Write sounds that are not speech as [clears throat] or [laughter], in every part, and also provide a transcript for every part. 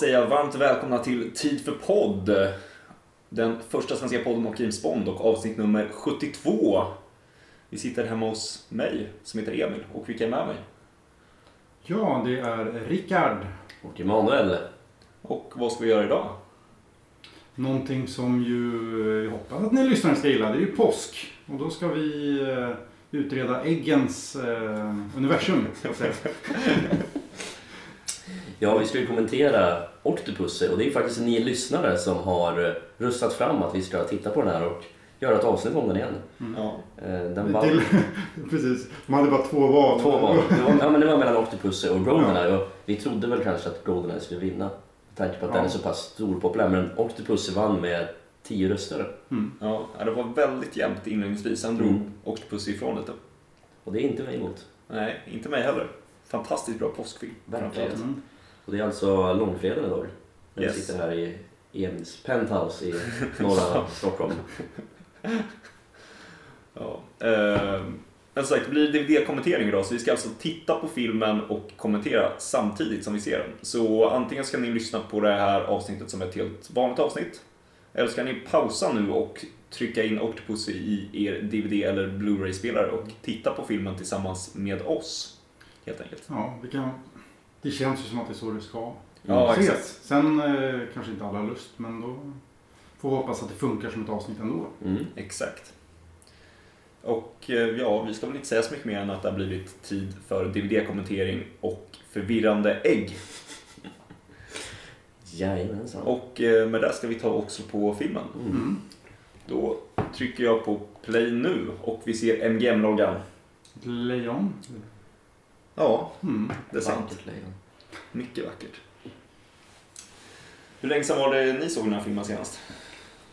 säga varmt välkomna till Tid för podd. Den första svenska podden om James Bond och avsnitt nummer 72. Vi sitter hemma hos mig som heter Emil och vilka är med mig? Ja, det är Rickard. Och Emanuel. Och vad ska vi göra idag? Någonting som ju jag hoppas att ni lyssnare ska gilla, det är ju påsk. Och då ska vi eh, utreda äggens eh, universum, så att säga. [laughs] Ja, vi ska ju kommentera Octopussy och det är faktiskt ni lyssnare som har eh, röstat fram att vi ska titta på den här och göra ett avsnitt om den igen. Ja, Eh, Den var... Till, [laughs] precis, de hade bara två val. Två val. [laughs] Det var, ja, men det var mellan Octopussy och Goldeneye och vi trodde väl kanske att Goldeneye skulle vinna. Med tanke på att Ja. den är så pass stor och populär. Men Octopussy vann med 10 röster. Mm. ja, det var väldigt jämnt inledningsvis. Sen drog Mm. Octopus ifrån lite. Och det är inte mig emot. Nej, inte mig heller. Fantastiskt bra påskfilm. Verkligen. Mm. Och det är alltså långfredag idag. När Yes. vi sitter här i Emils penthouse i [laughs] norra Stockholm. [laughs] Ja. Eh, men som sagt, det blir DVD-kommentering idag, så vi ska alltså titta på filmen och kommentera samtidigt som vi ser den. Så antingen ska ni lyssna på det här avsnittet som ett helt vanligt avsnitt, eller ska ni pausa nu och trycka in Octopussy i er DVD eller Blu-ray-spelare och titta på filmen tillsammans med oss, helt enkelt. Ja, vi kan, det känns ju som att det är så det ska Ja, ses. exakt. Sen eh, kanske inte alla har lust, men då får vi hoppas att det funkar som ett avsnitt ändå. Mm. Exakt. Och eh, ja, vi ska väl inte säga så mycket mer än att det har blivit tid för DVD-kommentering och förvirrande ägg. Jajamensan. Och eh, med det ska vi ta också på filmen. Mm. Mm. Då trycker jag på play nu och vi ser MGM-loggan. Lejon. Ja, Mm. det är sant. Vackert lejon. Mycket vackert. Hur länge sedan var det ni såg den här filmen senast?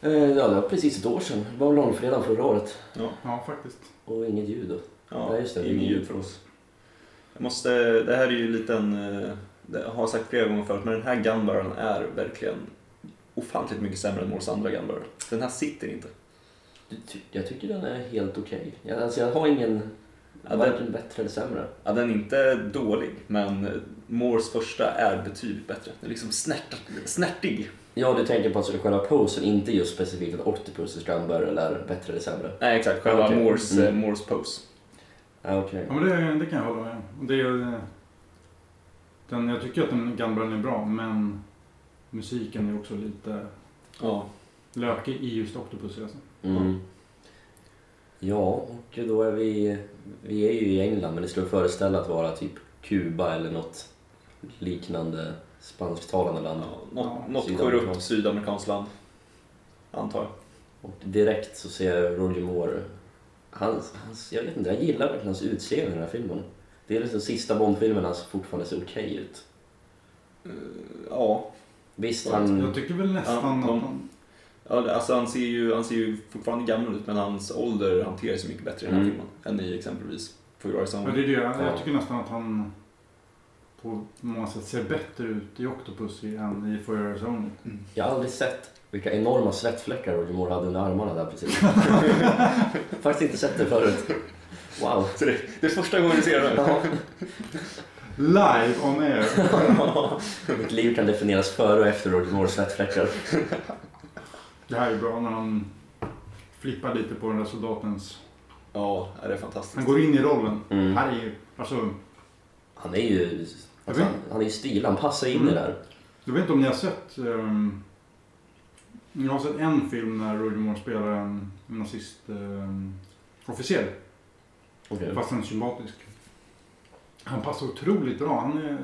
Eh, Ja, det var precis ett år sedan. Det var långfredagen förra året. Ja, Ja, faktiskt. Och inget ljud då. ja Nej, just det. ingen ljud för oss. Jag måste, det här är ju en liten, eh, det har jag sagt flera gånger förut, men den här gunbarren är verkligen ofantligt mycket sämre än Moores andra gunbar. Den här sitter inte. Jag tycker den är helt okej. Jag, alltså, jag har ingen... Ja, den- varken bättre eller sämre. Ja, den är inte dålig, men Moores första är betydligt bättre. Den är liksom snärt, snärtig. Ja, du tänker på alltså själva posen, inte just specifikt att Octopus Scrambler eller bättre eller sämre. Nej, exakt. Själva Okej. Moores, Mm. eh, Moores pose. Ja, okej. Ja, men det, det kan jag hålla med om. Det är, eh, den, jag tycker att den Gunbrand är bra, men musiken är också lite Ja. lökig i just Octopus. Alltså. Mm. Ja, och då är vi... Vi är ju i England, men det skulle föreställa att vara typ Kuba eller något liknande spansktalande land. ja något Ja, något korrupt sydamerikanskt land. Antar jag. Och direkt så ser jag Roger Moore. Hans, hans, jag vet inte, jag gillar verkligen hans utseende i den här filmen. Det är liksom sista Bond-filmen han fortfarande ser okej ut. Ja. Visst, Jag han... tycker väl nästan Ja, de- att han... ja det- alltså han, ser ju, han ser ju fortfarande gammal ut, men hans ålder hanteras ju mycket bättre i den här Mm. filmen än i exempelvis Your Eyes Ja, det är det, jag, Ja. jag tycker nästan att han på många sätt ser bättre ut i Octopus än i For Your Eyes Only. Jag har aldrig sett vilka enorma svettfläckar Roger Moore hade under armarna där precis. [laughs] Faktiskt inte sett det förut. Wow. Så det, det är första gången du ser. Ja. Live on air! [laughs] Mitt liv kan definieras före och efter Roger Moores svettfläckar. [laughs] Det här är bra när han flippar lite på den där soldatens... Ja, det är fantastiskt. Han går in i rollen. Mm. Här är ju... Alltså, Han är ju... Alltså, vet- han, han är ju stil, han passar in i Mm. det där. jag vet inte om ni har sett... Um, jag har sett en film när Roger Moore spelar en nazist um, officer. Okej. Fast han är sympatisk. Han passar otroligt bra. Han är,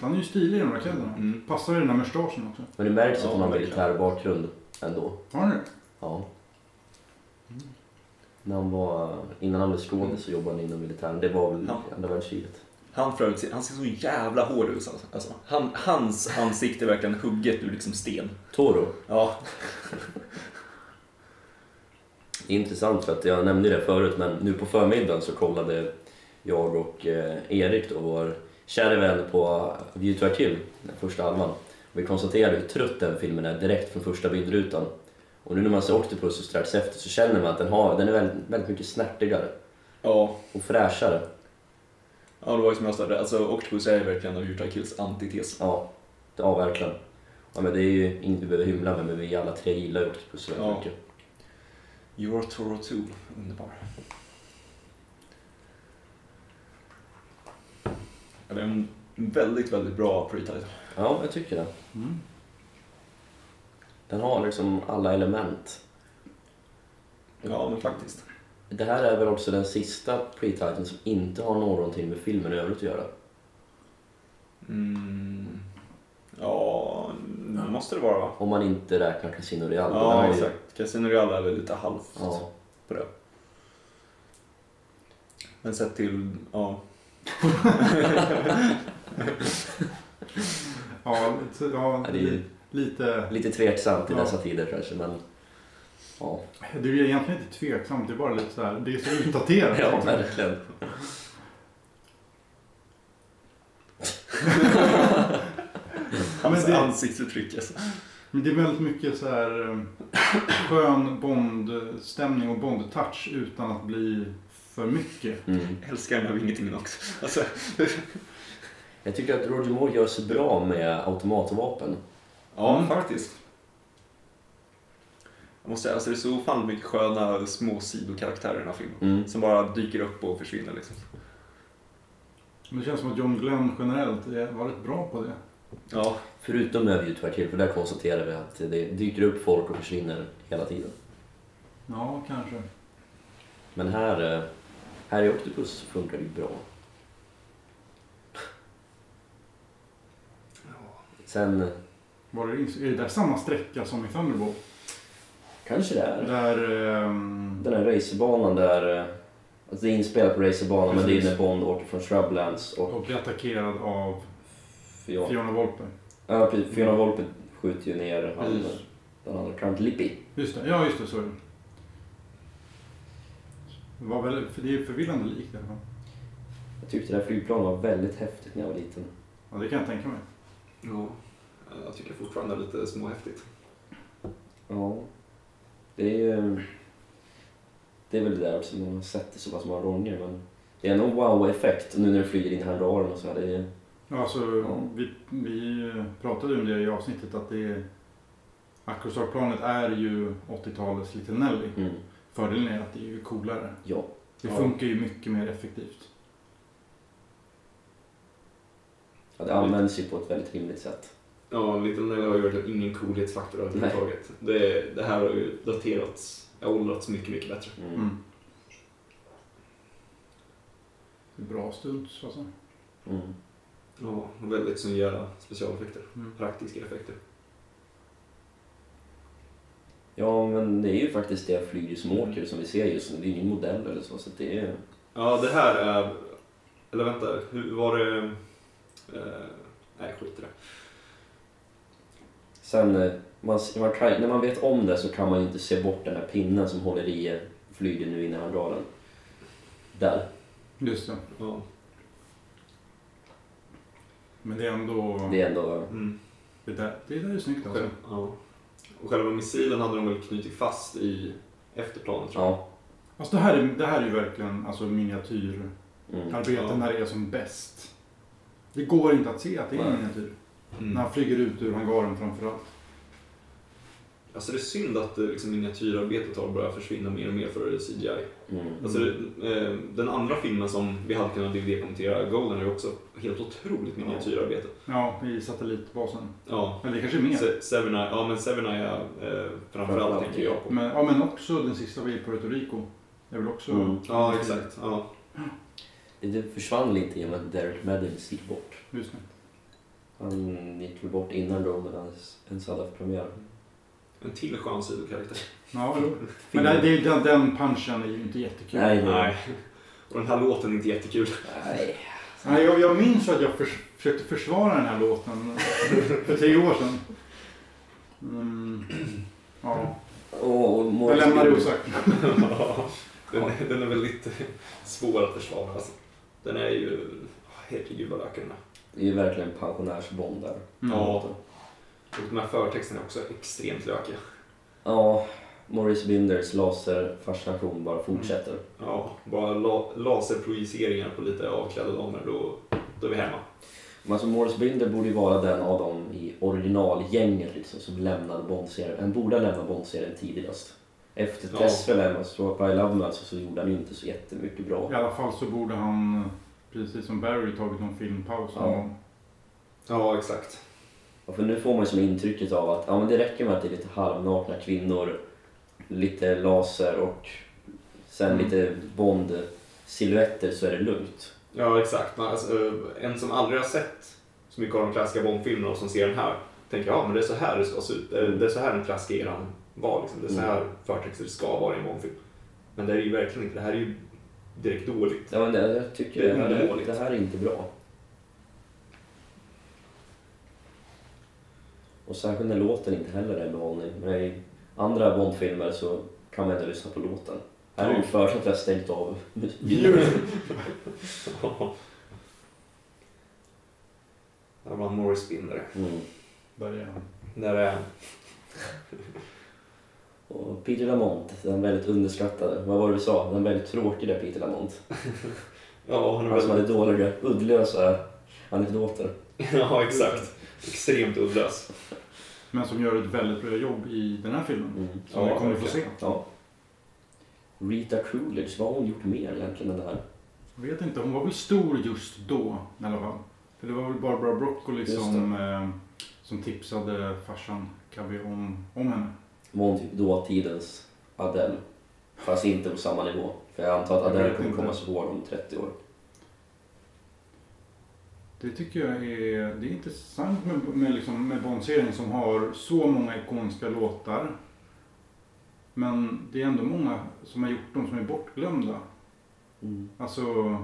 han är ju stilig i de där kläderna. Mm. Passar i den där mustaschen också. Men det märks Ja, att han har militär bakgrund ändå. Har det? Ja. När han var, innan han blev skådis så jobbade han inom militären. Det var väl Ja. andra världskriget. Han, för övrigt ser- han ser så jävla hård ut. Alltså. Alltså, han, hans ansikte är verkligen hugget ur liksom sten. Toro. Ja, Det [laughs] är intressant för att jag nämnde det förut men nu på förmiddagen så kollade jag och eh, Erik då, vår kära vän på View to a Kill, den första halvan. Vi konstaterade hur trött den filmen är direkt från första bildrutan. Och nu när man ser Octopus och strax efter så känner man att den, har, den är väldigt, väldigt mycket snärtigare ja. och fräschare. Ja, det var ju som jag sa, alltså Octopus är verkligen av Utah Kills antites. Ja, ja verkligen. Ja, men det är ju inget vi behöver hymla med, men vi alla tre gillar Octopus väldigt Ja. mycket. Your Toro 2, underbar. Ja, det är en väldigt, väldigt bra pre-title. Ja, jag tycker det. Mm. Den har liksom alla element. Ja, men faktiskt. Det här är väl också den sista pre-titeln som inte har någonting med filmen i övrigt att göra. Mm. Ja, det måste det vara va? Om man inte räknar Casino Real. Ja, ju- exakt. Casino Real är väl lite halvt Ja. på det. Men sett till, ja. Ja, ja, det är ju lite... lite tveksamt i Ja. dessa tider kanske, men ja. Det är egentligen inte tveksamt, det är bara lite så här, det är så utdaterat. Ja, verkligen. Hans Men det- ansiktsuttryck alltså. Men det är väldigt mycket så här eh, skön Bond-stämning och Bond-touch utan att bli för mycket. Mm. Jag älskar den här vingetingen också. Alltså, [laughs] Jag tycker att Roger Moore gör sig bra med automatvapen. ja, Mm. faktiskt. Jag måste säga, alltså det är så fan mycket sköna små sidokaraktärer i den här filmen. Mm. Som bara dyker upp och försvinner liksom. Men det känns som att John Glenn generellt är varit bra på det. Ja, Förutom View till, för där konstaterar vi att det dyker upp folk och försvinner hela tiden. Ja, kanske. Men här, eh, här i Octopus funkar det ju bra. Sen Var det, är det där samma sträcka som i Thunderbolt? kanske det är. Där... ehm, Den här racerbanan där... eh, Alltså det är inspelat på racerbanan men det är när Bond åker från Shrublands och och blir attackerad av Fiona, Fiona Volpe. ja, Fiona Volpe skjuter ju ner han, den andra, Count Lippi. Just det, ja just det, så är det. Det var väl, för det är förvillande likt i alla fall. Jag tyckte det här flygplanet var väldigt häftigt när jag var liten. Ja, det kan jag tänka mig. ja. Jag tycker fortfarande det är lite småhäftigt. Ja. Det är ju... Det är väl det där också, man har sett det så pass många gånger men det är ändå en wow-effekt nu när du flyger in i hangaren och så här. Det är, Ja, Alltså, Ja. Vi, vi pratade ju om det i avsnittet att det är... Acrostar-planet är ju 80-talets Little Nelly. mm, Fördelen är att det är ju coolare. ja. Det Ja. funkar ju mycket mer effektivt. ja, det används ju på ett väldigt rimligt sätt. Ja, Little Nelly har ju verkligen ingen coolhetsfaktor överhuvudtaget. Det, det här har ju daterats, åldrats mycket, mycket bättre. Mm. Mm. Det är bra stunts alltså. Mm. Ja, väldigt snygga specialeffekter. Mm. Praktiska effekter. Ja, men det är ju faktiskt det flyg som åker som vi ser just nu. Det är ingen modell eller så, så det är... Ja, det här är... Eller vänta, hur var det... Eh, nej, skit i det. Sen, eh, man, man kan, när man vet om det så kan man ju inte se bort den här pinnen som håller i eh, flyget nu inne i hangaren. Där. Just det. Ja. Men det är ändå... Det är ändå... Mm. Det där, det där är snyggt alltså. Ja. Och själva missilen hade de väl knutit fast i efterplanet tror jag. Ja. Alltså det här är, det här är ju verkligen alltså, miniatyrarbeten Mm. Ja. när det är som bäst. Det går inte att se att det är Nej. miniatyr. Mm. När han flyger ut ur hangaren framförallt. Alltså det är synd att eh, liksom, miniatyrarbetet har börjat försvinna mer och mer för CGI. Mm. Alltså, det, eh, den andra filmen som vi hade kunnat DVD-kommentera, Golden, är också helt otroligt miniatyrarbete. Ja, i satellitbasen. Ja. Eller det kanske är mer. Se- Seven Eye, ja men Seven Eye eh, framförallt tänker jag på. Men, ja, men också den sista var i Puerto Rico. Det är väl också... Mm. Ja, exakt. Ja. Det- försvann lite i och med att Derek Maddens gick bort. Just det. Han gick väl bort innan medan ens hade haft premiär. En till skön sidokaraktär. Ja, [laughs] jo. Men det, det, den, den punchen är ju inte jättekul. Nej, Nej. Och den här låten är inte jättekul. Nej. Nej, jag, jag minns att jag förs försökte försvara den här låten för tre år sedan. Mm. Ja, och jag lämnar det osagt. [laughs] den, är- den är väldigt svår att försvara. Alltså. Den är ju... Herregud vad lökig den är. Det är ju verkligen pensionärsbond där. Mm. Ja. Och de här förtexterna är också extremt lökiga. Ja, Morris Binders laserfascination bara fortsätter. Ja, bara la laserprojiceringar på lite avklädda damer, då, då är vi hemma. Men alltså Morris Binder borde ju vara den av dem i originalgänget liksom, som lämnade Bond-serien. Han borde ha lämnat Bond-serien tidigast. Efter Ja. För Lemmas, Stroke by Love Me, alltså, så gjorde han ju inte så jättemycket bra. I alla fall så borde han, precis som Barry, tagit någon filmpaus. Ja. någon. Ja, exakt. Ja, för nu får man ju som intrycket av att ja, men det räcker med att det är lite halvnakna kvinnor, lite laser och sen Mm. lite Bond-silhuetter så är det lugnt. Ja, exakt. Alltså, en som aldrig har sett så mycket av de klassiska Bond-filmerna och som ser den här tänker ja, men det är så här det ska se ut. Det är- så här den klassiska eran var. Liksom. Det är så här förtexter ska vara i en Bond-film. Men det är ju verkligen inte. Det här är ju direkt dåligt. Ja, men det, jag tycker Det det, är här, det här är inte bra. Och särskilt när låten inte heller är en behållning. Men i andra Bond-filmer så kan man ändå lyssna på låten. Här är det ju för att har stängt av ljudet. Där var Morris Binder. Mm. Där är han. Och Peter Lamont, den väldigt underskattade. Vad var det du sa? Den väldigt tråkiga Peter Lamont. [laughs] Ja, han är Han som hade väldigt... dåliga, uddlösa anekdoter. [laughs] Ja, exakt. Extremt uddlös. Men som gör ett väldigt bra jobb i den här filmen. Mm. Som Ja, vi kommer få se. Ja. Rita Coolidge, vad har hon gjort mer egentligen än det här? Jag vet inte, hon var väl stor just då i alla fall. För det var väl Barbara Broccoli som, eh, som tipsade farsan Cabby om, om henne. Var hon typ dåtidens Adele? Fast inte på samma nivå. För jag antar att Adele kommer komma så hård om 30 år. Det tycker jag är, det är intressant med, med, liksom, med Bond-serien som har så många ikoniska låtar. Men det är ändå många som har gjort dem som är bortglömda. Mm. Alltså,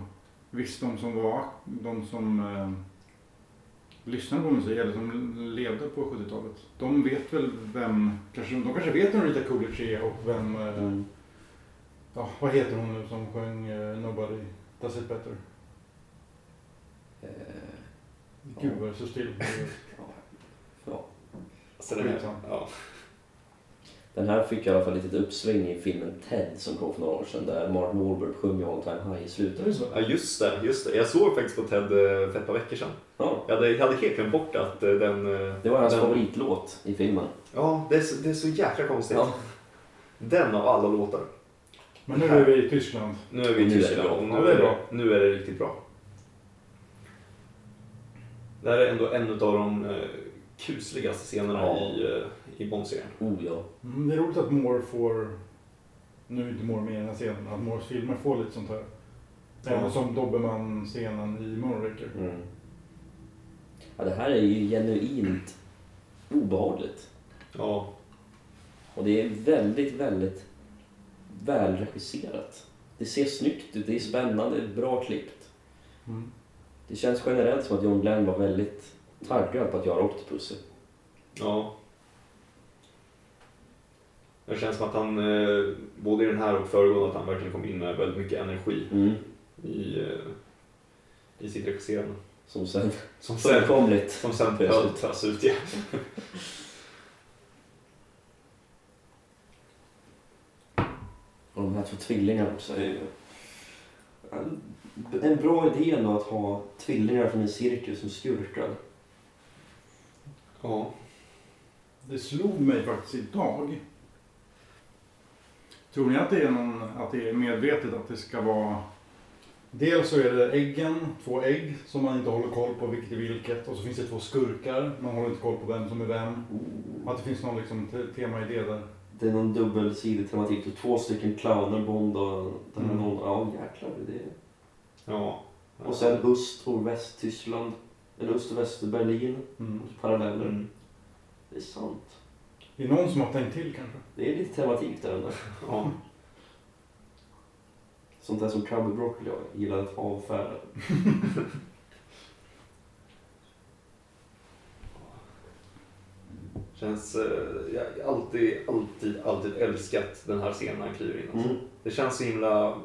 visst de som var, de som eh, lyssnade på musik eller som levde på 70-talet. De vet väl vem, kanske, de kanske vet vem Rita Coolidge är och vem, eh, Mm. ja vad heter hon nu som sjöng eh, Nobody Does It Better? Gud vad det står still. ja. Ja. Är, Skitsamma. ja. Den här fick i alla fall ett litet uppsving i filmen Ted som kom för några år sedan där Mark Wahlberg sjunger All Time High i slutet. ja, just det. Just det. Jag såg faktiskt på TED eh, för ett par veckor sedan. Ja, Jag hade, jag hade helt glömt bort att eh, den... eh, det var hans den, favoritlåt i filmen. Ja, det är, så, det är så jäkla konstigt. Ja. Den av alla låtar. Men nu är vi i Tyskland. Nu är vi i Tyskland nu är det, bra. nu är det riktigt bra. Det här är ändå en av de eh, kusligaste scenerna Ja. i, eh, i Bond-serien. Oh ja. Mm, det är roligt att Moore får, nu är inte Moore med i den här scenen, att Moores filmer får lite sånt här. Även Ja. som Dobermann-scenen i Moonraker. Mm. Ja, det här är ju genuint obehagligt. Ja, Och det är väldigt, väldigt välregisserat. Det ser snyggt ut, det är spännande, bra klippt. Mm. Det känns generellt som att John Glenn var väldigt taggad på att göra Octopussy. ja. Det känns som att han, eh, både i den här och föregående, att han verkligen kom in med väldigt mycket energi Mm. i, eh, i sitt regisserande. Som sen Som [laughs] sen, fullkomligt som sen tös ut igen. [laughs] Och de här två tvillingarna också är ju... En- bra idé ändå att ha tvillingar från en cirkus som skurkar. Ja. Det slog mig faktiskt idag. Tror ni att det är, någon, att det är medvetet att det ska vara... Dels så är det äggen, två ägg som man inte håller koll på vilket är vilket. Och så finns det två skurkar, man håller inte koll på vem som är vem. Att det finns någon liksom te- tema-idé där. Det är någon dubbelsidig tematik. Två stycken clowner, Bond och den här Mm. någon... Ja, jäklar. Det är... ja. Och sen öst och västtyskland. Eller öst och väst Berlin. Mm. Paralleller. Mm. Det är sant. Det är någon som har tänkt till kanske. Det är lite tematik där ändå. Ja. Sånt där som Cubby Broccoli gillar att avfärda. [laughs] Känns, eh, jag har alltid, alltid, alltid älskat den här scenen när han kliver in. Alltså. Mm. Det känns så himla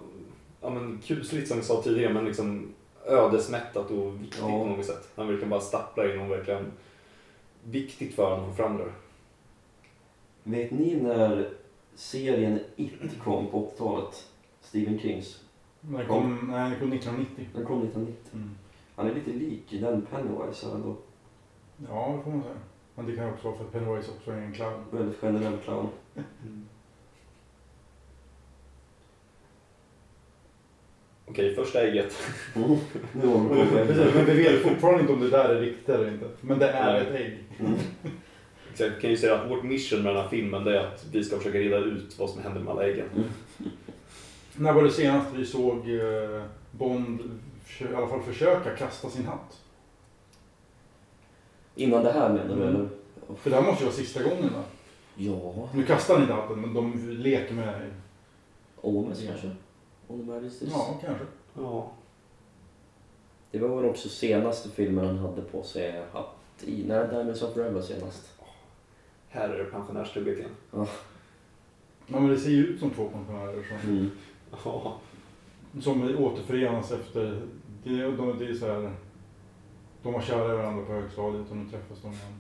ja, men kusligt som vi sa tidigare, men liksom ödesmättat och viktigt Ja. på något sätt. Han verkligen bara stapplar in och verkligen viktigt för honom att få fram det. Vet ni när serien It kom på 80-talet? Stephen Kings. Den kom, nej, den kom 1990. Den kom 1990. Mm. Han är lite lik den Pennywise ändå. Ja, det får man säga. Men det kan också vara för att Pennywise också är en clown. Väldigt generell clown. Mm. [laughs] Okej, första ägget. Mm. Precis, men vi vet fortfarande inte om det där är riktigt eller inte. Men det är Nej. ett ägg. Mm. Exakt, vi kan ju säga att vårt mission med den här filmen det är att vi ska försöka reda ut vad som händer med alla äggen. När var det senast vi såg eh, Bond i alla fall försöka kasta sin hatt? Innan det här menar du Mm. eller? För det här måste ju vara sista gången va? Ja, Nu kastar han inte hatten men de leker med Omes kanske? On the Majesties. Ja, kanske. Ja. Det var väl också senaste filmen han hade på sig hatt i. När Diamonds of Forever senast. Här är det pensionärstugget igen. Ja, men det ser ju ut som två pensionärer som, Mm. Ja. som återförenas efter... Det, de, det är så här, de var kära i varandra på högstadiet och nu träffas de igen.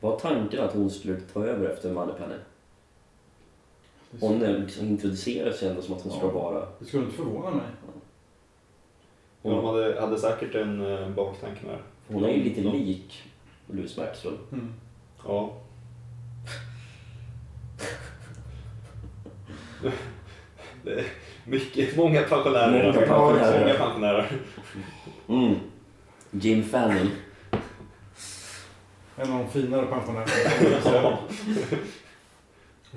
Var tanken att hon skulle ta över efter Moneypenny? Det, Hon eh, liksom introducerar sig ändå som att hon ska Ja. vara... det skulle inte förvåna mig. Ja, de hade, hade säkert en uh, baktanke med det. Hon är ju lite lik Louise Maxwell. Mm. Ja. [laughs] Det är mycket, många pensionärer. Många pensionärer. Många pensionärer. Mm. Jim Fanning. En av de finare pensionärerna. [laughs]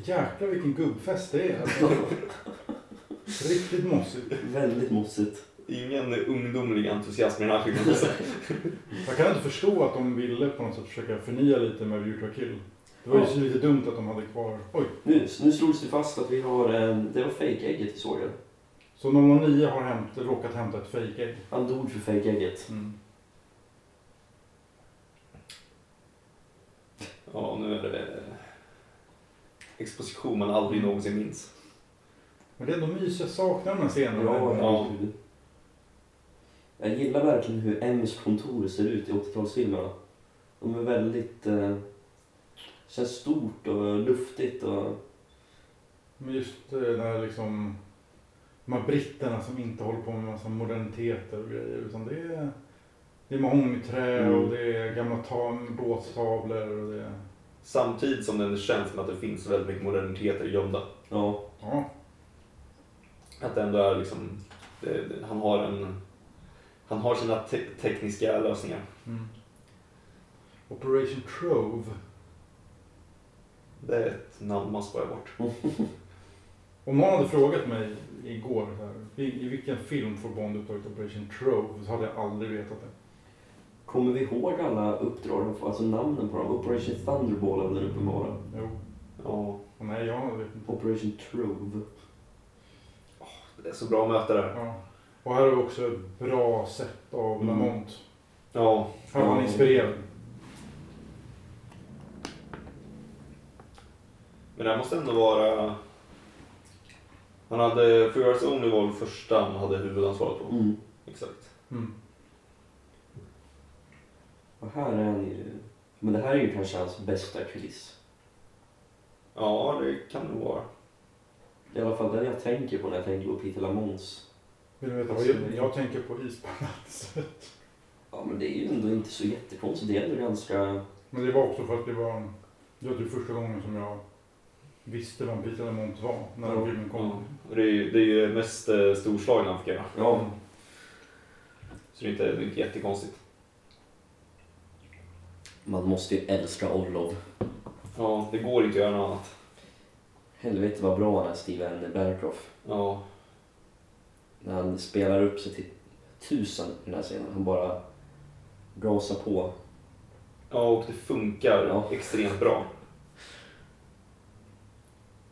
Ja. Jäklar vilken gubbfest det är. Alltså. [laughs] Riktigt mossigt. Väldigt mossigt. Ingen ungdomlig entusiasm i den här filmen. [laughs] Jag kan inte förstå att de ville på något sätt försöka förnya lite med a Kill. Det var ju lite dumt att de hade kvar... Oj! Nu, nu slogs det fast att vi har... eh, Det var fake-ägget vi såg. Så 009 har hämt, råkat hämta ett fejkägg. Han dog för fake-ägget. Mm. Ja, nu är det exposition man aldrig någonsin minns. Men det är ändå mysigt. Jag saknar de här scenerna. Ja, Ja. Jag gillar verkligen hur Emmys kontor ser ut i 80-talsfilmerna. De är väldigt... Eh, känns stort och luftigt och... Men just eh, när liksom... De här britterna som inte håller på med massa moderniteter och grejer. Utan det är... Det är mahognyträ Mm. och det är gamla båtstavlor och det är... Samtidigt som det känns som att det finns väldigt mycket moderniteter gömda. Ja, Ja. Att det ändå är liksom, det, det, han har en, han har sina te tekniska lösningar. Mm. Operation Trove. Det är ett namn man sparar bort. [laughs] Om någon hade frågat mig igår här, i, i vilken film får Bond uppdraget Operation Trove så hade jag aldrig vetat det. Kommer vi ihåg alla uppdrag, alltså namnen på dem? Operation Thunderball är väl den uppenbara? Jo. Ja, Nej, jag vet inte. Operation Trove. det är så bra möta det. Ja. Och här har vi också ett bra sätt av Mm. Lamont. Ja, Här var han Ja. inspirerad. men det här måste ändå vara... Han hade, For Yours Only var första han hade huvudansvaret på. Mm. Exakt. Mm. Och här är han ju... Men det här är ju kanske hans bästa kuliss. Ja, det kan det vara. Det är i alla fall den jag tänker på när jag tänker på Peter Lamons. Vill du veta vad jag, jag tänker på Ispalatset? [laughs] Ja men det är ju ändå inte så jättekonstigt. Det är ändå ganska... Men det var också för att det var, det var typ första gången som jag visste vem Peter Lamont var när Ja. filmen kom. Ja. Det är ju det är ju mest eh, storslagna han fick göra. Ja. Så det är inte, det är inte jättekonstigt. Man måste ju älska Orlov. Ja, det går inte att göra något annat. Helvete vad bra han är, Steven Bancroft. Ja, När han spelar upp sig till tusen i den här scenen. Han bara gasar på. ja och det funkar Ja. extremt bra.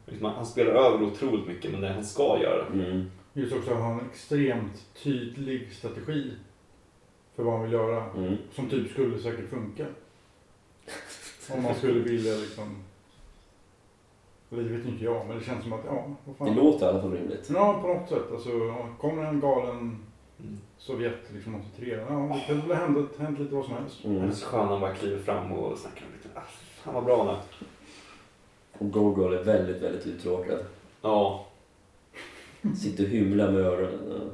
Liksom, Han spelar över otroligt mycket, men det han ska göra. Mm. Just också att han har en extremt tydlig strategi för vad han vill göra. Mm. Som typ skulle säkert funka. Om man skulle vilja liksom... Det vet inte jag, men det känns som att ja, vad Det fan. låter i alla fall rimligt. Ja, på något sätt. Alltså, kommer en galen Mm. Sovjet liksom 83, ja, det kan väl hända hänt lite vad som helst. Det Mm. är så skönt när bara kliver fram och snackar lite. Ah, fan vad bra han är. Och Gogol är väldigt, väldigt uttråkad. Ja, Sitter och hymlar med öronen.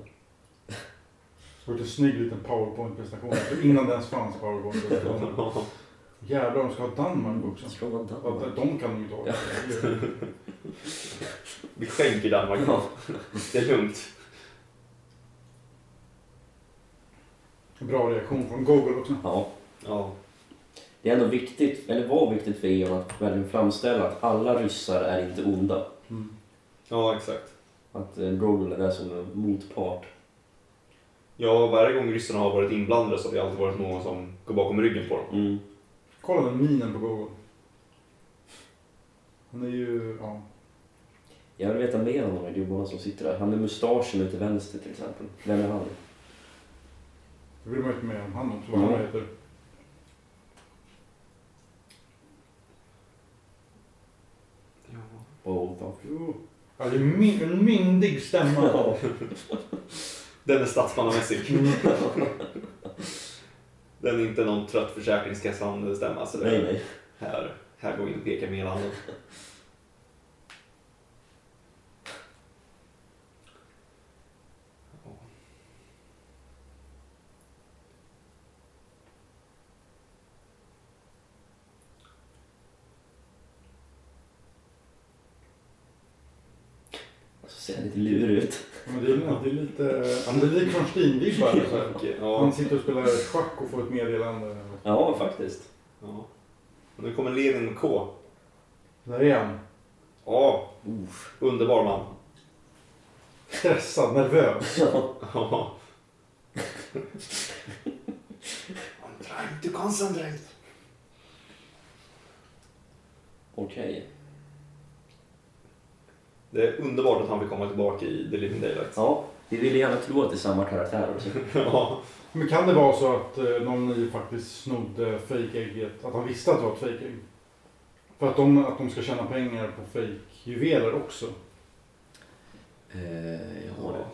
Gjort en snygg liten powerpoint-presentation. För Innan det ens fanns powerpoint-presentationer. [laughs] Jävlar, de ska ha Danmark också. Ska Ja, Danmark. De kan de inte ha. Vi skänker Danmark. Ja. Det är lugnt. Bra reaktion från Google också. Ja. Ja. Det är ändå viktigt, eller var viktigt för Eon att verkligen framställa att alla ryssar är inte onda. Mm. ja, exakt. Att eh, Google är där som en motpart. Ja, varje gång ryssarna har varit inblandade så har det alltid varit någon som går bakom ryggen på dem. Mm. Kolla den minen på Google. Han är ju, ja. Jag vill veta mer om de här gubbarna som sitter där. Han med mustaschen ute till vänster till exempel. Vem är han? Det vill man ju med om han också, vad han heter. Both of Jo. Ja, det är min, en myndig stämma. [laughs] Den är statsmannamässig. [laughs] Den är inte någon trött Försäkringskassan-stämma. Så det Nej, nej. Här, här går vi in och pekar med hela handen. Så ser han lite lurig ut. Ja, Men det, är, det är lite, ja, så här. Okej, Han Ja, sitter och spelar schack och får ett meddelande. Ja, faktiskt. ja. Och nu kommer Lenin med K. Där är han. Ja, Uff. underbar man. Stressad, nervös. Ja. I'm trying to concentrate. Okej. Det är underbart att han vill komma tillbaka i The Living Daylights. Ja, vi vill gärna tro att det är samma karaktär också. [laughs] Ja. Men kan det vara så att eh, någon i faktiskt snodde fejkägget? Att han visste att det var ett fejkägg? För att de, att de ska tjäna pengar på fejkjuveler också. Eh, ja, det.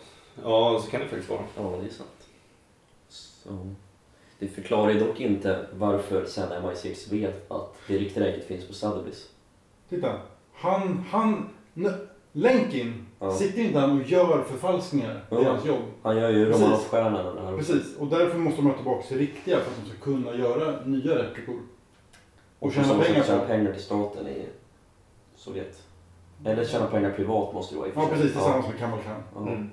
ja, så kan det faktiskt vara. ja, det är sant. Så. Det förklarar ju dock inte varför sen MI6 vet att det riktiga ägget finns på Sotheby's. Titta. Han, han, Lenkin Ja. sitter inte han och gör förfalskningar i Ja. hans jobb. Han gör ju här. Precis, och därför måste de ha tillbaka till riktiga för att de ska kunna göra nya replikor. Och Och tjäna tjäna pengar tjäna på. pengar till staten i Sovjet. Eller tjäna pengar privat måste det vara i och Ja precis, tillsammans med Kamal Khan. Ja. Mm.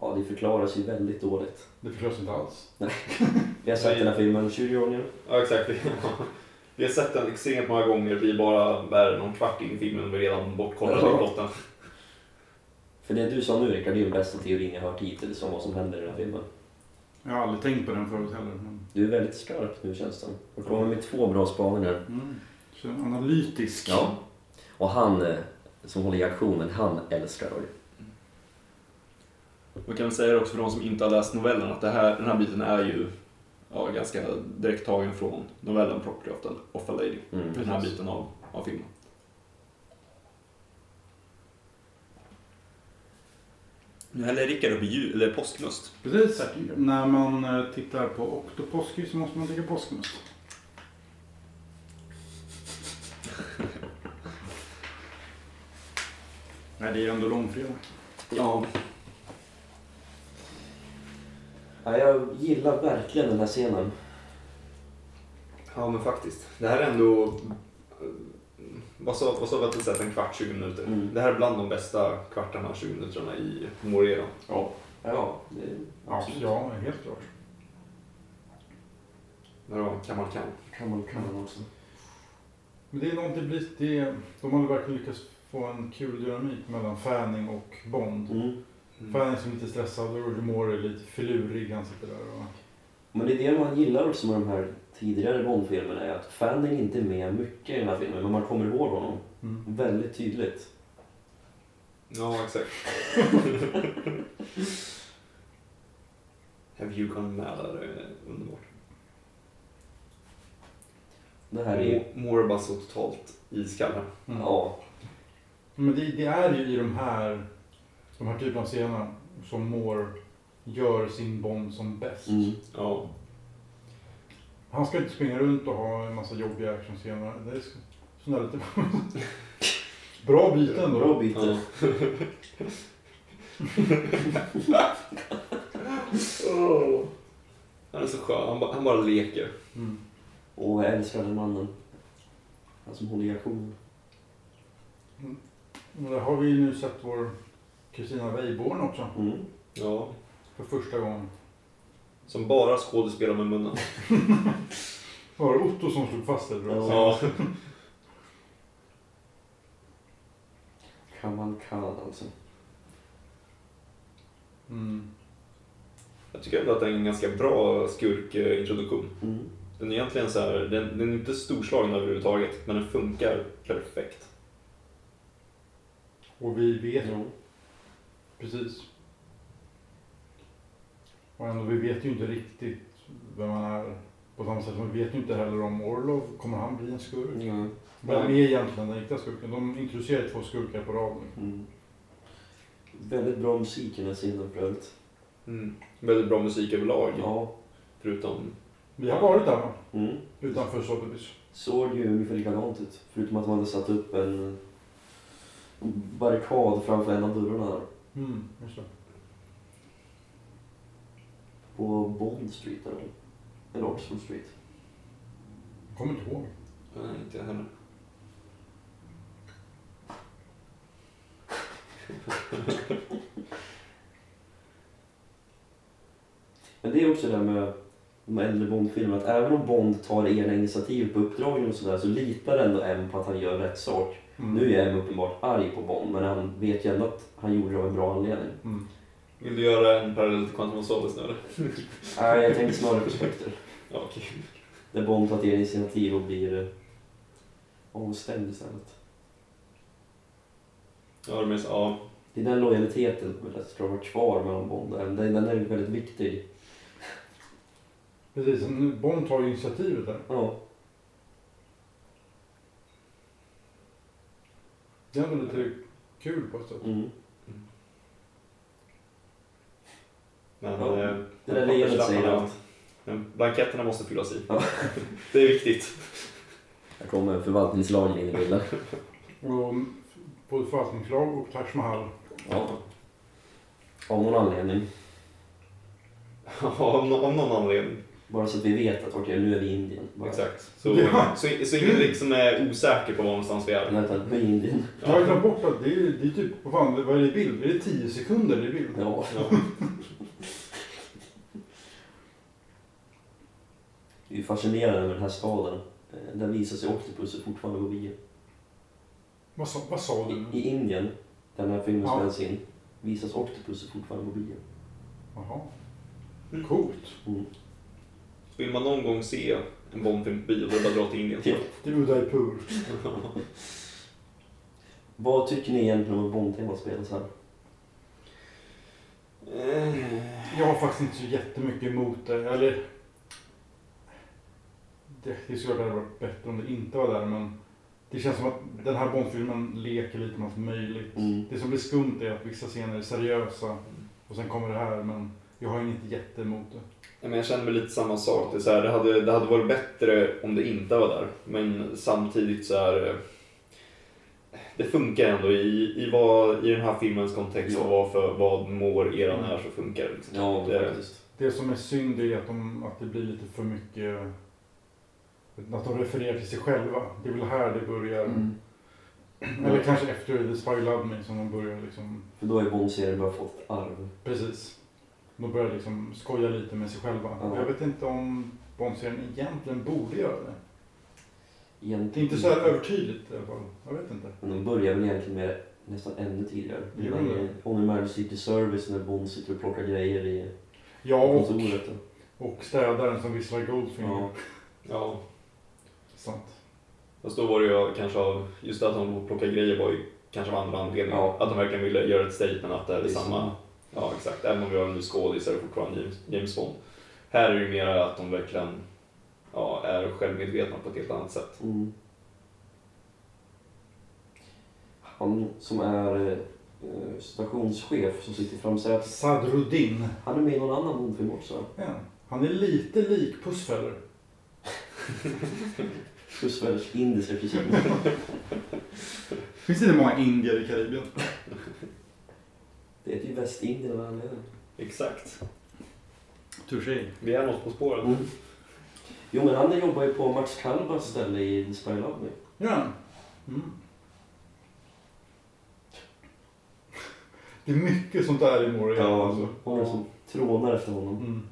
ja, det förklaras ju väldigt dåligt. Det förklaras inte alls. Vi har sett den här filmen 20 gånger. Ja, exakt. Vi har sett den extremt många gånger. Vi bara är någon kvart in i filmen och vi är redan bortkollade Ja. i plotten. För det du sa nu Rickard, det är ju den bästa teorin jag har hört hittills om vad som händer i den här filmen. Jag har aldrig tänkt på den förut heller. Men... Du är väldigt skarp nu känns det Du kommer med två bra spaningar. Mm. Så analytisk. Ja. Och han eh, som håller i aktionen, han älskar Roy. Man kan säga också för de som inte har läst novellen att det här, den här biten är ju ja, ganska direkt tagen från novellen Property of, the, of a Lady. Mm. Den här biten av, av filmen. Nu häller Rickard upp jul, eller påskmust. Precis. När man eh, tittar på Octoposky så måste man dricka påskmust. [laughs] Nej, det är ändå långfredag. Ja. Ja, jag gillar verkligen den här scenen. ja, men faktiskt. Det här är ändå... Vad sa vad sa vi att det sett en kvart, 20 minuter? Mm. Det här är bland de bästa kvartarna, 20 minuterna i Moreran. Ja. Ja, det, Ja, absolut. ja, helt klart. Det var Kamal Khan. Kan man kan man också. Men det är någonting, blir- det är, de har verkligen lyckats få en kul dynamik mellan Fanning och Bond. Mm. Fanning som är lite stressad och Roger Moore är lite filurig. Han sitter där och... Men det är det man gillar också med de här tidigare Bond-filmerna är att Fanning inte är med mycket i den här filmen, men man kommer ihåg honom Mm. väldigt tydligt. Ja, exakt. [laughs] Have you gone mad? Det är underbart. Det här är är bara så totalt iskall här. Mm. Ja, Men det, det är ju i de här, de här typerna av scener som Moore gör sin Bond som bäst. mm. Ja. Han ska inte springa runt och ha en massa jobbiga actionscener. Det är så- sådär lite... [laughs] Bra byte ändå. bra byte. Ja. [laughs] Han är så skön, han, bara- han bara leker. Mm. Och jag älskar den mannen. Han som håller i aktionen. Och där har vi ju nu sett vår Kristina Weiborn också. Mm. Ja. För första gången. Som bara skådespelar med munnen. [laughs] Var det Otto som slog fast det? Ja. Kamal Khan alltså. Mm. Jag tycker ändå att det är en ganska bra skurkintroduktion. Mm. Den är egentligen så här, den, den är inte storslagen överhuvudtaget, men den funkar perfekt. Och vi vet Ja. precis. Och ändå, vi vet ju inte riktigt vem han är. På samma sätt som vi vet ju inte heller om Orlov, kommer han bli en skurk? Ja. Vem är egentligen den riktiga skurken? De introducerar två skurkar på rad nu. Mm. Väldigt bra musik i den här scenen för övrigt. Mm. Väldigt bra musik överlag, Ja. förutom... Vi har varit där va? Mm. Utanför Sotheby's. Såg ju ungefär likadant ut. Förutom att man hade satt upp en barrikad framför en av dörrarna där. Mm, just det. På Bond Street eller? Eller Oxford Street. Jag kommer inte ihåg. Nej, inte jag heller. [laughs] Men det är också det där med de äldre Bond-filmerna, att även om Bond tar egna initiativ på uppdragen och sådär så litar ändå M på att han gör rätt sak. Mm. Nu är M uppenbart arg på Bond, men han vet ju ändå att han gjorde det av en bra anledning. Mm. Vill du göra en parallell till Quantum of Solace nu eller? [laughs] Nej, jag tänkte snarare på Spectre. [laughs] Ja, okej. Där Bond tar eget initiativ och blir eh, avstängd istället. Ja, det ja. Det är den lojaliteten som ska vara kvar mellan Bond och. Den den är väldigt viktig. Precis, Bond tar ju initiativet där. Ja. Det är ändå lite kul på ett sätt. Mm. Men... Ja, eh, Det där leendet säger allt. Men blanketterna måste fyllas i. Ja. [laughs] det är viktigt. Här kommer förvaltningslagen in i bilden. Och både förvaltningslag och Taj Mahal. Ja. Av någon anledning. [laughs] av, nå- av någon anledning. Bara så att vi vet att okej, nu är vi i Indien. Bara, Exakt. Så, Ja. så, så ingen liksom är osäker på var någonstans vi är. Vänta, vi är i Indien. Jag har glömt bort att det är, det är typ, vad fan, vad är det i bild? Är det 10 sekunder i bild? Ja. Ja. Det är fascinerande med den här staden. Eh, Där visar sig Octopussy fortfarande på bio. Vad sa, vad sa du I? I Indien, där den här filmen Ja. spelas in, visas Octopussy fortfarande på bio. Jaha. Coolt. Mm. Vill man någon gång se en Bondfilm på bio, då är det bara att dra till Indien. Ja. Till Udaipur. Vad tycker ni egentligen om att Bond-temat spelas här? Eh, Jag har faktiskt inte så jättemycket emot det. Eller... Det, det är såklart det hade varit bättre om det inte var där men det känns som att den här Bondfilmen leker lite med allt möjligt. Mm. Det som blir skumt är att vissa scener är seriösa och sen kommer det här men jag har inget jätte emot det. Ja, men jag känner mig lite samma sak. Det, är så här, det, hade, det hade varit bättre om det inte var där. Men samtidigt så är eh, det funkar ändå i, i, vad, i den här filmens kontext Ja. och vad, för, vad mår eran är så funkar det. Liksom. Ja, det, faktiskt. Det som är synd är att, de, att det blir lite för mycket att de refererar till sig själva. Det är väl här det börjar. Mm. Eller kanske efter The Spy Love Me som de börjar liksom För då ju Bond-serien bara fått arv. Precis. De börjar liksom skoja lite med sig själva. Ja. Jag vet inte om Bond-serien egentligen borde göra det. Det är Egentligen inte så här övertydligt i alla fall. Jag vet inte. Men de börjar väl egentligen med nästan ännu tidigare. Gör de Redan det? i On Emergency to Service när Bond sitter och plockar grejer i Ja, och, och städaren som visslar Goldfinger. Ja. ja. Sant. Fast då var det ju kanske av, just att de plockade grejer var ju kanske av andra anledningar. Ja. Att de verkligen ville göra ett statement att det är Det är samma. Ja exakt, även om vi har en ny skådis är det fortfarande James, Bond. Här är det ju mer att de verkligen ja, är självmedvetna på ett helt annat sätt. Mm. Han som är eh, stationschef som sitter i framsätet. Sadruddin. Han är med i någon annan Bondfilm också. Ja. Han är lite lik Pussfeller. [laughs] Pussfelders indiska kusin. Finns det inte många indier i Karibien? [laughs] Det heter ju Västindien av anledning. Exakt. Touché. Vi är något på spåren. Mm. Jo men han jobbar ju på Max Kalbas ställe i Spy Love Me. Ja. Mm. Det är mycket sånt där i Moria. Ja, alltså. Är som trånar efter honom. Mm.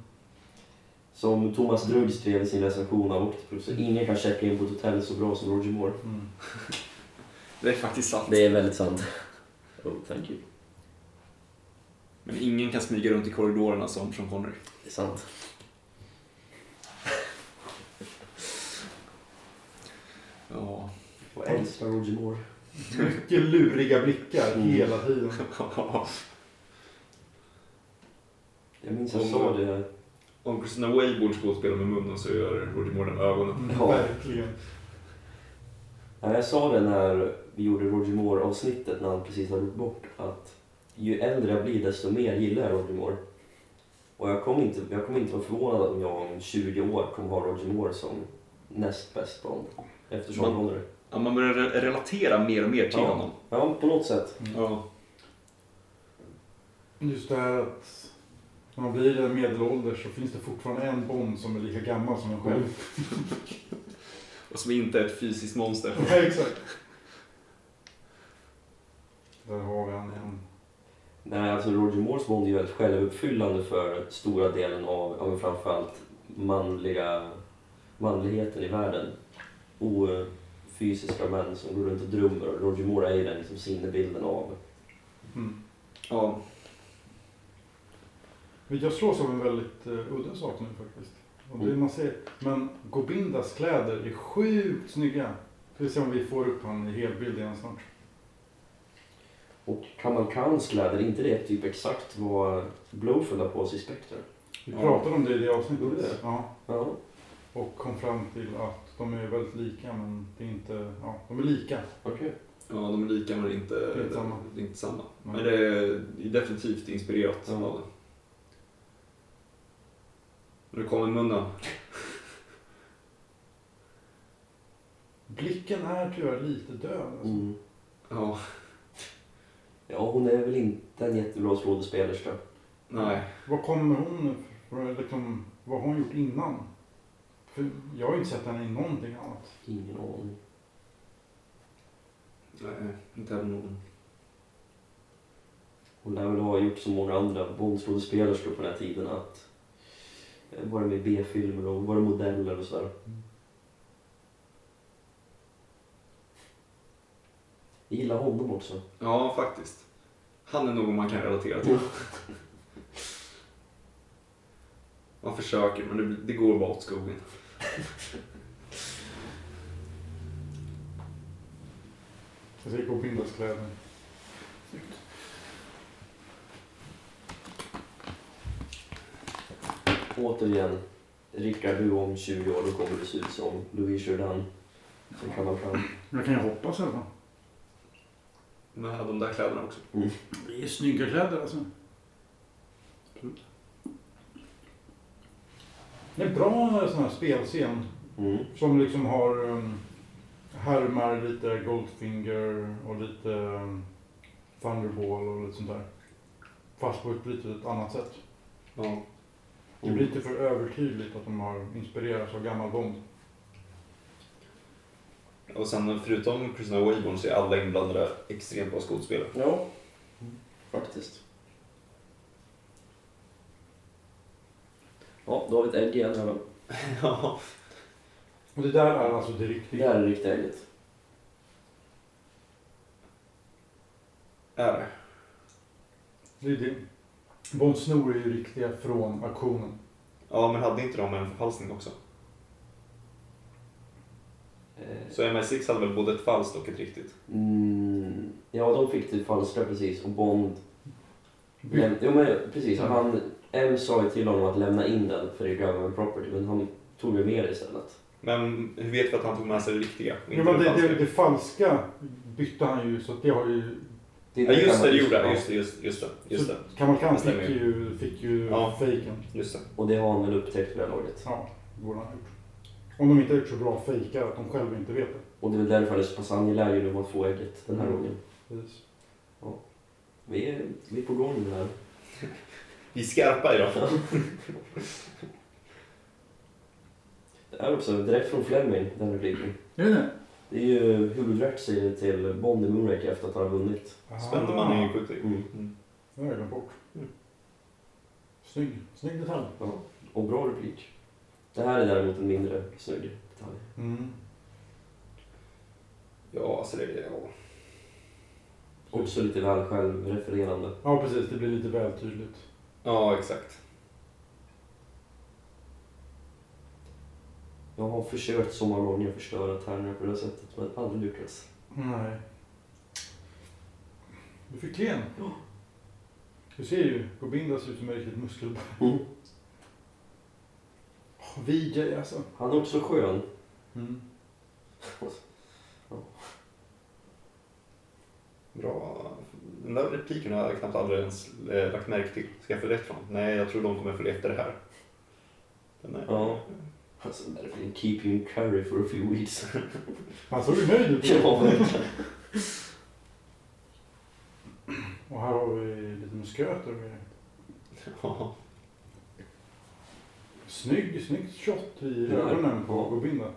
Som Thomas Drugg skrev i sin recension av Octopus, så ingen kan checka in på ett hotell så bra som Roger Moore. Mm. Det är faktiskt sant. Det är väldigt sant. Oh, thank you. Men ingen kan smyga runt i korridorerna som Sean Connery. Det är sant. Ja. Jag älskar Roger Moore. Mycket luriga blickar Mm. hela tiden. Jag minns jag Om- sa det. Om Christina Way borde skådespela med munnen så gör Roger Moore den ögonen. Ja. Verkligen. Ja, jag sa det när vi gjorde Roger Moore-avsnittet när han precis hade gått bort. Att ju äldre jag blir desto mer gillar jag Roger Moore. Och jag kommer inte, jag kommer inte vara förvånad om jag om 20 år kommer ha Roger Moore som näst bäst Bond. Eftersom Man- han håller Ja, man börjar re- relatera mer och mer till Ja. honom. Ja, på något sätt. Ja. Just det här att när man blir en medelålder så finns det fortfarande en Bond som är lika gammal som en själv. [laughs] Och som inte är ett fysiskt monster. Ja, exakt. Där har vi han igen. Nej, alltså Roger Moores Bond är ju väldigt självuppfyllande för stora delen av, ja, framförallt manliga, manligheten i världen. Ofysiska män som går runt och drömmer och Roger Moore är ju den liksom sinnebilden av. Mm. Ja. Jag slås av en väldigt uh, udda sak nu faktiskt. Och det är man ser. Men Gobindas kläder är sjukt snygga. Ska vi se om vi får upp han i helbild igen snart. Och Kamal Khans kläder, inte det typ exakt vad Blowfield har på sig i Spectre? Vi Ja. pratade om det i det avsnittet. Gjorde det? Ja. Ja. Och kom fram till att de är väldigt lika men det är inte, ja de är lika. Okej. ja, de är lika men inte, Det är inte samma. det är inte samma. Men det är definitivt inspirerat Ja. av det. Nu kommer munnen. Blicken är tyvärr lite död. Alltså. Mm. Ja, Ja, hon är väl inte en jättebra skådespelerska. nej. Vad kommer hon för, liksom, vad har hon gjort innan? För jag har inte sett henne i någonting annat. Ingen aning. Nej, inte heller någon. Hon lär väl ha gjort som många andra Bondskådespelerskor på den här tiden att eh, vara med i B-filmer och vara modeller och sådär. Jag gillar honom också. Ja, faktiskt. Han är någon man kan relatera till. [laughs] Man försöker, men det, det går bara åt skogen. Jag ser Gobindas kläder. Snyggt. Återigen, Rickard, du om 20 år, då kommer du se ut som Louis Jourdan. Som kan man fram. Jag kan ju hoppas i alla fall. Med de där kläderna också. Det är snygga kläder alltså. Det är en bra sån här spelscen. Mm. Som liksom har um, härmar lite Goldfinger och lite um, Thunderball och lite sånt där. Fast på ett lite annat sätt. Ja. Det blir lite för övertydligt att de har inspirerats av gammal Bond. Och sen förutom Christina Wayborn så är alla inblandade extremt bra skådespelare. Ja, faktiskt. Ja, då har vi ett ägg igen här. [laughs] Ja. Och det där är alltså det Det riktiga. här är det riktiga ägget. Är det? Det är det. Bond snor är ju riktiga från auktionen. Ja, men hade inte de en förfalskning också? Eh, Så MI6 hade väl både ett falskt och ett riktigt? Mm, ja, de fick det falska precis och Bond... Läm, jo, men precis. Han, M sa ju till honom att lämna in den för det är government property, men han tog ju med det istället. Men hur vet vi att han tog med sig det riktiga? och Ja, inte men det, falska? det, det falska bytte han ju så att det har ju... Det Ja, just det, det gjorde ja. han. Just det, just, just det. Just det. Kamal Khan Det fick ju, fick ju Ja. fejken. Just det. Och det har han väl upptäckt vid det här laget. Ja, det borde han ha gjort. Om de inte har gjort så bra fejkar att de själva inte vet det. Och det är väl därför han är så pass angelägen om att få ägget den här Mm. gången. Precis. Vi är, vi är på gång det här. Vi är skarpa idag. Det är också direkt från Fleming, den repliken. Är det det? Det är ju huvudrätt säger det till Bond i Moonraker efter att han har vunnit. Spändeman är ju sjukt Mm. mm. Det har jag glömt bort. Mm. Snygg. Snygg detalj. Ja. Och bra replik. Det här är däremot en mindre snygg detalj. Mm. Ja, alltså det är... Ja. Också lite väl självrefererande. Ja, precis. Det blir lite väl tydligt. ja, exakt. Jag har försökt så många gånger förstöra tärningar på det här sättet men aldrig lyckats. Nej. Du fick klen. Ja. Du ser ju, Gobinda ser ut som en riktigt muskelbarn. Mm. Oh, VJ alltså. Han är också skön. Mm. Bra. Den där repliken har jag knappt aldrig ens eh, lagt märke till. Ska jag få rätt från? Nej, jag tror de kommer följa efter det här. Den är... Ja. Alltså den där filmen, Keep you in curry for a few weeks. Han såg ju nöjd ut. ja, verkligen. [laughs] Och här har vi lite musköter grejer. Ja. Snygg, snyggt shot i Ja. ögonen på. Gobinda.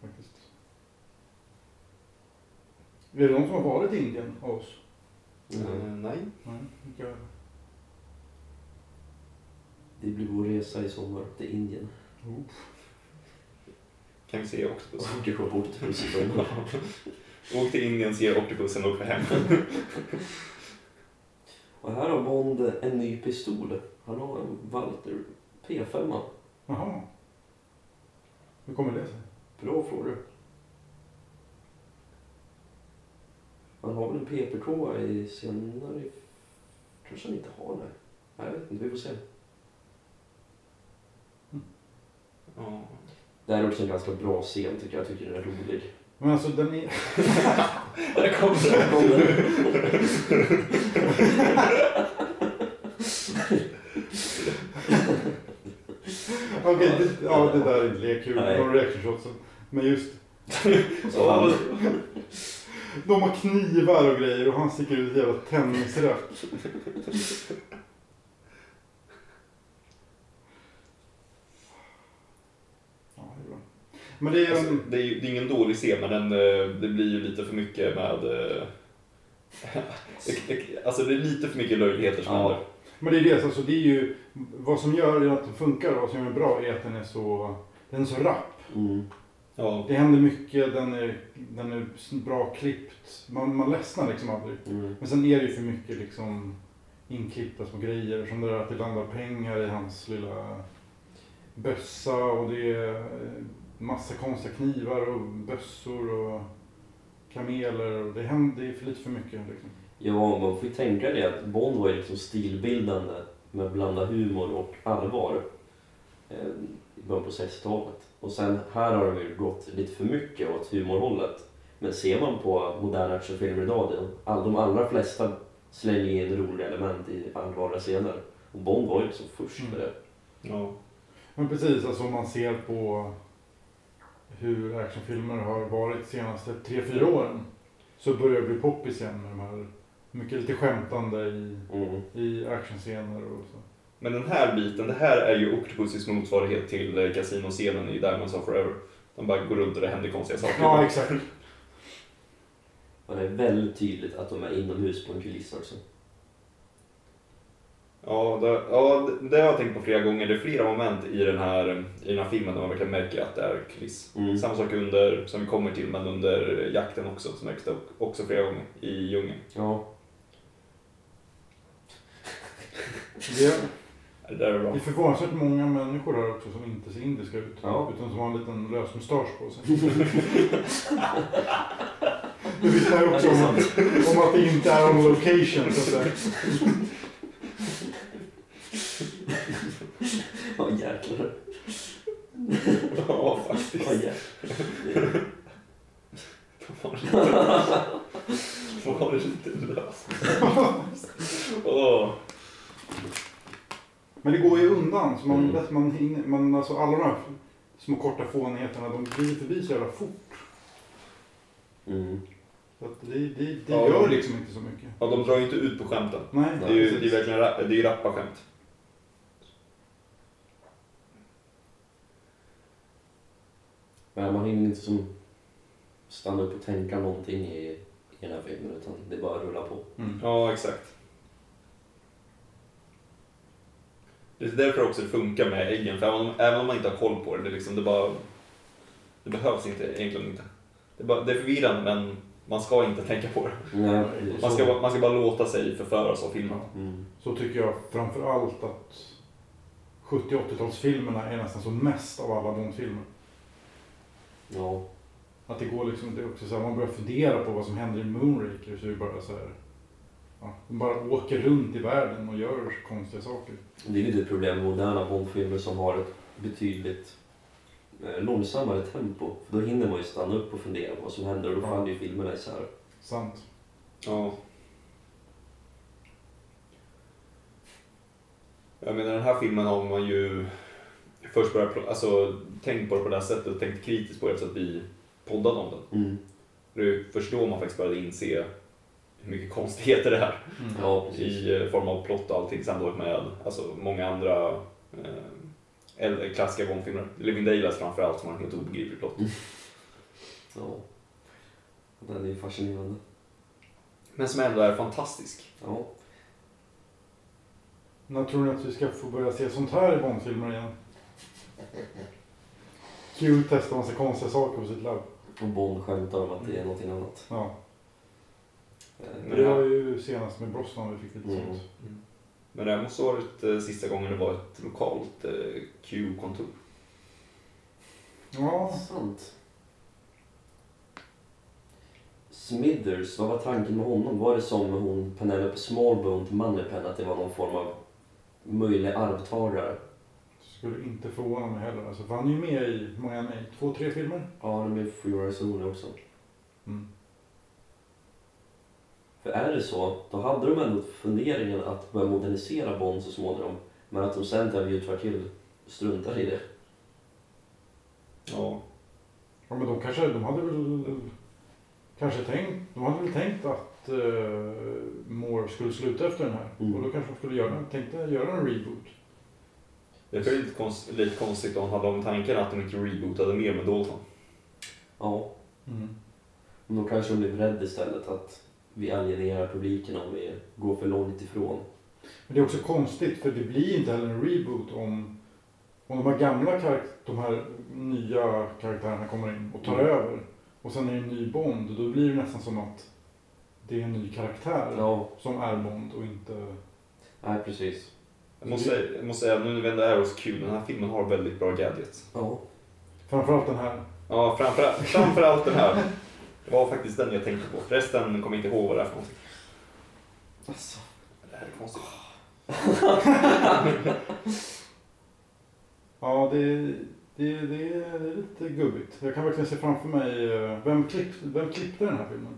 Faktiskt. Är det någon som har varit i Indien av oss? Mm. Nej. Nej. Det blir vår resa i sommar till Indien. Oh. Kan vi se Octopus. Och åker bort till huset. Åk till Indien, se Octopusen och åk hem. Och här har Bond en ny pistol. Han har en Walter P5. Jaha. Hur kommer det sig? Bra fråga. Han har väl en PPK i senare... Kanske han inte har det. Nej, Jag vet inte, vi får se. Ja. Det här är också en ganska bra scen tycker jag. Jag tycker den är rolig. Men alltså den är... [laughs] Där kom det. [laughs] [laughs] Okej, det, ja det där är inte lika kul. Nej. De reaction. Men just, [laughs] han, [laughs] de har knivar och grejer och han sticker ut ett jävla tennisrack. Ja, det är bra. Men det är Alltså, det, är det är ingen dålig scen, men den, eh, det blir ju lite för mycket med... eh, alltså det är lite för mycket löjligheter som Ja. händer. Men det är det, alltså det är ju... Vad som gör att den funkar och vad som gör den bra är att den är så... Den är så rapp. mm. Ja. Det händer mycket, den är, den är bra klippt. Man, man ledsnar liksom aldrig. Mm. Men sen är det ju för mycket liksom inklippta små grejer. Som det där att det landar pengar i hans lilla bössa och det är eh, massa konstiga knivar och bössor och kameler. Och det, händer, det är för lite för mycket. Liksom. Ja, man får ju tänka det att Bond var ju liksom stilbildande med blanda humor och allvar eh, i början på 60-talet. Och sen här har de ju gått lite för mycket åt humorhållet. Men ser man på moderna actionfilmer idag, det- all, de allra flesta slänger in roliga element i allvarliga scener. Och Bond var ju liksom först med det. Ja. Men precis, alltså om man ser på hur actionfilmer har varit de senaste 3-4 åren. Så börjar det bli poppis igen med de här mycket lite skämtande i, Mm. i actionscener och så. Men den här biten, det här är ju Octopusys motsvarighet till eh, kasinoscenen i Diamonds of Forever. De bara går runt och det händer konstiga saker. Ja, exakt. Och det är väldigt tydligt att de är inomhus på en kuliss också. Ja, det, ja, det- det har jag tänkt på flera gånger. Det är flera moment i den här, i den här filmen där man verkligen märker att det är kuliss. Mm. Samma sak under, som vi kommer till, men under jakten också, så märks det också flera gånger i djungeln. Ja, Det, Det där är bra. det är förvånansvärt många människor här också som inte ser indiska ut. Ja. Utan som har en liten lös mustasch på sig. [laughs] Det vittnar också Ja, det är om, att- om att det inte är on location så att säga. ja jäklar. Ja, faktiskt. Ja, jäklar. De har lite löst. Åh. Men det går ju undan. Så man, Mm. man, hinner- man, alltså alla de här små korta fånigheterna de glider förbi så jävla fort. Mm. Så att det det, det Ja. gör liksom inte så mycket. Ja, de drar ju inte ut på skämten. Nej, Det är ju det är verkligen ra- det är rappa skämt. Men man hinner inte som stanna upp och tänka någonting i, i den här filmen utan det är bara att rulla på. Mm. Ja, exakt. Det är därför också det funkar med äggen, för även om, även om man inte har koll på det, det, är liksom, det, bara, det behövs inte, egentligen inte. Det är, bara, det är förvirrande, men man ska inte tänka på det. Nej, Man ska, bara- man ska bara låta sig förföras av filmen. Mm. Så tycker jag framför allt att 70 och 80-talsfilmerna är nästan som mest av alla Bondfilmer. Ja. Att det går liksom, det är också så här, man börjar fundera på vad som händer i Moonraker så är det bara så här, ja, de bara åker runt i världen och gör konstiga saker. Det är lite ett problem med moderna Bondfilmer som har ett betydligt eh, långsammare tempo. För då hinner man ju stanna upp och fundera på vad som händer och då Ja. faller ju filmerna isär. Sant. Ja. Jag menar den här filmen har man ju först börjat alltså, tänkt på det på det här sättet och tänkt kritiskt på det så att vi poddade om den. Mm. Det är först då man faktiskt började inse mycket konstigheter det är Mm. Ja, i eh, form av plott och allting samtidigt med alltså, många andra eh, klassiska Bondfilmer. Living Daylights framförallt som har en helt obegriplig plott. Ja. Den är ju fascinerande. Men som ändå är fantastisk. Ja. När tror ni att vi ska få börja se sånt här i Bondfilmer igen? Q testar massa konstiga saker på sitt labb. Och Bond skämtar om att det är någonting annat. Ja. Men Det var ju senast med Brosnan vi fick lite Mm. sånt. Men det här måste ha varit eh, sista gången det var ett lokalt eh, Q-kontor. Ja, Sant. Smithers, vad var tanken med honom? Var det som med hon Penelope Smallbone till Moneypen, att det var någon form av möjlig arvtagare? skulle inte förvåna mig heller. Alltså, för han är ju med i, många han med i? Två, tre filmer? Ja, de är For Your Zone också. Mm. För är det så, då hade de ändå funderingen att börja modernisera Bond så småningom. Men att de sen till View till struntar i det. Ja. Ja men de kanske, de hade väl kanske tänkt, de hade väl tänkt att uh, Moore skulle sluta efter den här. Mm. Och då kanske de skulle göra, tänkte göra en reboot. Det är lite, konst, lite konstigt om de hade de tanken att de inte rebootade mer med Dalton. Ja, Mm. men då kanske de blev rädda istället att vi alienerar publiken om vi går för långt ifrån. Men det är också konstigt för det blir inte heller en reboot om, om de här gamla de här nya karaktärerna kommer in och tar Mm. över. Och sen är det en ny Bond. Då blir det nästan som att det är en ny karaktär Ja, som är Bond och inte... nej precis. Jag måste, jag måste säga, nu när vi ändå är hos Q, den här filmen har väldigt bra gadgets. Ja. Framförallt den här. Ja, framförallt, framförallt den här. [laughs] Det var faktiskt den jag tänkte på. Resten kommer jag inte ihåg vad det är för någonting. Alltså. Det här är konstigt. [laughs] Ja, det, det, det är lite gubbigt. Jag kan verkligen se framför mig, eh, vem, klipp, vem klippte den här filmen?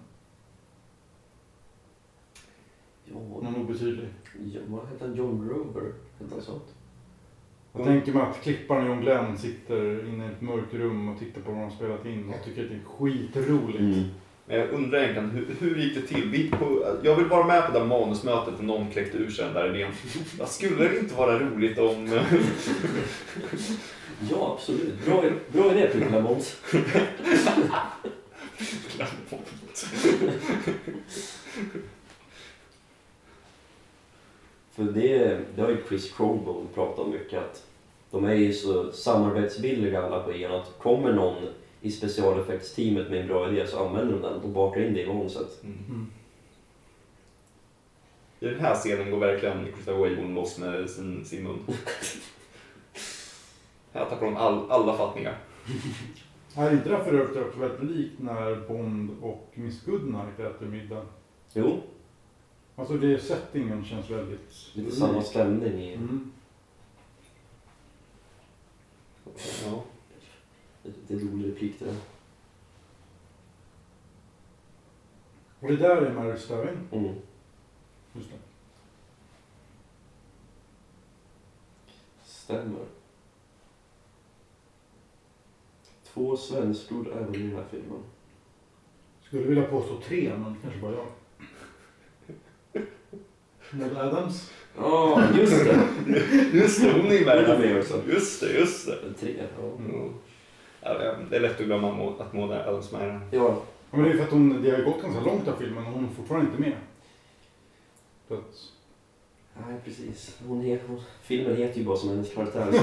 Ja, Någon obetydlig. ja, vad heter han? John Grover? Hette han så? Jag Mm. tänker mig att klipparen John Glenn sitter inne i ett mörkt rum och tittar på vad de har spelat in och tycker att det är skitroligt. Mm. Men jag undrar egentligen, hur, hur gick det till? Vi på, jag vill vara med på det där manusmötet när någon kläckte ur sig den där idén. [laughs] Skulle det inte vara roligt om... [laughs] Ja, absolut. Bra, bra idé Pippi Måns. [laughs] För det, det har ju Chris Crowbone pratat om mycket att de är ju så samarbetsvilliga alla på igen att kommer någon i specialeffektsteamet med en bra idé så använder de den och bakar in det i manuset. Mm. Mm. I den här scenen går verkligen Christopher Wayborn loss med sin, sin mun. Här tappar hon all, alla fattningar. [laughs] Är inte det här för övrigt också väldigt likt när Bond och Miss Goodnight äter middag? Jo, Alltså det settingen känns väldigt lite samma stämning i... Mm. Ja. Det är en rolig replik det där. Och det där är Mary Sterling. Mm. Just det. Stämmer. Två svenskor även i den här filmen. Skulle vilja påstå tre, men kanske bara jag. Maud Adams. Ja, just det! [laughs] Just det, hon är ju med är med också. Just det, just det. Tre, ja. Mm. Ja, det är lätt att glömma att Maud Adams är med den. ja. Ja, men det är för att hon, det har ju gått ganska långt av filmen och hon är fortfarande inte med. Så att, Nej, precis. Hon är, hon, filmen heter ju bara som hennes karaktär. Så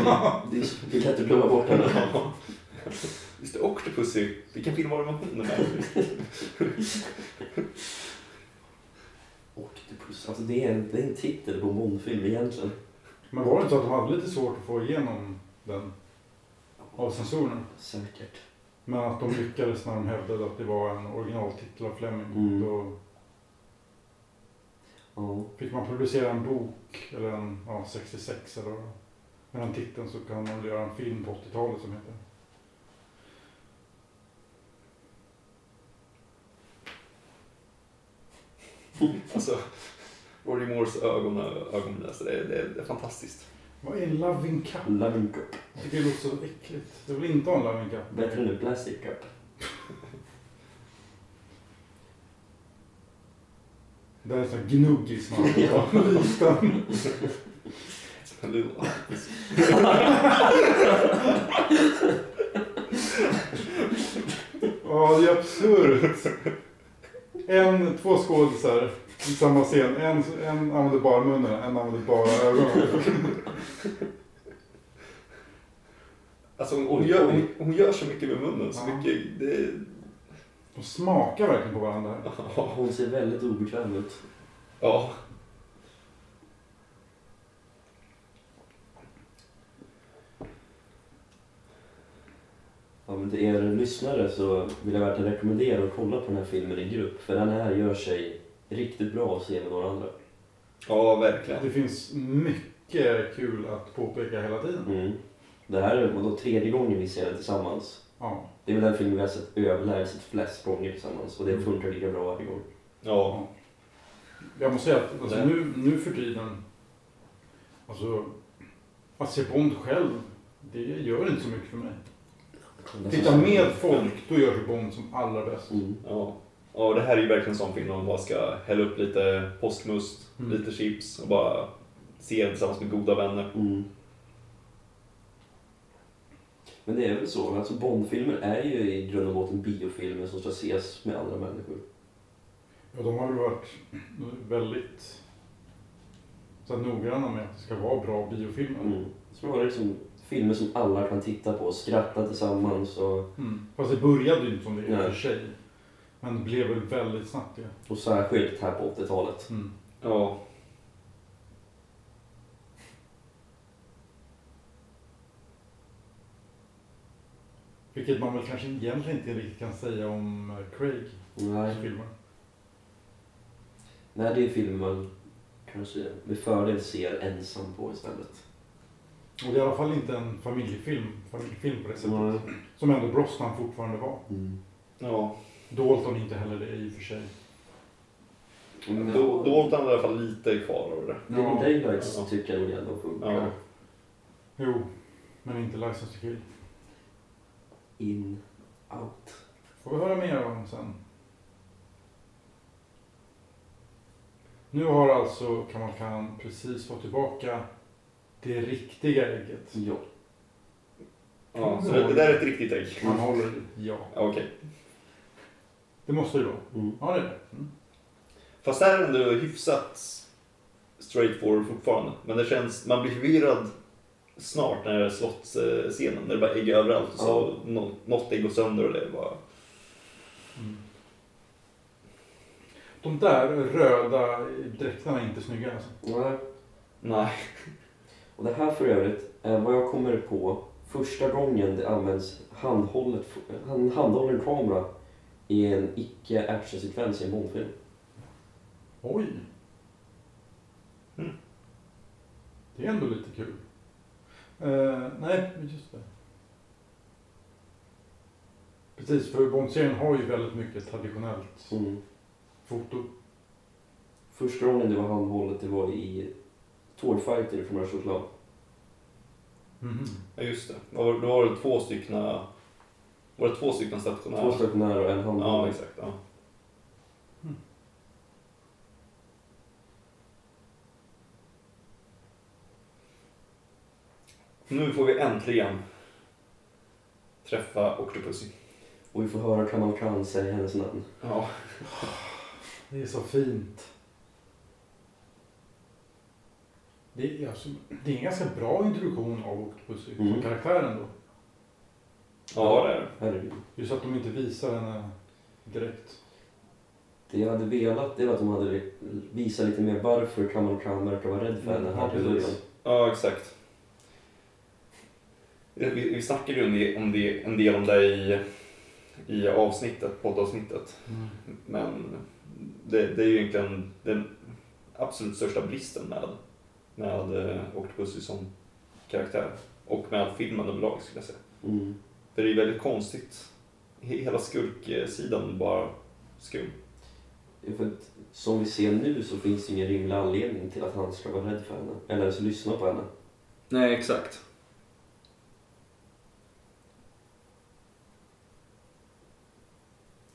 det, det, vi kan inte glömma bort henne. Just det, Octopussy. Vilken film var det med hon är [laughs] Octopus. Alltså det är en, det är en titel på en Bondfilm egentligen. men var det inte så att de hade lite svårt att få igenom den av censurerna? Säkert. Men att de lyckades när de hävdade att det var en originaltitel av Fleming. Mm. Då Ja. fick man publicera en bok, eller en, ja, 66 eller med den titeln så kan man göra en film på 80-talet som heter [laughs] Alltså, Roger Moores ögon och ögon, alltså, det, är, det, det är fantastiskt. Vad är en loving cup? Loving Cup. Jag tycker det låter så äckligt. Jag vill inte ha en loving cup. Bättre än en Plastic Cup. [laughs] Det är sån här gnuggis [laughs] man har. Liten. Ja, det är absurt. En, två skådisar i samma scen. En, en använder bara munnen, en använder bara ögonen. [laughs] Alltså hon, hon, gör, hon, hon gör så mycket med munnen, så Ja. mycket... Det, De smakar verkligen på varandra. Hon ser väldigt obekväm ut. ja. Men till er lyssnare så vill jag verkligen rekommendera att kolla på den här filmen i grupp. För den här gör sig riktigt bra att se med några andra. ja, verkligen. Det finns mycket kul att påpeka hela tiden. Mm. Det här är då tredje gången vi ser den tillsammans. Ja. Det är väl den film vi har sett överlägset flest gånger tillsammans och det funkar lika bra varje gång. Ja. Jag måste säga att alltså, nu, nu för tiden, alltså att se Bond själv, det gör inte så mycket för mig. Titta med folk, då gör du Bond som allra bäst. Mm. Ja. Ja, det här är ju verkligen en sån film där man bara ska hälla upp lite påskmust, Mm. lite chips och bara se den tillsammans med goda vänner. Mm. Men det är väl så, alltså Bondfilmer är ju i grund och botten biofilmer som ska ses med andra människor. Ja, de har ju varit väldigt så noggranna med att det ska vara bra biofilmer. Mm. Så var det liksom filmer som alla kan titta på och skratta tillsammans och, Mm. Fast det började ju inte som det är i och Nej. för sig. Men det blev väl väldigt snabbt det. och särskilt här på 80-talet. Mm. Ja. Vilket man väl kanske egentligen inte riktigt kan säga om eh, Craig Nej. filmer. Nej, det är filmer man kanske med fördel ser ensam på istället. Och det är i alla fall inte en familjefilm, familjefilm på det sättet. Nej. Som ändå Brosnan fortfarande var. Mm. Ja. Dalton inte heller det i och för sig. Men, Då, åt han i alla fall lite kvar av det. Living Daylights Ja. tycker jag nog ändå funkar. Ja. Jo, men inte License to Kill. In, out. Får vi höra mer om sen. Nu har alltså Kamal Khan precis fått tillbaka det riktiga ägget. Ja. Ja, så det, det där är ett riktigt ägg. Man håller i, ja. Ja, Okej. Det måste det vara. Mm. Ja, det är det. Mm. Fast det här är ändå hyfsat straightforward fortfarande. Men det känns, man blir förvirrad snart när det är slottsscenen. När det bara är ägg överallt och så nå- något ägg går sönder och det är bara... Mm. De där röda dräkterna är inte snygga alltså. Nej. Nej. Och det här för övrigt är vad jag kommer på första gången det används handhållet, hand- handhållen kamera i en icke-actionsekvens i en Bondfilm. Oj! Mm. Det är ändå lite kul. Eh, nej, just det. Precis, för Bond-serien har ju väldigt mycket traditionellt Mm. foto. Första gången det var handhållet det var i Swordfighter från Rush Clown. Mm. Ja just det. Då var, då var det två stycken var det två stycken stationära? Två stationära och en handlare. Ja, exakt. Ja. Mm. Nu får vi äntligen träffa Octopussy. Och vi får höra Kamal Khan säga hennes namn. Ja. Det är så fint. Det är, alltså, det är en ganska bra introduktion av Octopussy Mm. som karaktären då. Ja, det är det. Herregud. Just att de inte visar henne direkt. Det jag hade velat det var att de hade visat lite mer varför Kamal Khan verkar vara rädd för henne Mm, här ja, i början. precis. Ja, exakt. Vi, vi snackade ju om det, om det, en del om det i, i avsnittet, poddavsnittet. Men det, det är ju egentligen den absolut största bristen med, med eh, Octopussy som karaktär. Och med filmen överlag skulle jag säga. Mm. För det är väldigt konstigt. He- Hela skurksidan bara skum. Ja, För att, som vi ser nu så finns det ingen rimlig anledning till att han ska vara rädd för henne. Eller ens lyssna på henne. Nej, exakt.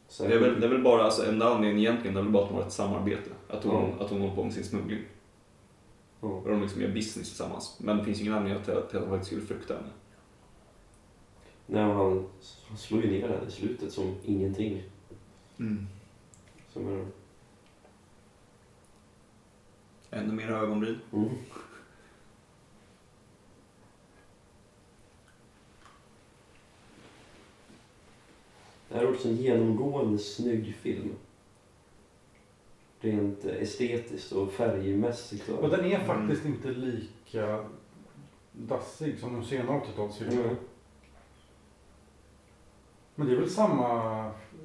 Så Det är, väl, det är väl bara, alltså, enda anledningen egentligen, det är väl bara att de har ett samarbete. Att hon, Ja. att hon håller på med sin smuggling. Ja. Och de liksom gör business tillsammans. Men det finns ingen anledning till att, till att han faktiskt skulle frukta henne. Nej, han, han slår ju ner henne i slutet som ingenting. Som är, Ännu mer ögonbryn. mm. Det här är också en genomgående snygg film. Rent estetiskt och färgmässigt. Och den är Mm. faktiskt inte lika dassig som de senare 80-talsfilmerna. Mm. Men det är väl samma...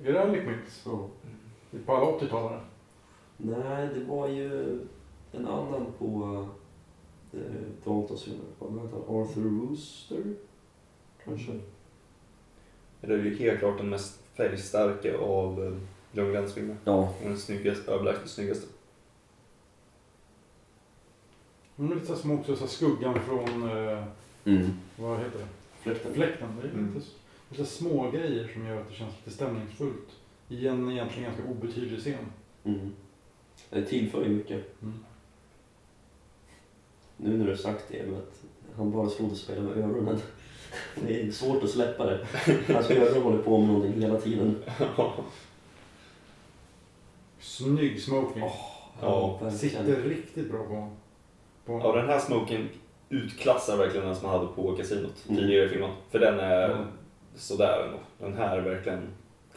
Är det Alec Mills? Ja. På alla 80-talare? Nej, det var ju en annan på eh, Daltons filmer. Vad heter han? Arthur Rooster? Kanske? Det är ju helt klart den mest färgstarka av eh, John Glenns filmer. Ja. Den snyggaste, överlägset snyggaste. Men lite som också så skuggan från... Eh, Mm. vad heter det? Fläkten. Fläkten. Det är Mm. lite, lite små grejer som gör att det känns lite stämningsfullt. I en egentligen ganska obetydlig scen. Mm. Det tillför ju mycket. Mm. Nu när du har sagt det med att han bara skådespelar med öronen. Det är svårt att släppa det. Hans öron håller på med någonting hela tiden. [laughs] Snygg smoking. Ja, verkligen. Sitter riktigt bra på, på Ja, den här smoken utklassar verkligen den som han hade på kasinot Mm. tidigare i filmen. För den är Ja. sådär ändå. Den här är verkligen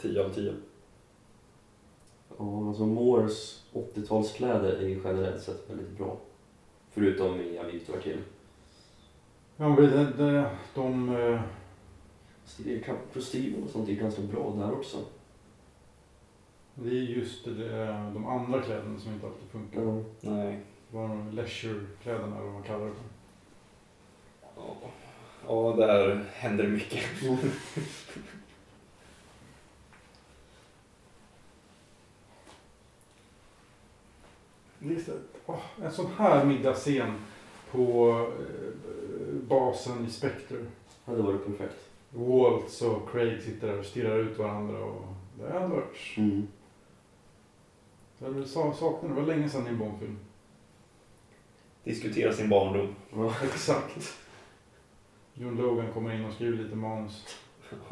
10 av 10. Ja, alltså Moores 80-talskläder är ju generellt sett väldigt bra. Förutom i Avito Akil. Ja, men det, det, de... eh, Kostymen och sånt är ganska bra där också. Det är just det, de andra kläderna som inte alltid funkar. Ja. Nej. Vad de leisure-kläderna eller vad man kallar det för. Ja, ja där händer mycket. [laughs] Åh, en sån här middagsscen på eh, basen i Spectre. Ja, det var det perfekt. Waltz och Craig sitter där och stirrar ut varandra. Och det hade varit... Mm. Jag hade sa- saknat det. var länge sedan i en Bondfilm. Diskutera sin barndom. Ja. [laughs] Exakt. John Logan kommer in och skriver lite manus. [laughs]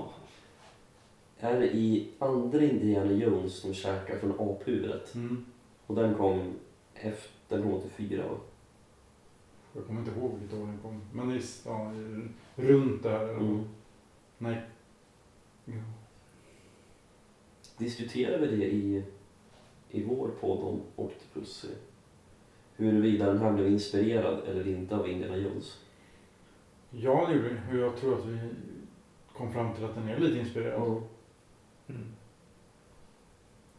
Är det i andra Indiana Jones de käkar från aphuvudet? Mm. Och den kom efter, den kom 84 va? Jag kommer inte ihåg vilket år den kom. Men är ja, runt där. eller- Mm. Nej. Ja. Diskuterade vi det i, i vår podd om Octopus? eh, Huruvida den här blev inspirerad eller inte av Indiana Jones? Ja, det gjorde vi. Och Jag tror att vi kom fram till att den är lite inspirerad. Mm.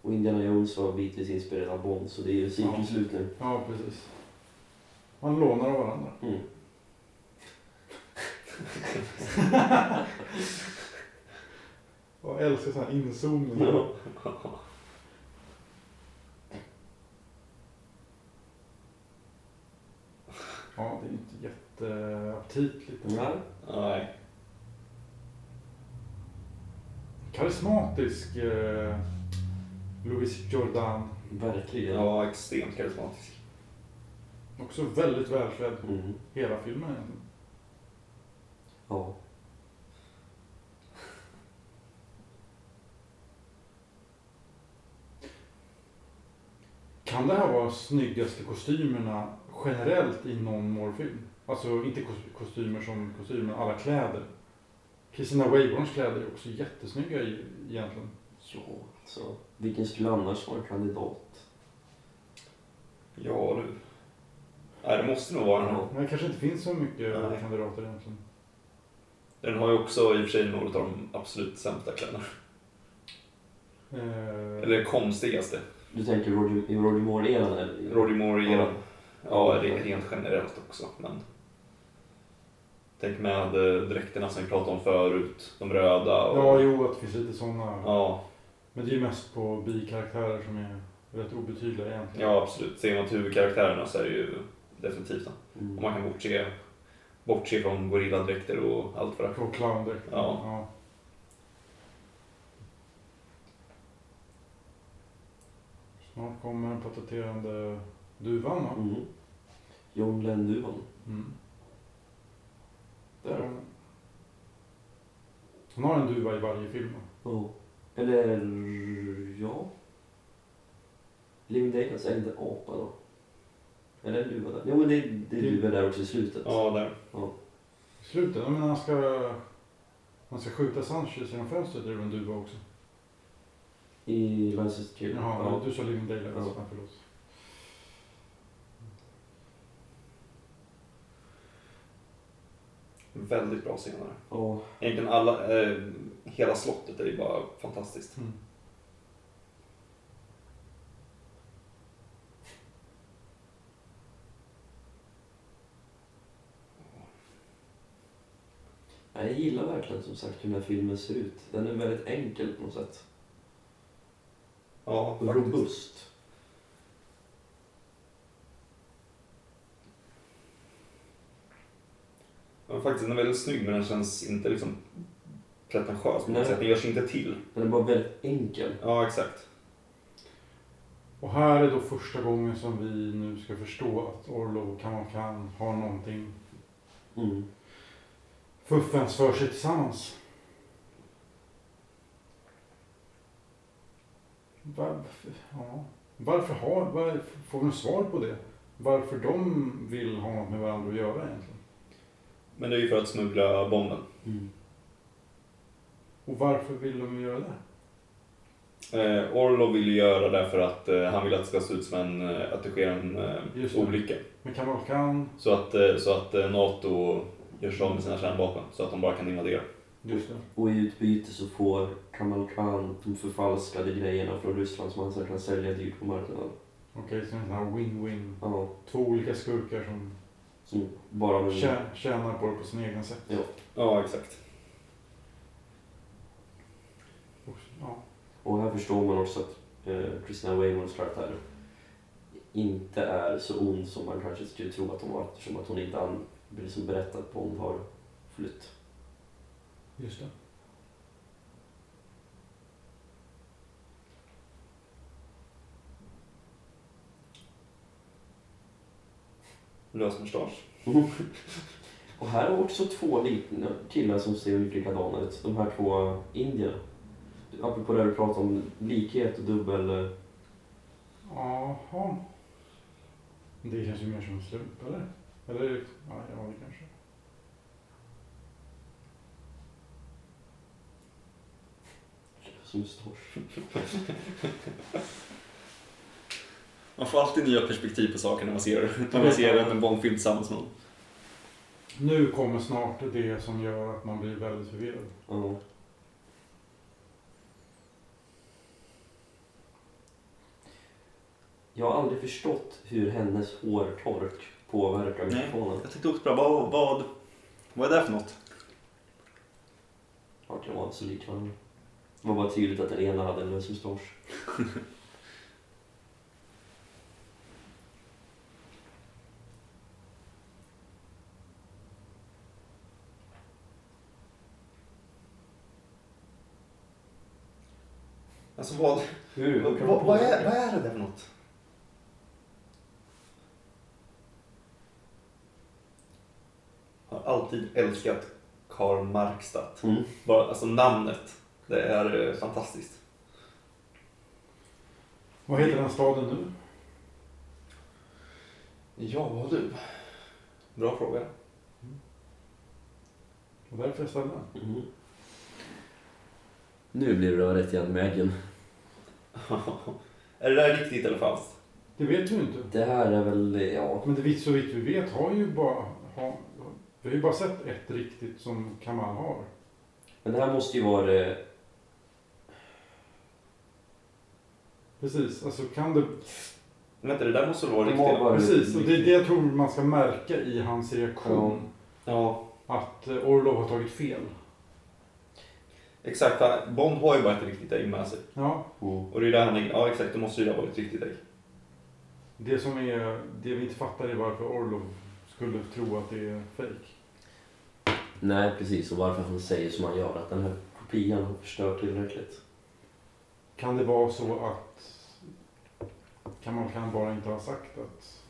Och Indiana Jones var bitvis inspirerad av Bond så det är ju cirkeln Ja. slut nu. Ja, precis. Man lånar av varandra. Mm. [laughs] Jag älskar sådana här inzoomningar. Ja, [laughs] [laughs] det är inte jätteaptitligt. Nej. Nej. Karismatisk eh, Louis Jordan. Verkligen. Ja, extremt karismatisk. Också väldigt välklädd Mm. hela filmen egentligen. Ja. Kan det här vara snyggaste kostymerna generellt i någon Moore-film? Alltså inte kos- kostymer som kostymer, men alla kläder. Christina Wayborns kläder är också jättesnygga i- egentligen. Ja, så. Vilken skulle annars vara kandidat? Ja du. Nej, det måste nog vara den här. Ja. Men det kanske inte finns så mycket Nej. kandidater egentligen. Den har ju också i och för sig några av de absolut sämsta kläderna. Eh, Eller konstigaste. Du tänker Roger, i Roger Moore-eran eller? Roger Moore-eran. Ja. Ja, det är rent generellt också. Men... Tänk med dräkterna som vi pratade om förut. De röda och... Ja, jo, att det finns lite sådana. Ja, Men det är ju mest på bikaraktärer som är rätt obetydliga egentligen. ja, absolut. Ser man till huvudkaraktärerna så är det ju definitivt. Mm. Om man kan bortse, bortse från gorilladräkter och allt vad det är. På clowndräkt. Ja. ja. Snart kommer den patenterande duvan va? Mm. John Lenn-duvan. Mm. Där. Han har en duva i varje film. Ja. Eller, ja. Living Daylights, är det inte apa då? Eller en duva där? Jo men det, det är Det- duva där också i slutet. Ja, där. I slutet, ja, men när han ska, han ska skjuta Sanchez genom fönstret är det en duva också? I Kill. Jaha, ja. du sa Living Daylights. Ja. Ja. förlåt. Väldigt bra scener. ja. Egentligen alla, eh, hela slottet är ju bara fantastiskt. Mm. Jag gillar verkligen som sagt hur den här filmen ser ut. Den är väldigt enkel på något sätt. Ja, Och faktiskt. robust. Ja, faktiskt, den är väldigt snygg men den känns inte liksom pretentiös på något sätt. Den gör sig inte till. Den är bara väldigt enkel. Ja, exakt. Och här är då första gången som vi nu ska förstå att Orlov och Kamal Khan har någonting Mm. fuffens för sig tillsammans. Varför, ja. Varför har, var, får vi något svar på det? Varför de vill ha något med varandra att göra egentligen? Men det är ju för att smuggla bomben. Mm. Och varför vill de göra det? Eh, Orlov vill göra det för att eh, han vill att det ska se ut som en, eh, att det sker en eh, det. olycka. Med Kamal Khan, Så att, eh, så att eh, NATO gör sig av med sina kärnvapen så att de bara kan invadera. just det. Och i utbyte så får Kamal Khan de förfalskade grejerna från Ryssland som han sen kan sälja dyrt på marknaden. Okej, så en sån här win-win. Ja, Två olika skurkar som som bara vill... tjä- tjänar på det på sin egen sätt. Ja. Ja, exakt. Och- Ja. Och här förstår man också att eh, Christina Waymons karaktär inte är så ond som man kanske skulle tro att hon var eftersom att hon inte an, blir liksom berättat på hon har flytt. Just det. Lösmustasch. [laughs] Och här har också två liknande killar som ser likadana ut. De här två indierna. Apropå det du pratade om likhet och dubbel... eh, Jaha. Det känns ju mer som en slump, eller? Eller, ja, ja det kanske. Lösmustasch. [laughs] Man får alltid nya perspektiv på saker när man ser, när man ser en Bondfilm tillsammans med någon. Nu kommer snart det som gör att man blir väldigt förvirrad. Ja. Jag har aldrig förstått hur hennes hårtork påverkar mikrofonen. Jag tänkte också det, vad, vad, vad är det för något? Vart jag var så lik varandra. Det var bara tydligt att den ena hade en lös mustasch. [laughs] Alltså vad, Hur? vad, vad, vad, är, vad är det där för något? Har alltid älskat Karl Markstadt. Mm. Bara, alltså namnet, det är eh, fantastiskt. Vad heter den staden nu? Ja du. Bra fråga. Och därför jag. Mm. Nu blir det rätt igen med äggen. [laughs] är det där riktigt eller falskt? Det vet vi ju inte. Det här är väl, ja. Men det vitt så vitt vi vet har ju bara... Har, vi har ju bara sett ett riktigt som Kamal har. Men det här måste ju vara det... Precis, alltså kan det... Vänta, det där måste vara Det riktigt. bara- Precis, och det är det jag tror man ska märka i hans reaktion. Ja, Att eh, Orlov har tagit fel. Exakt. Bond har ju bara ett riktigt ägg med sig. Ja, Mm. Och det är där han är, ja exakt, det måste ju vara ett riktigt ägg. det som är... Det vi inte fattar är varför Orlov skulle tro att det är fejk. Nej, precis. Och varför han säger som han gör. Att den här kopian har förstört tillräckligt. Kan det vara så att... Kan man kan bara inte ha sagt att,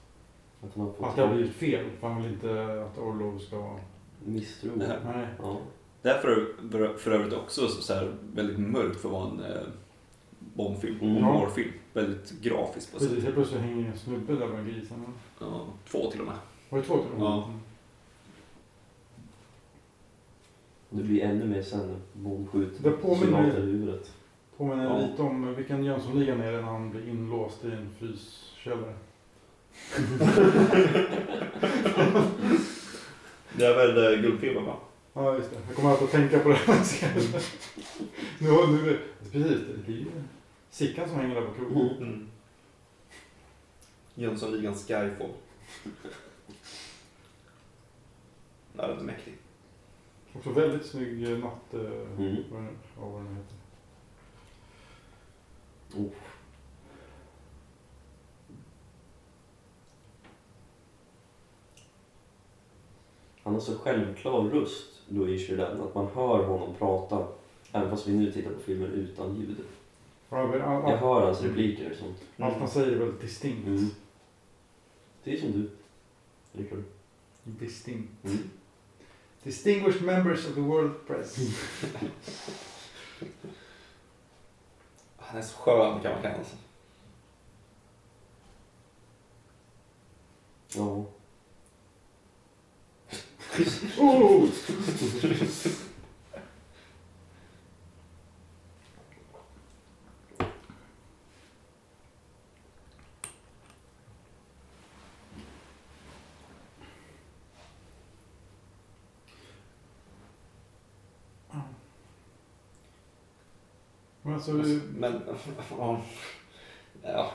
Att han har fått att det har blivit fel? För han vill inte att Orlov ska... misstro. Här- Nej. Ja. Det här för, för övrigt också så här väldigt mörkt för att vara en eh, Bondfilm, Mm. humorfilm. Väldigt grafiskt på sätt. Precis, helt plötsligt hänger en snubbe där bland grisarna. Ja, två till och med. Var det två till Ja. Det blir ännu mer sen. Bond skjuter Det påminner- i huvudet. Påminner Ja. lite om vilken Jönssonligan är det när han blir inlåst i en fryskällare. [laughs] Det är väl eh, guldfeber va? Ja, just det. Jag kommer alltid att tänka på det. [laughs] nu, har- nu, precis, det är ju Sickan som hänger där på krogen. Mm. Mm. Jönssonligan Skyfall. [laughs] Ja, den är mäktig. Också väldigt snygg eh, natt... Eh, Mm. vad, vad den heter. Oh. Han har så självklar röst, Louis Jourdan, att man hör honom prata. Även fast vi nu tittar på filmen utan ljud. Ja, men all, Jag hör hans repliker och sånt. allt han säger är väldigt distinkt. Mm. Det är som du, Rickard. Distinkt. Mm. Distinguished members of the world press. [laughs] Han är så skön kan man känna. Alltså. Ja oh! Men alltså, alltså Men, [laughs] ja. ja.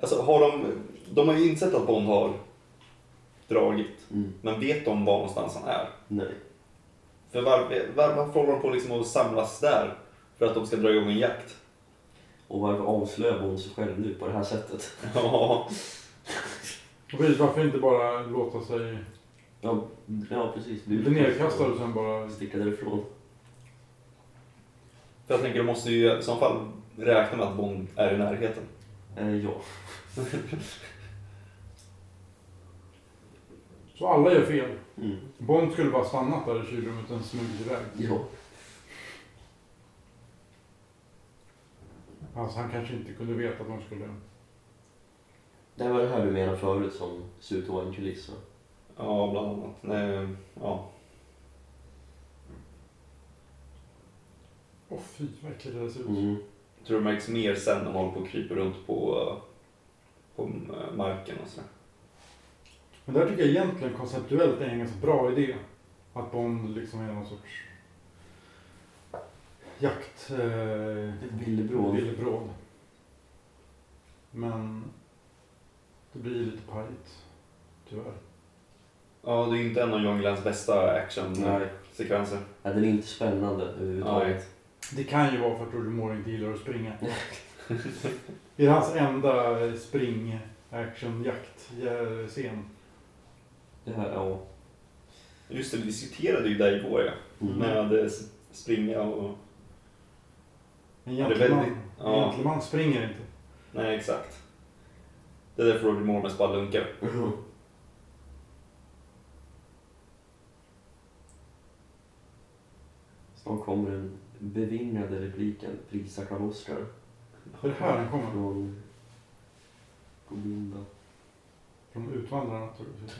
Alltså har de, de har ju insett att Bond har dragit. Mm. Men vet de var någonstans han är? Nej. För var, var, varför håller de på liksom att samlas där? För att de ska dra igång en jakt? Och varför avslöjar hon sig själv nu på det här sättet? [laughs] Ja, och precis, varför inte bara låta sig Ja, ja precis. bli nedkastad och sen bara... Sticka därifrån. för jag tänker de måste ju i så fall räkna med att Bond är i närheten. Eh, ja. [laughs] Så alla gör fel. Mm. Bond skulle bara stannat där i kylrummet och smugit iväg. Ja. Alltså han kanske inte kunde veta att de skulle... Det var det här du menade förut som ser ut att vara en kuliss va? Ja, bland annat. Nej, ja. Åh fy, vad äckligt det där ser ut. Mm. Jag tror det märks mer sen när man håller på och kryper runt på, eh, på eh, marken och sådär. Men där tycker jag egentligen konceptuellt är en ganska bra idé. Att Bond liksom är någon sorts jakt... Eh, Ett villebråd. villebråd. Men det blir lite pajigt. Tyvärr. Ja, det är inte en av John Glenns bästa actionsekvenser. Ja, den är inte spännande överhuvudtaget. Det kan ju vara för att Roger Moore inte gillar att springa. [laughs] det är hans enda spring action jakt scen. Det här, ja. Just det, vi diskuterade ju det igår ja. Mm. Med springa och... En gentleman, väldigt- en ja. gentleman springer inte. Nej, exakt. Det är därför Roger Moore mest bara lunkar. Mhm. Snart kommer den bevingade repliken Prisa Karl Oskar Är det här den kommer? från Govinda. Från Utvandrarna tror jag.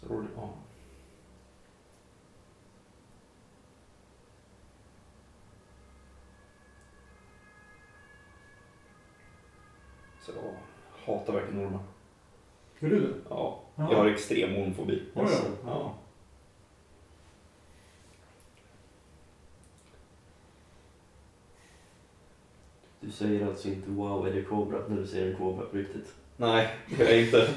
Så ja. Så jag hatar verkligen ormar. Gör du det? Ja, Ja. jag har extrem ormfobi. Ja, Alltså, ja. Ja. Du säger alltså inte wow är det kobra när du säger en kobra på riktigt? Nej, det gör jag inte.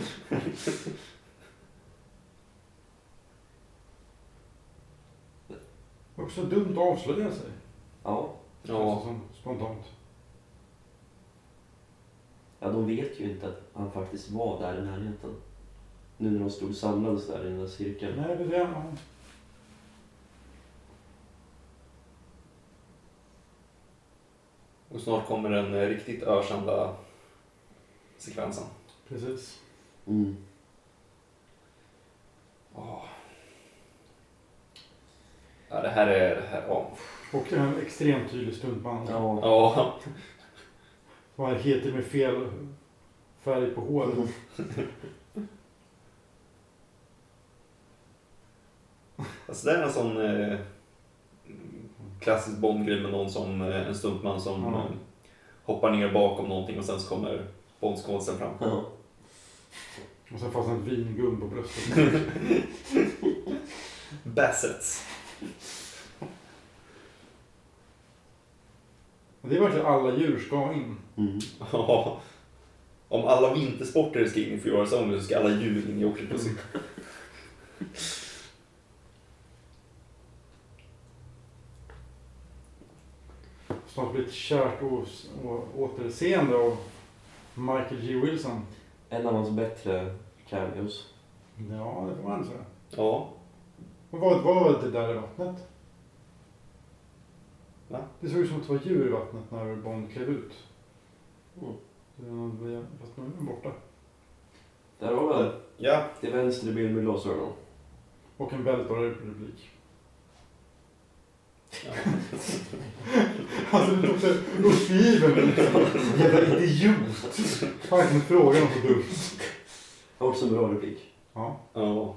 Också dumt att avslöja sig. Ja. Ja, som spontant. Ja, de vet ju inte att han faktiskt var där i närheten. Nu när de stod samlade där i den där cirkeln. Nej, det är det. Och snart kommer den eh, riktigt ökända sekvensen. Precis. Mm. Ja. Ja, det här är... Det här, ja. Och en extremt tydlig stuntman. Ja. ja. [laughs] Har heter med fel färg på håret. Alltså det är en sån eh, klassisk Bond-grej med någon som, eh, en stuntman som Ja. eh, hoppar ner bakom någonting och sen så kommer Bondskådisen fram. Ja. Och sen fastnar ett vingum på bröstet. [laughs] Bassets. Det är verkligen alla djur ska in. Mm. Ja. Om alla vintersporter ska in i Fjord Zone så ska alla djur in i Octopussy. Snart blir ett kärt återseende av Michael G. Wilson. En av hans bättre cameos. Ja, det får man säga. Ja. Och vad vad var det där i vattnet? Va? Det såg ut som att det var djur i vattnet när Bond klev ut. Det var- Fast nu är den borta. Där har vi den. Ja. Till vänster i bild med glasögon. Och en väldigt bra replik. Ja. [laughs] Alltså du tog det uppgiven liksom. Jävla idiot. Fan kan fråga något så dumt. Också en bra replik. Ja. ja.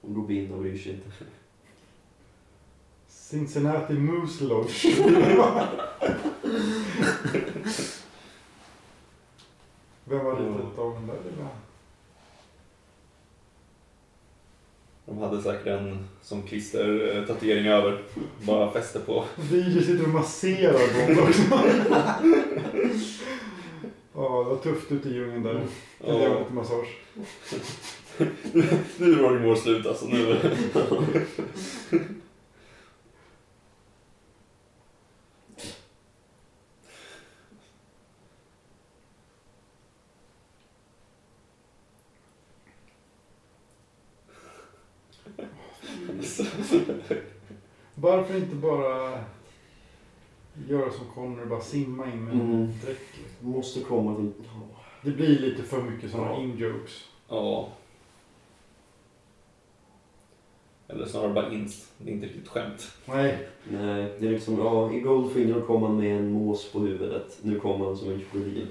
Om Robin bryr sig inte. Cincinnati Moose Lodge. [laughs] Vem var ritat av den där De hade säkert en som klister-tatuering över. Bara fäste på. DJ sitter och masserar Bond [laughs] också. Ja, det var tufft ute i djungeln där. Gör Ja. lite massage. Nu är Roger Moore slut alltså. Nu. Varför inte bara göra som Connor och bara simma in med en Mm. dräkt? liksom? Måste komma till... Ja. Det blir lite för mycket sådana Ja. in-jokes. Ja. Eller snarare bara ins. Det är inte riktigt skämt. Nej, Nej, det är liksom, ja, i Goldfinger kom han med en mås på huvudet. Nu kommer han som en krokodil.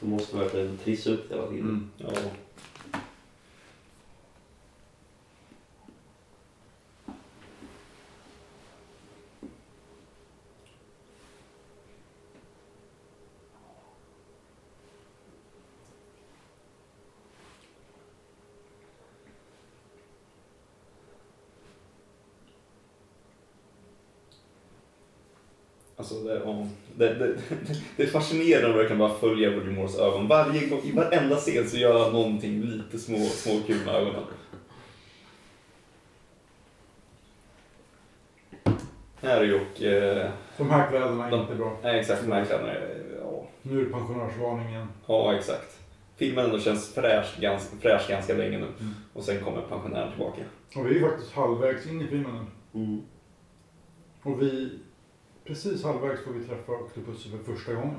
Du måste verkligen trissa upp det hela tiden. Mm. Ja. Alltså det, ja, det, det, det är fascinerande att verkligen bara följa Roger Moores ögon. Varje gång, I varenda scen så gör han någonting lite små, små kul med ögonen. Här är och... Eh, de här kläderna är De- inte bra. nej, exakt, de här kläderna är... Ja, Nu är det pensionärsvarningen. ja, exakt. Filmen ändå känns fräsch ganska, fräsch ganska länge nu. Mm. Och sen kommer pensionären tillbaka. Och vi är ju faktiskt halvvägs in i filmen nu. Mm. Och vi precis halvvägs får vi träffa Octopussy för första gången.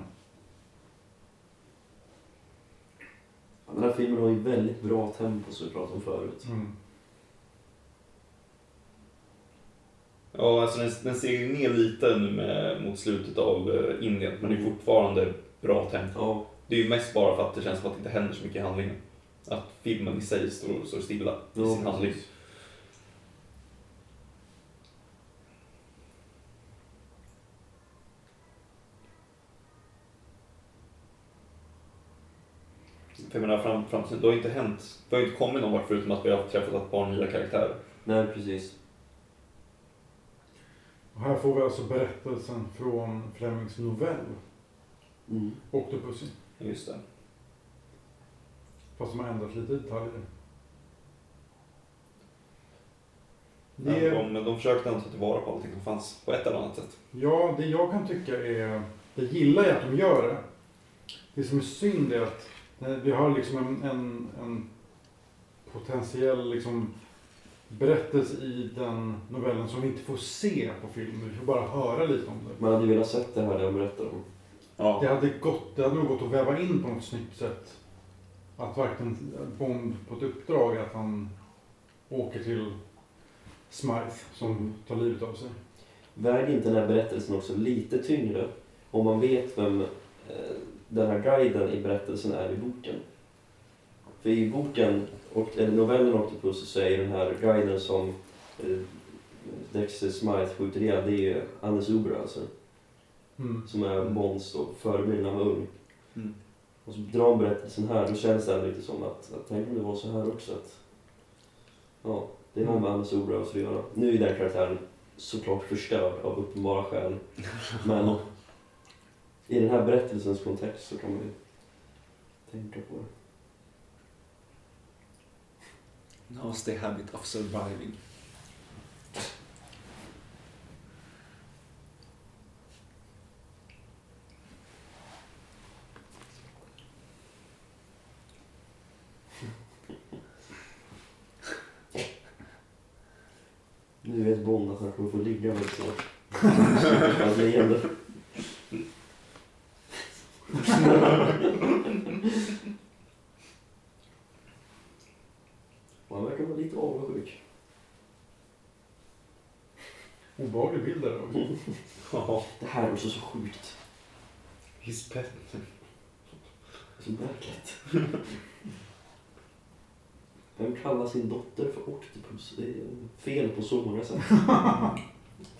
Ja, Den här filmen har ju väldigt bra tempo som vi pratade om förut. Mm. Ja, alltså den, den ser ner lite nu med, mot slutet av eh, Indien, men det är fortfarande bra tempo. Ja, Det är ju mest bara för att det känns som att det inte händer så mycket i handlingen. Att filmen i sig står, står stilla i Ja, sin handling. precis. För jag menar, fram, fram till det har inte hänt, det har inte kommit någon vart förutom att vi har träffat ett par nya karaktärer. nej precis. Och här får vi alltså berättelsen från Flemings novell Mm. Octopussy. Just det. Fast de har ändrat lite detaljer. Men Det, de, de försökte ändå ta tillvara på allting som fanns på ett eller annat sätt. ja, det jag kan tycka är... Jag gillar ju att de gör det. Det som är synd är att vi har liksom en, en, en potentiell liksom berättelse i den novellen som vi inte får se på film. Vi får bara höra lite om det. Man hade ju velat sett det här jag berättade om. Ja. Det hade, gått, det hade nog gått att väva in på något snyggt sätt. Att verkligen Bond på ett uppdrag att han åker till Smythe som tar livet av sig. Väger inte den här berättelsen också lite tyngre om man vet vem eh, den här guiden i berättelsen är i boken? För i boken, och, eller novellen Octopus, så är den här guiden som eh, Dexter Smythe skjuter ihjäl, det är ju Anders Uber alltså. Mm. Som är Bonds då, förebild när han var ung. Mm. Och så drar han berättelsen här, då känns det ändå lite som att, att tänk om det var så här också att Ja, det har med Anders Obrös att göra. Nu är den karaktären såklart förstörd av uppenbara skäl. [laughs] Men i den här berättelsens kontext så kan man ju tänka på det. Now's the habit of surviving. Nu vet Bond att han kommer få ligga väldigt snart. [laughs] [laughs] Han verkar vara lite avundsjuk. Obehaglig bild där också. Ja, Det här är också så sjukt. his pet. Så märkligt. Vem kallar sin dotter för Octopus? Det är fel på så många sätt.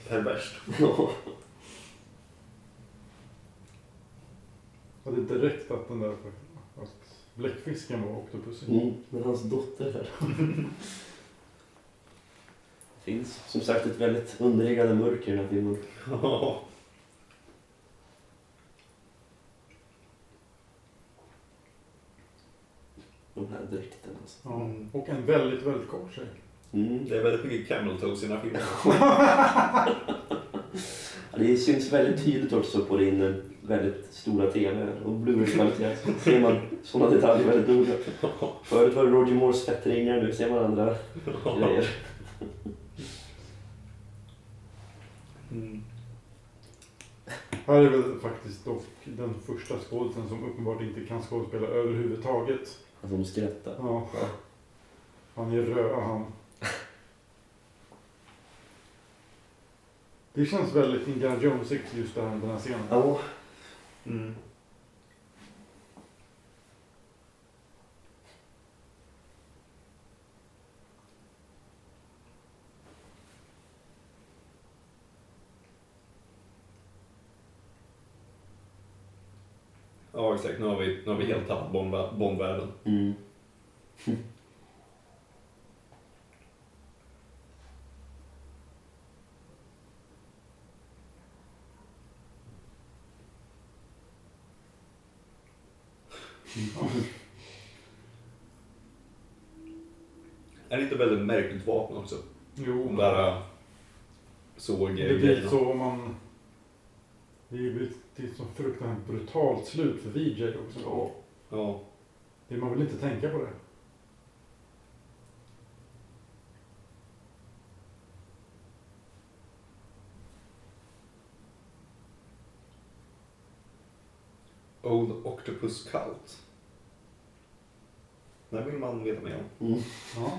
Perverst. Ja. Är direkt att den där att bläckfisken var Octopussy. Mm, men hans dotter här. Det finns som sagt ett väldigt underliggande mörker i den här filmen. Ja. [laughs] De här dräkterna alltså. Ja. Och en väldigt, väldigt kort tjej. Mm. Det är väldigt mycket camel toes i den här filmen. [laughs] Ja, Det syns väldigt tydligt också på din eh, väldigt stora TV och Blu-ray-kvalitet. [laughs] ser man sådana detaljer väldigt noga. Förut var det Roger Moores fettringar, nu ser man andra grejer. Mm. Här är väl faktiskt dock den första skådisen som uppenbart inte kan skådespela överhuvudtaget. Alltså de skrattar. Ja. Han är röd han. Det känns väldigt Indiana Jonesigt just det här, den här scenen. Ja, Mm. Ja, exakt. Nu har vi, nu har vi helt tappat Bondvärlden. mm. [laughs] Är det inte väldigt märkligt vapen också? Jo. Där såg Det är grejerna. så man... Det är ju ett så fruktansvärt brutalt slut för VJ också. Ja. ja. Det, man vill inte tänka på det. Old Octopus Cult. Här vill man veta mer om. Mm. Ja.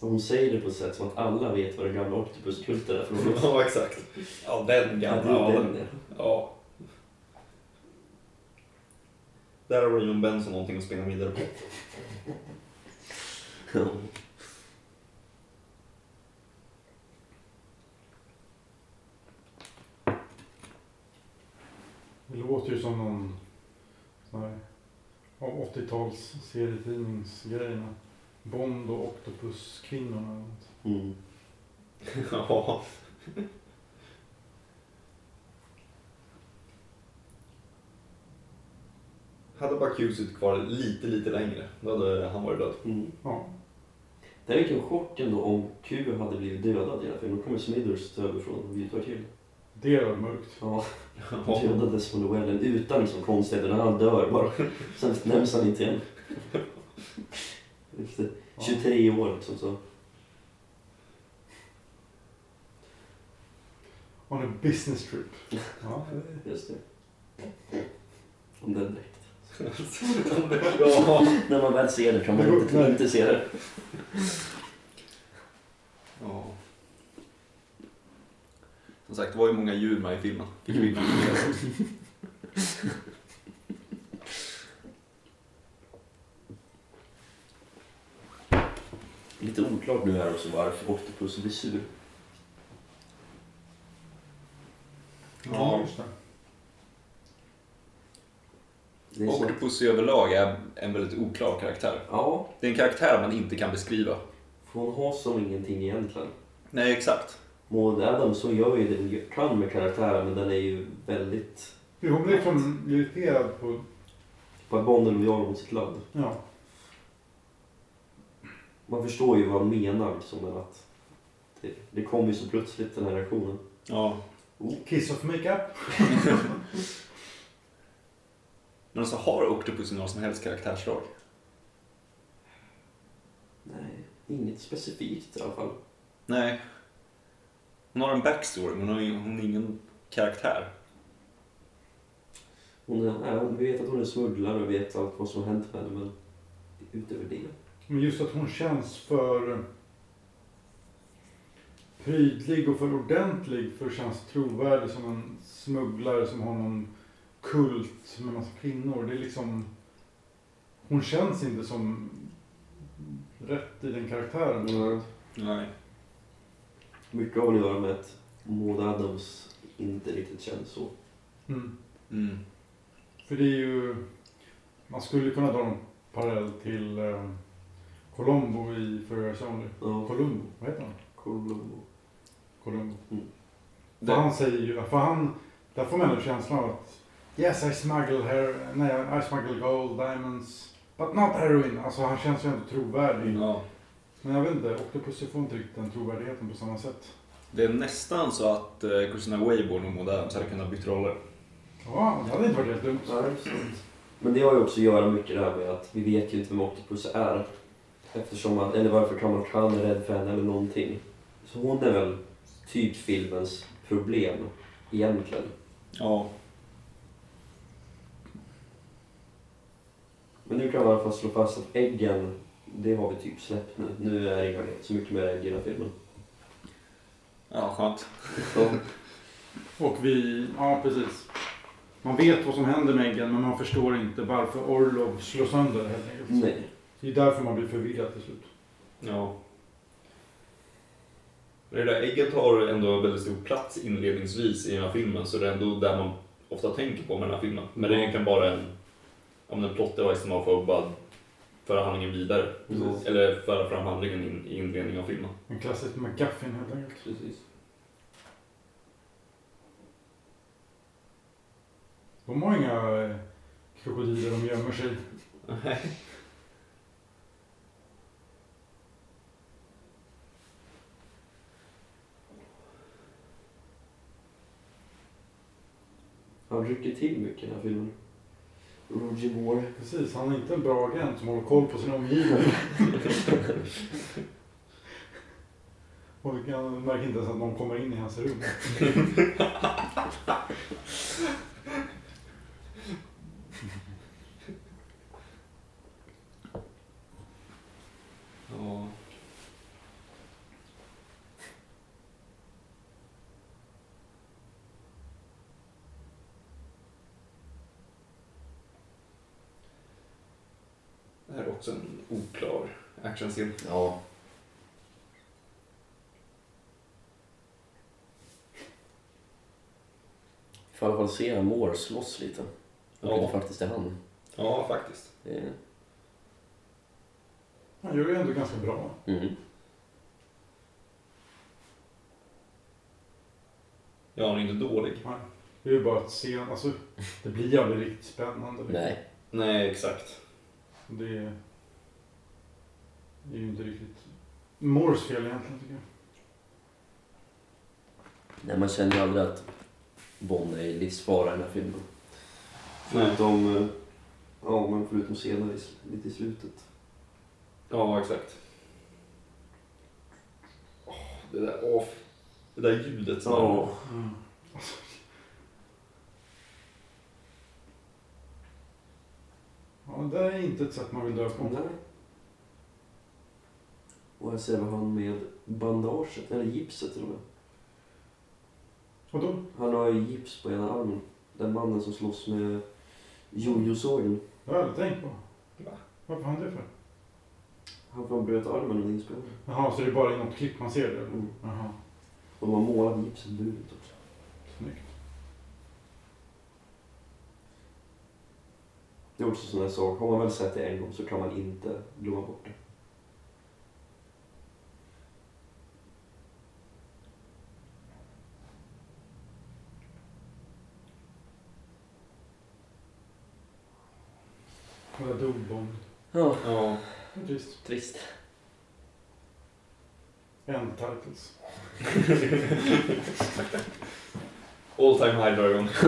Hon säger det på ett sätt som att alla vet vad den gamla Octopus-kulten är för något. [laughs] Ja, exakt. Ja, den gamla. är Ja, den, ja. ja. Där har Jon Benson någonting att spela vidare på. Ja. Det låter ju som någon sån här av 80-tals serietidningsgrej med Bond och Octopus-kvinnorna. Mm. [laughs] Ja. Hade bara Q suttit kvar lite, lite längre, då hade han varit död. Mm. Ja. Det är vilken chock ändå om Q hade blivit dödad i här filmen. Då kommer Smithers ta över från Vita till. Det är mörkt. Ja, Ja. dödade Desmond Llewellyn utan liksom konstigheter. När han dör bara. [laughs] Sen nämns han inte igen. [laughs] Efter 23 år liksom så. On a business trip. Ja. [laughs] Just det. Om den direkt. ja. När man väl ser det kan man inte inte se det. Ja. Som sagt, det var ju många djur med i filmen. Fick vi. [laughs] Lite oklart nu här också varför Octopus blir sur. Ja, just det. Octopus i överlag är en väldigt oklar karaktär. Ja, Det är en karaktär man inte kan beskriva. för hon har som ingenting egentligen. Nej, exakt. Maud Adams så gör ju det hon kan med karaktären men den är ju väldigt... Hon blir liksom irriterad på... På Bond är lojal mot sitt land. Ja. Man förstår ju vad han menar liksom, men att det, det kom ju så plötsligt den här reaktionen. Ja. Kiss of makeup. [laughs] Men alltså, har Octopus några som helst karaktärsdrag? Nej, inget specifikt i alla fall. Nej. Hon har en backstory, men hon har ingen, hon har ingen karaktär. Hon är, nej, hon- vi vet att hon är smugglare och vet allt vad som har hänt med henne men utöver det. Men just att hon känns för prydlig och för ordentlig för att kännas trovärdig som en smugglare som har någon kult med massa kvinnor. Det är liksom... Hon känns inte som rätt i den karaktären. Mm. Nej. Mycket har att göra med att Maud Adams inte riktigt känns så. Mm. Mm. För det är ju... Man skulle kunna dra en parallell till eh, Colombo i Ferris Only. Ja, Columbo, vad heter han? Columbo. Columbo. Mm. För Det, han säger ju, för han, där får man ändå känslan av att Yes I smuggle her, nej I smuggle gold, diamonds, but not heroin. Alltså han känns ju ändå trovärdig. ja. Men jag vet inte, Octopus får inte riktigt den trovärdigheten på samma sätt. det är nästan så att eh, Christina Wayborn och Maud Adams hade kunnat byta roller. Ja, det hade inte varit helt dumt. Ja, det är sant. Men det har ju också att göra mycket det här med att vi vet ju inte vem Octopus är. Eftersom man, eller varför Kamal Khan är rädd för henne eller någonting. Så hon är väl typ filmens problem egentligen. Ja. Men nu kan man i alla fall slå fast att äggen, det har vi typ släppt nu. Nu är det inga så mycket mer den här filmen. Ja, skönt. Så, [laughs] Och vi, ja precis. Man vet vad som händer med äggen men man förstår inte varför Orlov slår sönder det helt enkelt. nej. Det är därför man blir förvirrad till slut. Ja. Det där ägget har ändå väldigt stor plats inledningsvis i den här filmen, så det är ändå där man ofta tänker på med den här filmen. Men det är egentligen bara en, om en plot device som man får bara föra handlingen vidare. Precis. Eller föra fram handlingen in, i inledningen av filmen. En klassisk McGuffin helt enkelt. Precis. De har inga eh, krokodiler de gömmer sig i. Han rycker till mycket i den här filmen. Roger Moore. Precis, han är inte en bra agent som håller koll på sin omgivning. [laughs] Och han märker inte ens att någon kommer in i hans rum. [laughs] oklar actionscen. Ja. Vi får i alla fall se Moore slåss lite. Och Ja. det faktiskt är han. Ja, faktiskt. Det är... Han gör det ändå ganska bra. Mm. Ja, han är inte dålig. Nej. Det är ju bara att se, alltså det blir ju aldrig riktigt spännande. liksom. Nej. Nej, exakt. Det är, det är ju inte riktigt Moores fel egentligen tycker jag. Nej, man känner ju aldrig att Bond är i livsfara i den här filmen. Nej. Förutom, eh, ja, men förutom senare, lite i slutet. Ja, exakt. Åh, det där, åh, det där ljudet som Ja. Mm. Ja, det är inte ett sätt man vill dö på. Nej. Och jag ser vad han med bandaget, eller gipset till och med. Och då? Han har ju gips på ena armen. Den mannen som slåss med jojo-sågen. Det har jag aldrig tänkt på. Va? Varför har han det för? Han får bröt armen under inspelningen. Jaha, så det är bara i något klipp man ser det? eller? Mm. Jaha, De har målat gipset brunt också. snyggt. Det är också sån här sak, har man väl sett det en gång så kan man inte glömma bort det. Och där dog Bond. Ja, Ja. Trist. trist. End titles. [laughs] All time high drar igång. [laughs]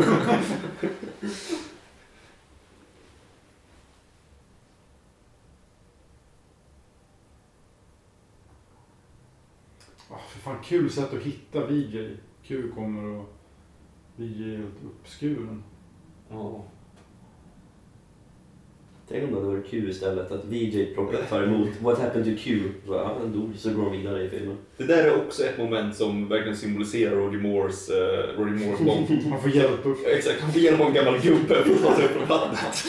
Ah, för fan, kul sätt att hitta VJ. Q kommer och VJ är helt uppskuren. Ja. Tänk om det hade varit Q istället, att VJ tar emot What happened to Q? Så, ja, han dog, så går de vidare i filmen. Det där är också ett moment som verkligen symboliserar Roger Moores, eh, Roger Moores Bond. Man [laughs] får hjälp upp. Exakt, han får hjälp av en gammal gubbe för att ta sig upp från vattnet. [laughs]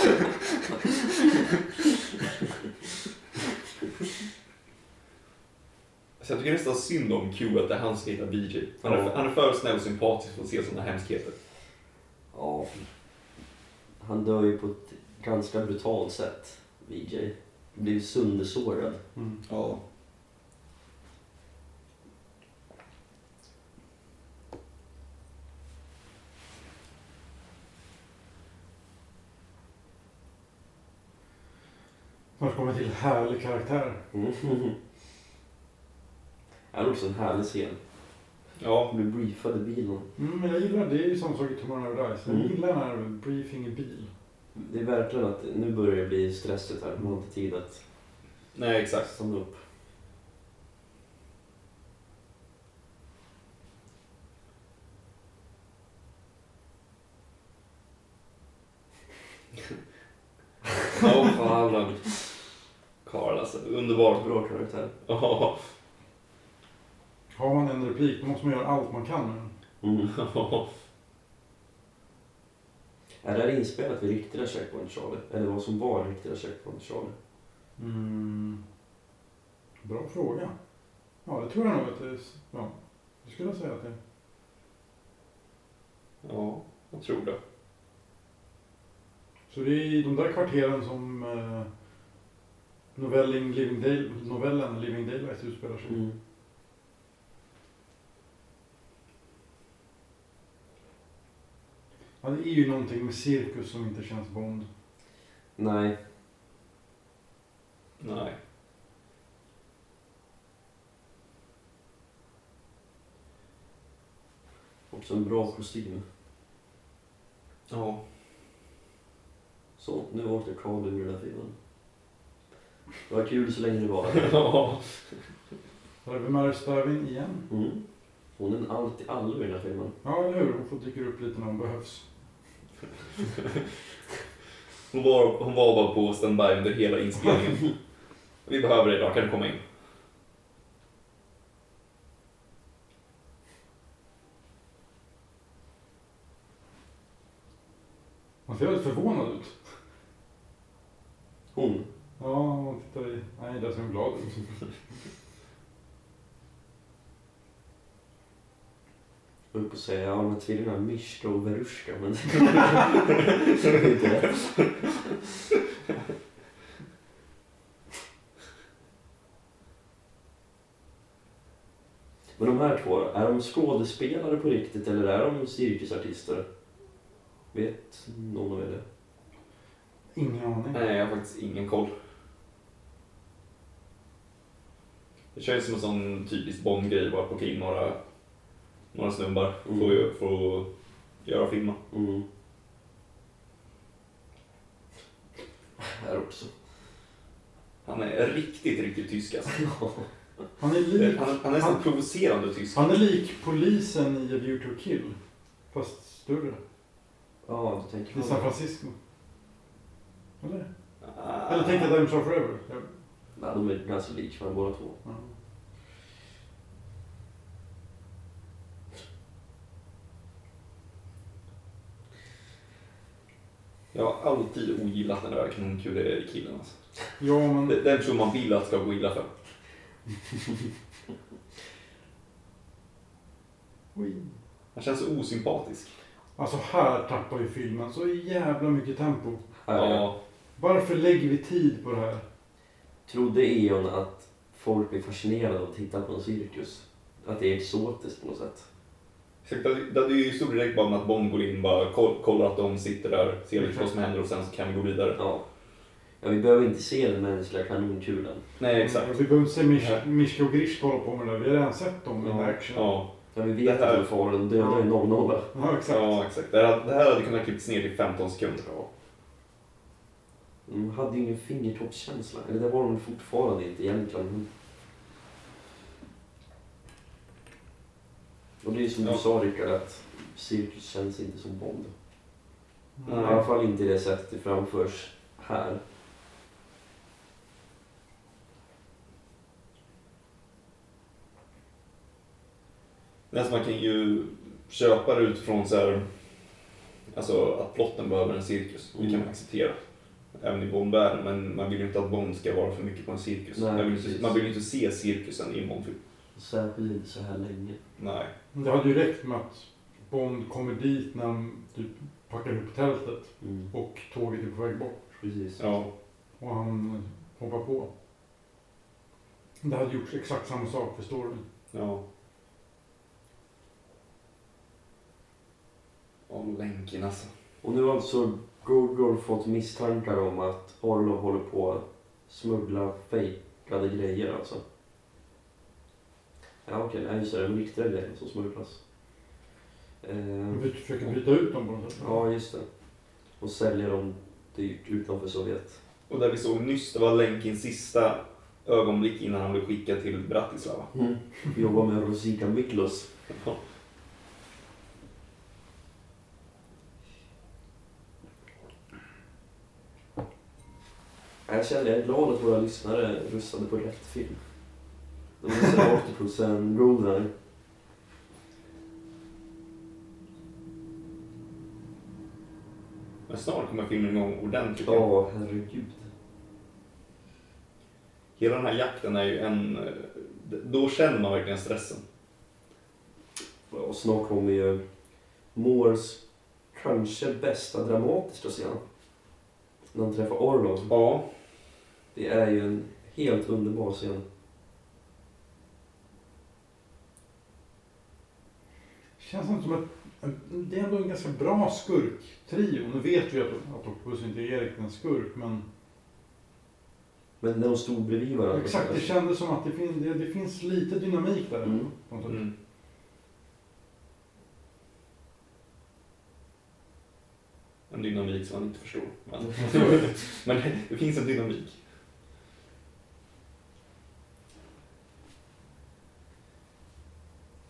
Så jag tycker nästan synd om Q att det är han som ska hitta BJ. Han är, han är för snäll och sympatisk för att se sådana hemskheter. Ja. Han dör ju på ett ganska brutalt sätt, VJ. Blir söndersårad. Mm. Ja. Snart kommer till härlig karaktär. [laughs] Mm. Det är också en härlig scen. Ja, Blir briefad i bilen. Mm, men jag gillar det. är ju samma sak i Tomorrow Never Dies. Jag Mm. gillar den här briefing i bil. Det är verkligen att nu börjar det bli stressigt här. Man har inte tid att nej exakt. stanna upp. [laughs] Ja, fan. men- Karl alltså, underbart. Bra karaktär. Ja. Har man en replik då måste man göra allt man kan med den. Mm. [laughs] Är det här inspelat vid riktiga Checkpoint Charlie? Eller vad som var riktiga Checkpoint Charlie? Mm. Bra fråga. Ja, det tror jag nog att det är. Ja, det skulle jag säga att det. Ja, jag tror det. Så det är i de där kvarteren som eh, novellen, Living Day, novellen Living Daylight utspelar sig. Mm. Ja, det är ju någonting med cirkus som inte känns Bond. Nej. Nej. Också en bra kostym. Ja. Så, nu åkte Carl ur den här filmen. Det var kul så länge det var. [laughs] Ja, Där är vi Mary Sterving igen. Mm. Hon är en allt i allo i den här filmen. Ja, eller hur? Hon får dyka upp lite när hon behövs. [laughs] Hon var, hon var bara på standby under hela inspelningen. Vi behöver dig idag, kan du komma in? Hon ser väldigt förvånad ut. Hon? Ja, hon tittar i... Nej, där ser hon glad ut. Jag höll på att säga, ja de här tvillingarna Mishka och Verushka men det är inte rätt. Men de här två, är de skådespelare på riktigt eller är de cirkusartister? Vet någon av er det? Ingen aning. Nej, jag har faktiskt ingen koll. Det känns som en sån typisk Bond-grej, bara plocka in några, några snubbar Mm. för, att- för att göra filmen. Mm. Här också. Han är riktigt, riktigt tysk alltså. [laughs] Han är lik, Han, han är nästan Han- provocerande tysk. han är lik polisen i A View to Kill. Fast större. Ja, du tänker I på San det. Francisco. Eller? Ah. Eller tänkte jag Diamonds Are Forever. Ja. Nej, de är ganska lika varandra båda två. Ja. Jag har alltid ogillat den där kanonkule-killen alltså. Ja, men... Den den tror man vill att ska gå illa för. Oj. Han känns så osympatisk. Alltså här tappar ju filmen så jävla mycket tempo. Ja, Varför lägger vi tid på det här? Trodde Eon att folk blir fascinerade av att titta på en cirkus? Att det är exotiskt på något sätt? Exakt. Det det hade ju stor direkt bara med att Bond går in bara koll- kollar att de sitter där, ser lite vad som händer och sen kan vi gå vidare. Ja. ja, vi behöver inte se den mänskliga kanonkulan. Nej, exakt. Vi behöver inte se Mish, Ja. Mishka och Grishka hålla på med det. Vi har redan sett dem i Ja. action. Ja, Ja, vi vet Det här- att de far, de dödar ju 00. Ja, exakt. ja exakt. Det här, det här hade kunnat klippts ner till 15 sekunder. De hade ju ingen fingertoppskänsla. Eller det var de fortfarande inte egentligen. Och det är som Ja. du sa Rickard, att cirkus känns inte som Bond. I Nej. alla fall inte i det sättet det framförs här. Nästan man kan ju köpa det utifrån så här, alltså att plotten behöver en cirkus. Det kan man acceptera. Även i Bondvärlden, men man vill ju inte att Bond ska vara för mycket på en cirkus. Nej, man, vill man vill ju inte se cirkusen i en Bondfilm. Särskilt inte så här länge. Nej. Det hade ju räckt med att Bond kommer dit när han typ packar ihop tältet Mm. och tåget är på väg bort. Precis. Ja. Och han hoppar på. Det hade gjort exakt samma sak för storyn. Ja. Ja, länken alltså. Och nu har alltså Google fått misstankar om att Orlov håller på att smuggla fejkade grejer alltså. Ja okej, nej just det, det de riktiga grejerna som smugglas. Eh, Vi försöker byta ut dem på något sätt. ja, just det. Och sälja dem dyrt utanför Sovjet. Och där vi såg nyss, det var länkens sista ögonblick innan han blev skickad till Bratislava. Mm. Vi jobbar med Rosika Miklos. Ja. Jag känner jag är glad att våra lyssnare röstade på rätt film. De röstade rakt på sen Goldeneye. Men snart kommer filmen igång ordentligt. Ja, herregud. Hela den här jakten är ju en... Då känner man verkligen stressen. Och snart kommer ju Moores kanske bästa dramatiska scen. När han träffar Orlov. Ja. Det är ju en helt underbar scen. Känns inte som att det är ändå en ganska bra skurktrio. Nu vet vi att, att Octopus inte är Erik en skurk, men Men när de stod bredvid varandra. exakt, det kändes som att det, fin, det, det finns lite dynamik där. Mm. På något sätt. Mm. En dynamik som man inte förstår. Men, [laughs] men det finns en dynamik.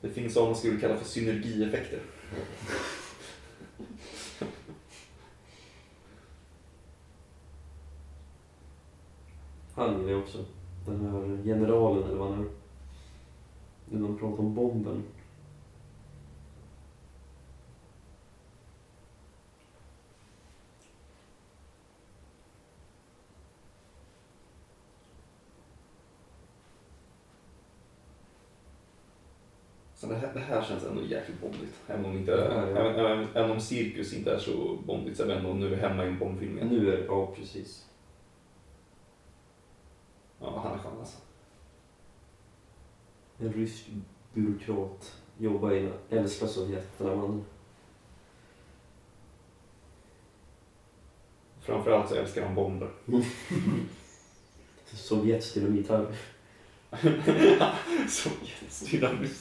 Det finns vad man skulle kalla för synergieffekter. Han gillar jag också. Den här generalen eller vad han är. När de pratar om bomben. Det här, det här känns ändå jäkligt bondigt. Även om, inte, Ja, ja. Även, även, även om cirkus inte är så bondigt så är vi ändå nu hemma i en Bondfilm igen. Nu är det, ja precis. Ja, han är skön alltså. En rysk byråkrat. Jobbar i, älskar Sovjet den här mannen. Framförallt så älskar han bomber. [laughs] Sovjets dynamit-Harry. [laughs] Sovjetdynamit.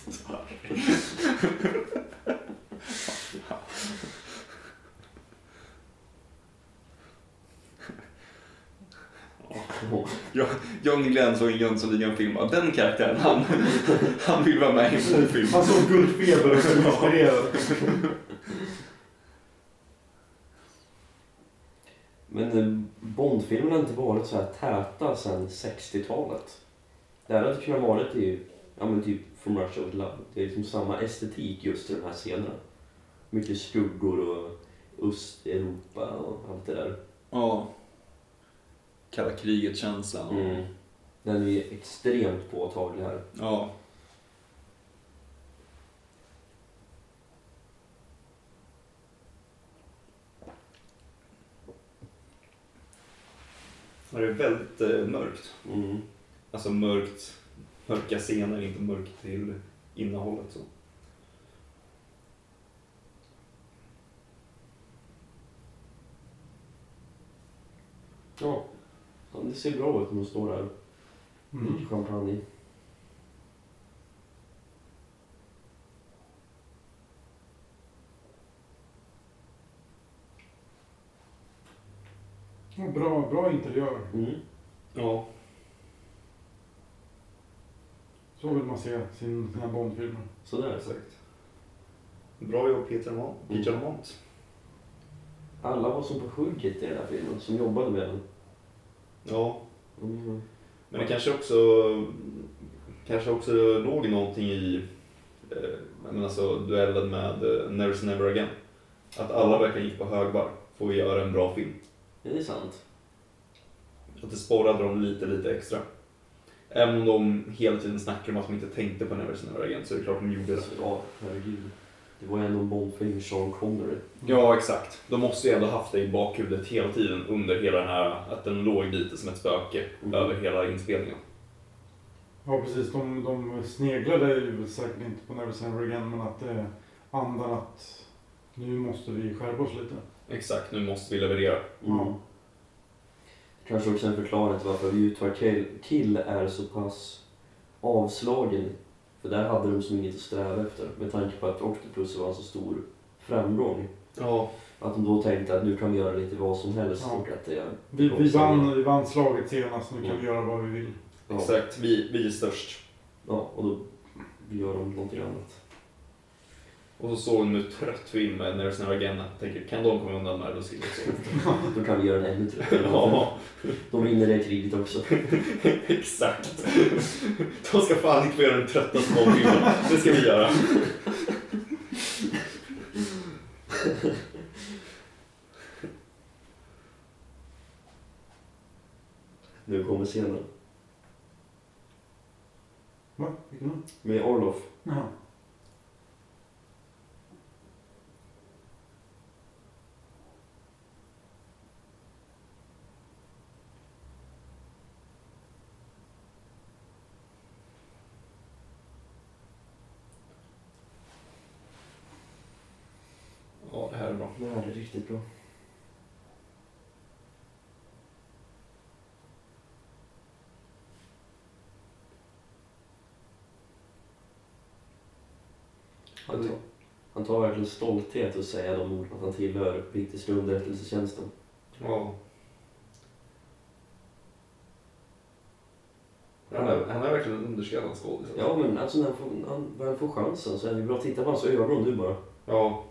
Ja, John Glenn såg en Jönssonligan-film av den karaktären. Han, han vill vara med i en film. Han såg Guldfeber och blev inspirerad. Men eh, Bondfilmerna har inte varit så här täta sedan 60-talet. Det här hade kunnat varit i, ja men typ From Russia with Love. Det är liksom samma estetik just i de här scenerna. Mycket skuggor och Östeuropa och allt det där. Ja. Kalla kriget-känslan. Mm. Den är extremt påtaglig här. Ja. Det är väldigt eh, mörkt. Mm. Alltså mörkt, mörka scener, inte mörkt till innehållet. Så. Ja. det ser bra ut när de står där. Mm. Lite champagne. Bra, bra interiör. Mm. Ja. Så vill man se sin, sina Bondfilmer. Sådär. Exakt. Bra jobb Peter Lamont. Peter Lamont. Alla var som på hugget i den här filmen, som jobbade med den. Ja. Mm. Men det kanske också, kanske också låg någonting i eh, men alltså, duellen med eh, Never Never Again. Att alla verkligen gick på högvarv för att göra en bra film. Det är sant. Att det sporrade dem lite, lite extra. Även om de hela tiden snackar om att de inte tänkte på Never Say Never Again så är det klart de gjorde det. Ja, herregud. Det var ju ändå en Bondfilm med Sean Connery. Ja, exakt. De måste ju ändå haft det i bakhuvudet hela tiden under hela den här, att den låg lite som ett spöke Mm. över hela inspelningen. Ja precis, de, de sneglade ju säkert inte på Never Say Never Again men att det andan att nu måste vi skärpa oss lite. Exakt, nu måste vi leverera. Mm. Kanske också en förklaring till varför Utah Kill, Kill är så pass avslagen. För där hade de som inget att sträva efter med tanke på att Octopus var en så stor framgång. Ja, Att de då tänkte att nu kan vi göra lite vad som helst Ja. och att det Vi, vi, vann, vi vann slaget senast, nu kan vi göra vad vi vill. Ja, exakt. Vi, vi är störst. ja, och då gör de någonting annat. Och så såg de nu trött film med Never Say Never Again. Jag tänker, kan de komma undan med det, så. [laughs] Då kan vi göra en ännu tröttare. [laughs] Ja, De vinner det kriget också. [laughs] exakt. De ska fan inte få göra den tröttaste Bondfilmen. Det ska vi göra. Nu kommer scenen. Va? Vilken då? Med Orloff. Jaha. Ja, det här är riktigt bra. Han tar, han tar verkligen stolthet att säga de orden att han tillhör brittiska underrättelsetjänsten. Ja. Ja, Han är, han är verkligen en underskattad skådis. Ja, men alltså när han får, han, när han får chansen så är det bra. Titta på hans ögon nu bara. ja.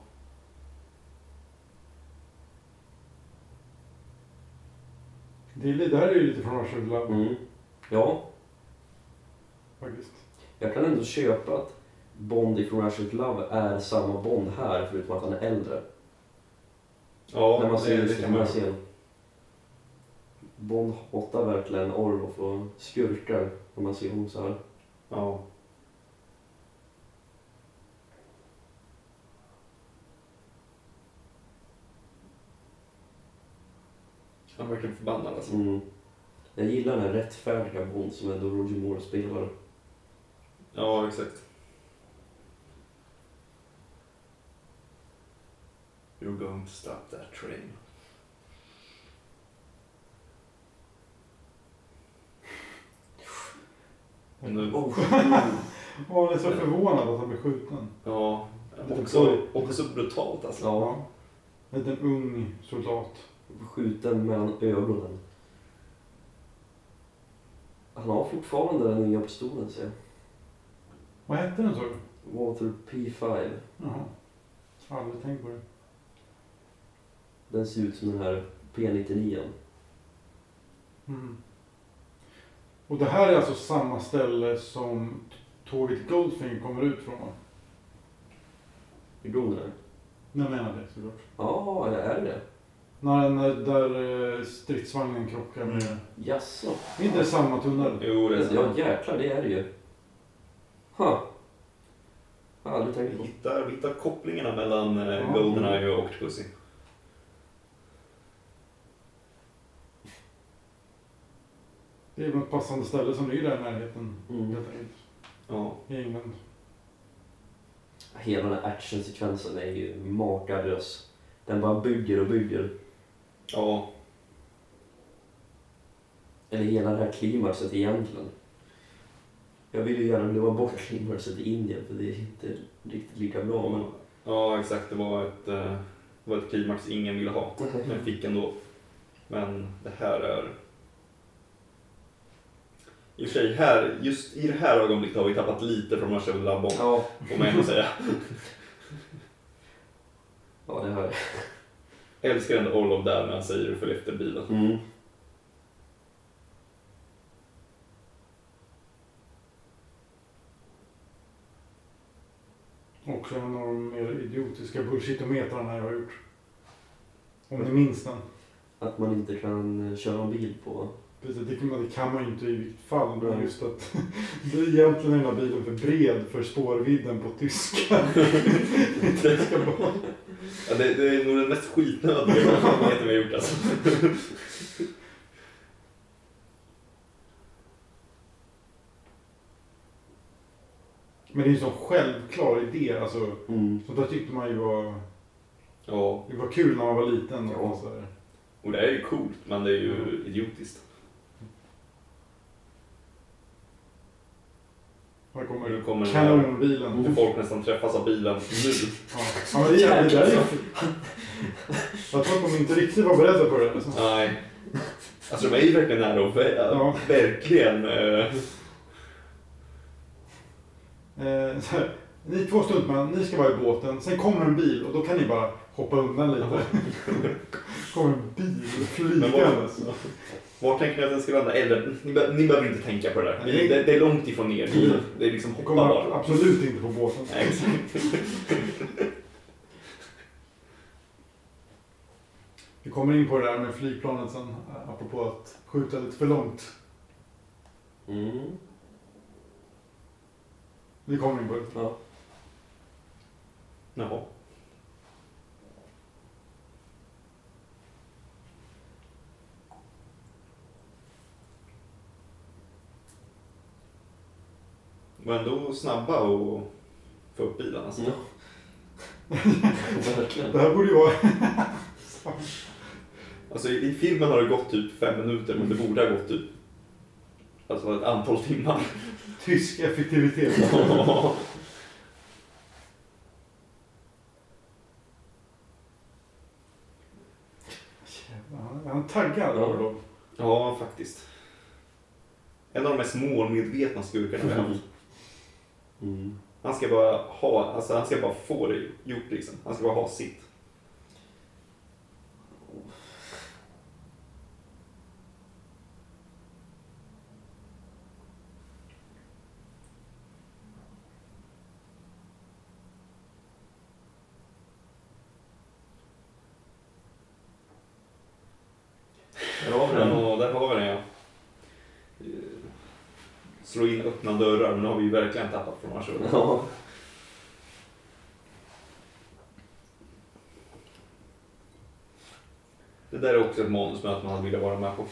Det, är, det här är ju lite från Love Mm. Ja, faktiskt. jag kan ändå köpa att Bond ifrån Rush Love är samma Bond här, förutom att han är äldre. Ja, när man ser just den här man scenen. Bond hatar verkligen Orloff och skurkar när man ser honom så här. Ja. Han är verkligen förbannad alltså. Mm. Jag gillar den här rättfärdiga Bond som ändå Roger Moore spelar. Ja, exakt. You're going to stop that train. Nu, Oh, [laughs] är så förvånad att han blir skjuten. ja, också, också brutalt alltså. ja, En liten ung soldat. Skjuten mellan ögonen. Han har fortfarande den nya pistolen ser jag. Vad hette den så? Walter P5. Jaha. Aldrig tänkt på det. Den ser ut som den här P99. Mm. Och det här är alltså samma ställe som tåget Goldfinger kommer ut från va? Går den? Jag menar det såklart. Ja, är det När, när, där eh, stridsvagnen krockar med... Jaså? Är inte det samma tunnel? Jo, det är Ja sant. jäklar, det är det ju. Ha. Jag har aldrig tänkt Vi på. hittar, vi hittar kopplingarna mellan eh, Ja. Goldeneye och Octopussy. Det är väl ett passande ställe som ligger där i närheten. Mm. Helt enkelt. Ja. I England. Hela den här actionsekvensen är ju makalös. Den bara bygger och bygger. Ja, Eller hela det här klimaxet egentligen. Jag vill ju gärna glömma bort klimaxet i Indien för det är inte riktigt lika bra. Men... ja exakt. Det var ett, eh, det var ett klimax ingen ville ha. Men fick ändå. Men det här är... I och för sig, här, just i det här ögonblicket har vi tappat lite från Love Bomb, Ja, får man ändå säga. [laughs] ja det här. Jag älskar ändå Orlov där när han säger följ efter bilen. Mm. Också en av de mer idiotiska bullshitometrarna jag har gjort. Om ni minns den. Att man inte kan eh, köra en bil på... Precis, det, kan, det kan man ju inte i vilket fall. Men Nej. just att [laughs] det är egentligen den här bilen för bred för spårvidden på tyska. [laughs] [laughs] tyska barn. Ja, det, det är nog den mest skitnödiga [laughs] verksamheten vi har gjort alltså. Men det är ju en sån självklar idé. Alltså, Mm. sånt där tyckte man ju var, Ja, det var kul när man var liten. Ja. Och så här. och det är ju coolt, men det är ju idiotiskt. Här kommer, Nu kommer den kanonbilen. Och folk nästan träffas av bilen nu. Ja. Ja, men det, är- det där är ju... Jag tror att de inte riktigt var beredda på det. Alltså. Nej. Alltså de är ju verkligen nära och vä- Ja. verkligen... Eh, Eh, här, ni två stuntmän, ni ska vara i båten. Sen kommer en bil och då kan ni bara hoppa undan lite. [laughs] kommer en bil flygandes. var tänker ni att den ska landa? Eller, ni, be- ni behöver inte tänka på det där. Nej. Vi, det, det är långt ifrån er. Vi, det är liksom Det hoppa bara. absolut inte på båten. Nej, exakt. [laughs] Vi kommer in på det där med flygplanet sen, apropå att skjuta lite för långt. Mm. Vi kommer in på det. Ja. Jaha. Var ändå snabba och få upp bilen alltså. [laughs] Ja. Verkligen. Det här borde ju vara... Alltså i, i filmen har det gått typ fem minuter men det borde ha gått typ alltså ett antal timmar. [laughs] tysk effektivitet. [laughs] Jävlar, han- är taggad, Ja. Ja, faktiskt. En av de mest målmedvetna skurkarna vi har haft. Mm. Han ska bara ha, alltså han ska bara få det gjort liksom. Han ska bara ha sitt. Där har vi den. Ja, där har vi den ja. Eh, Slå in öppna dörrar, men nu har vi ju verkligen tappat formationen. Ja. Det där är också ett manusmöte man hade velat vara med på.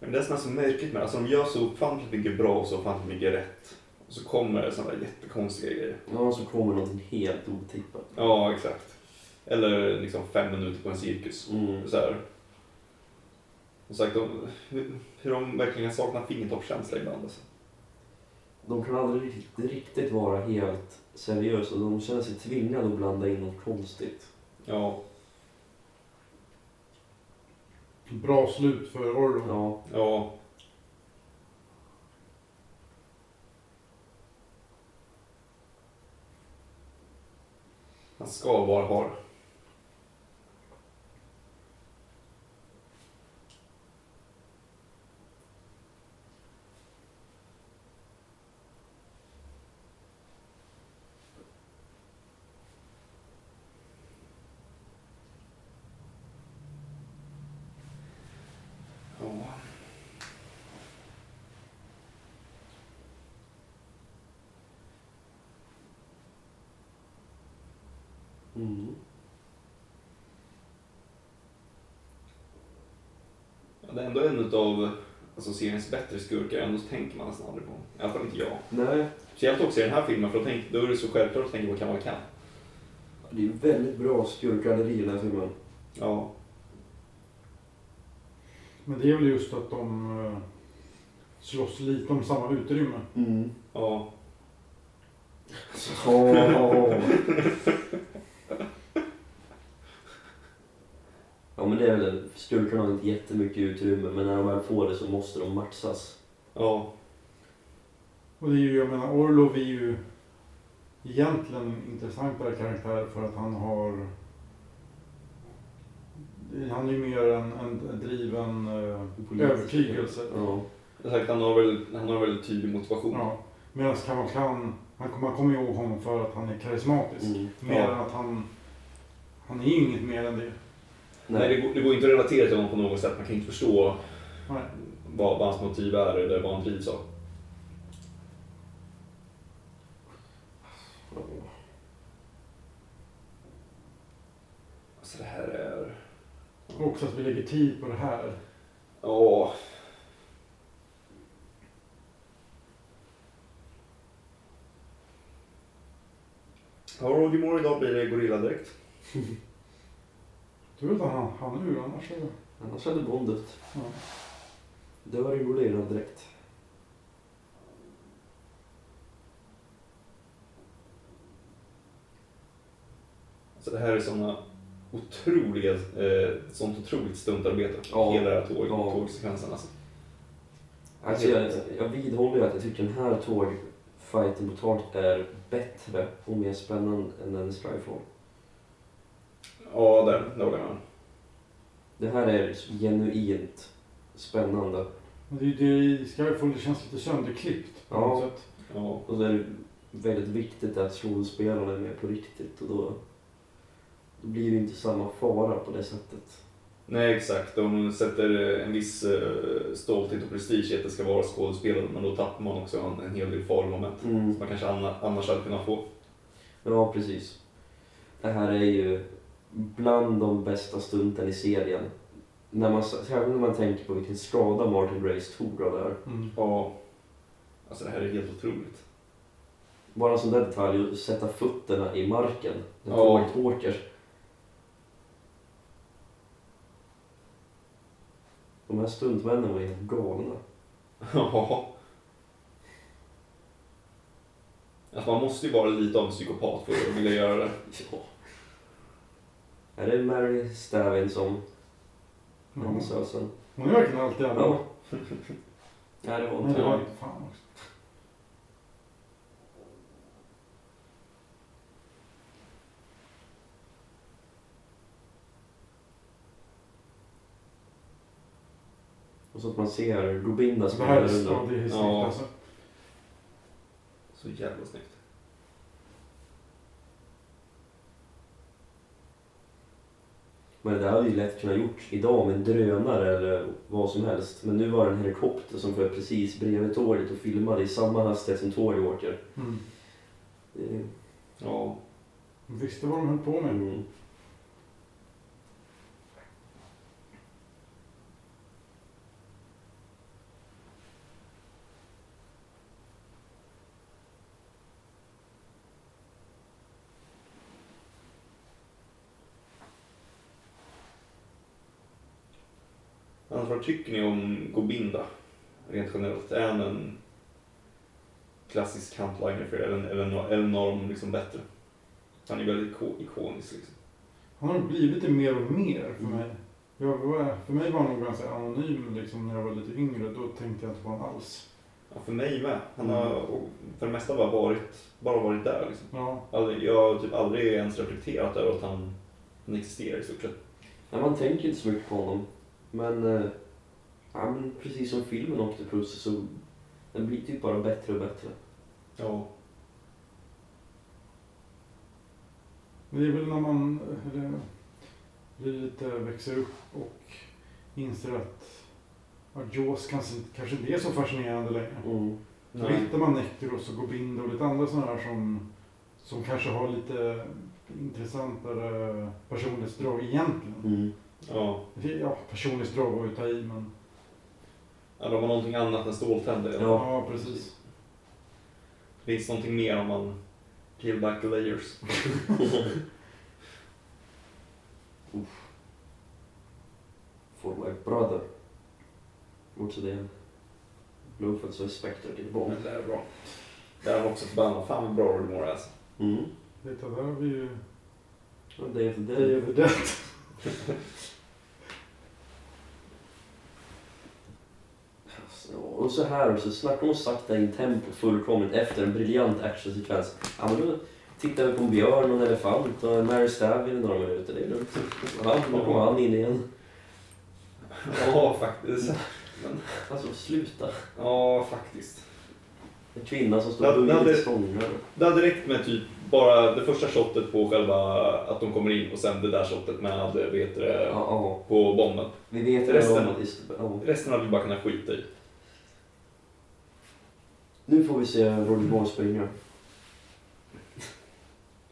Men det är så märkligt med det, alltså de gör så ofantligt mycket bra och så ofantligt mycket rätt. Och så kommer det sådana jättekonstiga grejer. ja, så kommer någonting helt otippat. Ja, exakt. Eller liksom fem minuter på en cirkus. Mm. Så här. Som sagt, de, hur, de verkligen saknar fingertoppskänsla ibland. Alltså. De kan aldrig riktigt, riktigt vara helt seriösa. De känner sig tvingade att blanda in något konstigt. Ja, Bra slut för Orlo. Ja, ja. Han ska bara ha ändå en av alltså, seriens bättre skurkar, ändå så tänker man nästan aldrig på. I alla fall inte jag. Nej, Speciellt också i den här filmen, för då, tänk, då är det så självklart att tänka på Kamal Khan. det är väldigt bra skurkgalleri i den här filmen. Ja. Men det är väl just att de eh, slåss lite om samma utrymme. Mm. Ja. Ja. [laughs] ja men det är väl det. Skurkarna har inte jättemycket utrymme men när de väl får det så måste de matchas. Ja. Och det är ju, jag menar, Orlov är ju egentligen intressantare karaktär för att han har... Han är ju mer en, en driven eh, övertygelse. Ja. Sagt, han har väl, han har väldigt tydlig motivation. Ja. Medan kommer- man kommer ihåg honom för att han är karismatisk. Mm. Mer Ja. än att han... Han är ju inget mer än det. Nej, det, går- det går inte att relatera till honom på något sätt. Man kan inte förstå Nej. vad, vad hans motiv är eller vad han drivs av. Alltså det här är... Och också att vi lägger tid på det här. Ja. Ja, Roger Moore idag blir det Gorilla-dräkt. [laughs] Du vet att han, han ur annars är det... Annars hade Bond dött. Ja. Dör i Gorilla direkt. Alltså det här är såna otroliga, eh, sånt otroligt stuntarbete. Ja. Hela den här tåg, Ja. tågsekvensen alltså. Alltså jag, jag vidhåller ju att jag tycker den här tågfighten på taket är bättre och mer spännande än den i Skyfall. Ja, där, där håller jag med. Det här är genuint spännande. Men det det Skyfall det känns lite sönderklippt på Ja. något sätt. Ja. Och så är det väldigt viktigt att skådespelarna är med på riktigt och då, då blir det inte samma fara på det sättet. Nej, exakt. De sätter en viss eh, stolthet och prestige i att det ska vara skådespelare, men då tappar man också en, en hel del faromoment Mm. som man kanske anna, annars hade kunnat få. Ja, precis. Det här är ju bland de bästa stunten i serien. När man, särskilt när man tänker på vilken skada Martin Grace tog av det här. Mm. Ja. Alltså det här är helt otroligt. Bara en sån där detalj, att sätta fötterna i marken när Ja. tåget åker. De här stuntmännen var helt galna. [laughs] Ja. Alltså man måste ju vara lite av en psykopat för att vilja göra det. Ja. Är det Mary Stavin som Ja. Hon är verkligen alltid Ja. alla. [laughs] Nej, det var Nej, inte det var jag. inte fan också. Och så att man ser Gobinda Det här ja, det är snyggt Ja. alltså. Så jävla snyggt. Men det där hade ju lätt kunnat gjort idag med en drönare eller vad som helst. Men nu var det en helikopter som flög precis bredvid tåget och filmade i samma hastighet som tåget åker. Mm. Det. Ja. De visste vad de höll på med. Mm. Vad tycker ni om Gobinda? Rent generellt. Är han en klassisk hantliner för er eller, eller, no- eller någon liksom bättre? Han är väldigt iko- ikonisk liksom. Han har blivit det mer och mer för Mm. mig. Jag var, för mig var han nog ganska anonym liksom, när jag var lite yngre. Då tänkte jag inte på honom alls. Ja, för mig med. Han har och för det mesta bara varit, bara varit där liksom. Ja, Aldrig, jag har typ aldrig ens reflekterat över att han, han existerar i stort sett. Ja, man tänker inte så mycket på honom. Men, eh, ja, men precis som filmen Octopus så den blir typ bara bättre och bättre. Ja. men det är väl när man eller, blir lite, växer upp och inser att ja, Jaws kanske, kanske inte är så fascinerande längre. Mm. Då hittar man Necros och Gobindo och lite andra sådana här som, som kanske har lite intressantare personlighetsdrag egentligen. Mm. Ja. Ja, personlighetsdrag var ju att ta i men... ja, de har någonting annat än ståltänder. Ja. Ja, precis. Det finns någonting mer om man peel back the layers. [laughs] For my brother. Också det. Blowfields och Spectre är bra. Men det är bra. Det är också förbannat. Fan vad bra Moore är alltså. Mm. Titta, där har vi ju Ja, det är för Day dig. of the Dead. Alltså, Och så här också, snacka om att sakta in tempot fullkomligt efter en briljant actionsekvens. Ja, men då tittar vi på en björn och en elefant och en Mary Stavin i några minuter. Det är lugnt. Ja, då kommer han in igen. Ja, faktiskt. Alltså, sluta. Ja, faktiskt. En kvinna som står och buggar stångar. Det hade räckt med typ bara det första shotet på själva att de kommer in och sen det där shotet med, vet det, ja. på bomben. Vi vet Resten- resten. det ja. Resten hade vi bara kunnat skita i. Nu får vi se Roger Moore springa.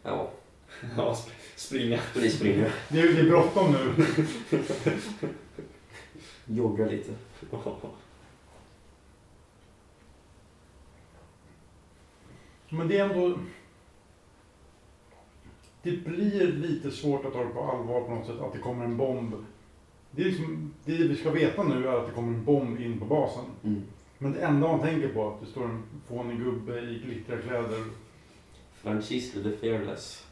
Ja, [laughs] Ja, sp- springa. vi springer. Det är, det är bråttom nu. [laughs] Joggar lite. [laughs] Men det är ändå... Det blir lite svårt att ta det på allvar på något sätt, att det kommer en bomb. Det, är liksom, det vi ska veta nu är att det kommer en bomb in på basen. Mm. Men det enda man tänker på är att det står en fånig gubbe i glittriga kläder. Francisco the Fearless.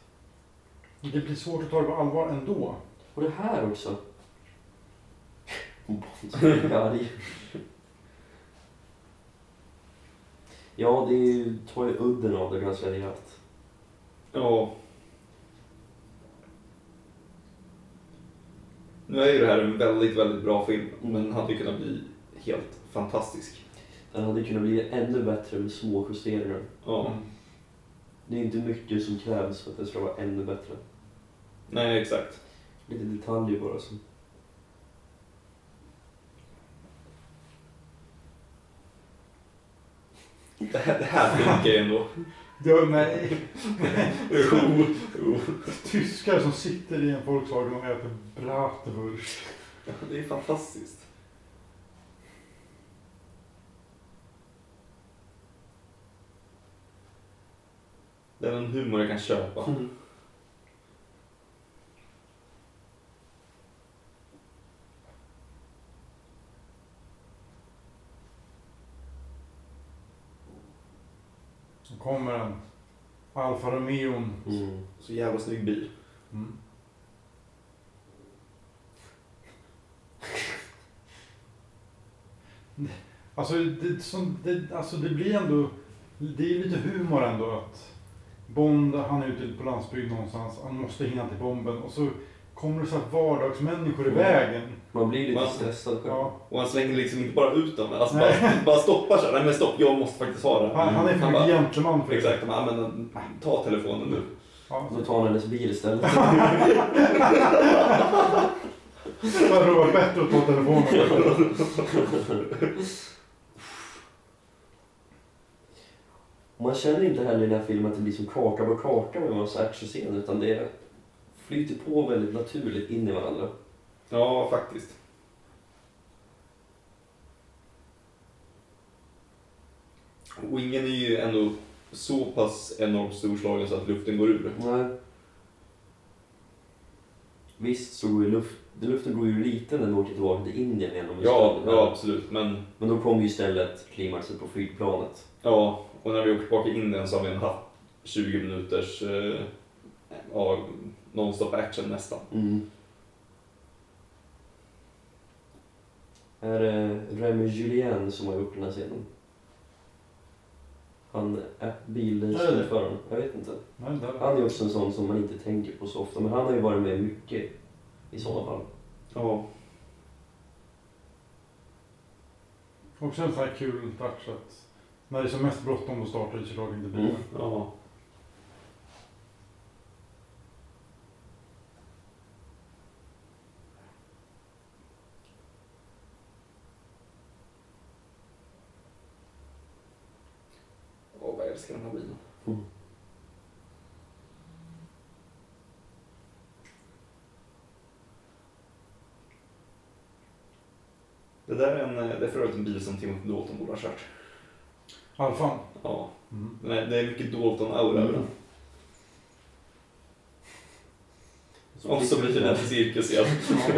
Det blir svårt att ta det på allvar ändå. Och det här också. Arg. Ja, det är ju, tar ju udden av det ganska rejält. Ja. Nu är ju det här en väldigt, väldigt bra film, men hade ju kunnat bli helt fantastisk. Den hade kunnat bli ännu bättre med små justeringar. Ja. Mm. Det är inte mycket som krävs för att det ska vara ännu bättre. Nej, exakt. Lite detaljer bara som... Det här, det här funkar ju ändå. [laughs] Ja, nej. Jo, jo. Tyskar som sitter i en Volkswagen och äter bratwurst. Ja, Det är fantastiskt. Det är en humor jag kan köpa. Mm. Så kommer en Alfa Romeon. Mm. Så jävla snygg bil. Mm. Alltså det, som, det, alltså det blir ändå, det är lite humor ändå att Bond, han är ute på landsbygd någonstans, han måste hinna till bomben och så kommer det så här vardagsmänniskor i Mm. vägen. Man blir lite Man- stressad själv. Ja, Och han slänger liksom inte bara ut dem, alltså Nej. bara, bara stoppar sig. Nej men stopp, jag måste faktiskt ha det. han, han är för mycket gentleman för det. Exakt, han bara, men ta telefonen nu. Ja, Då tar han hennes bil istället. så hade det varit bättre att ta telefonen. [laughs] Man känner inte heller i den här filmen att det blir som kaka på kaka med en massa actionscener utan det flyter på väldigt naturligt in i varandra. Ja, faktiskt. Och ingen är ju ändå så pass enormt storslagen så att luften går ur. Nej. Visst så går ju luft, luften går ju lite när vi åker tillbaka till Indien genom en Ja, ja absolut. Men Men då kommer ju istället klimaxet på flygplanet. ja, och när vi åker tillbaka in den så har vi haft 20 minuters eh, ja, non-stop action nästan. Mm. Är det Remy Julien som har gjort den här scenen? Han är bilföraren. Jag vet inte. Nej. Han är också en sån som man inte tänker på så ofta, men han har ju varit med mycket i sådana fall. Ja. Också en sån här kul touch att när det är som mest bråttom då startar ju såklart inte bilen. Mm. ja. Åh, vad jag älskar den här bilen. Mm. Det där är, en, eh, det är för övrigt en bil som Timothy Dalton borde ha kört. Alfan. Ja, Mm. är, det är mycket Dalton-aura över den. Och så blir det till cirkus igen. Ja.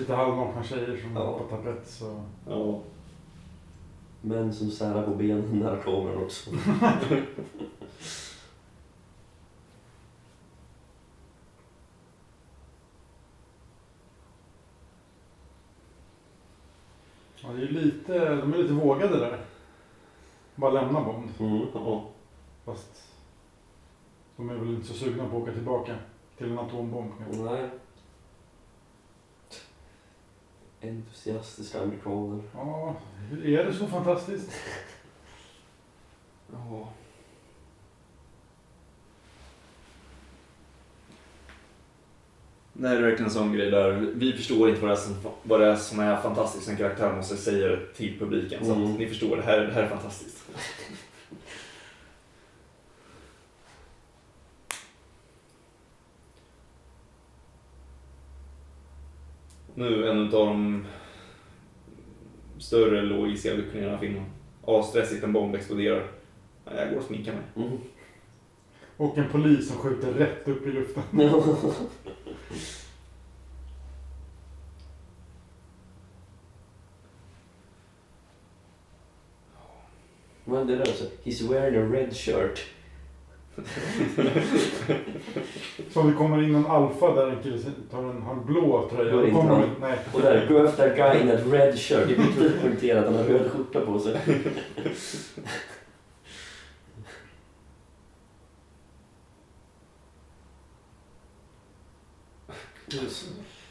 Lite halvnakna tjejer som Ja. på tapett så... Ja. Män som särar på benen nära kameran också. Ja, det är lite, de är lite vågade där. Bara lämna Bond. Mm. ja. Fast de är väl inte så sugna på att åka tillbaka till en atombomb. kanske. Nej. Entusiastiska amerikaner. Ja, är det så fantastiskt? ja. Det här är verkligen en sån grej där vi förstår inte vad det är som, vad det är som är fantastiskt. En karaktär måste säga det till publiken. Så Mm. att ni förstår, det här, det här är fantastiskt. Nu en av de större logiska luckorna i filmen. Asstressigt, en bomb exploderar. Jag går och sminkar mig. Mm. Och en polis som skjuter rätt upp i luften. [laughs] Men det där så, he's wearing a red shirt. [laughs] Så om det kommer in en alfa där en kille tar en, har en blå tröja. Då det inte kommer Nej. Och där, go after that guy in that red shirt. Det är viktigt att poängtera att han har röd skjorta på sig. [laughs]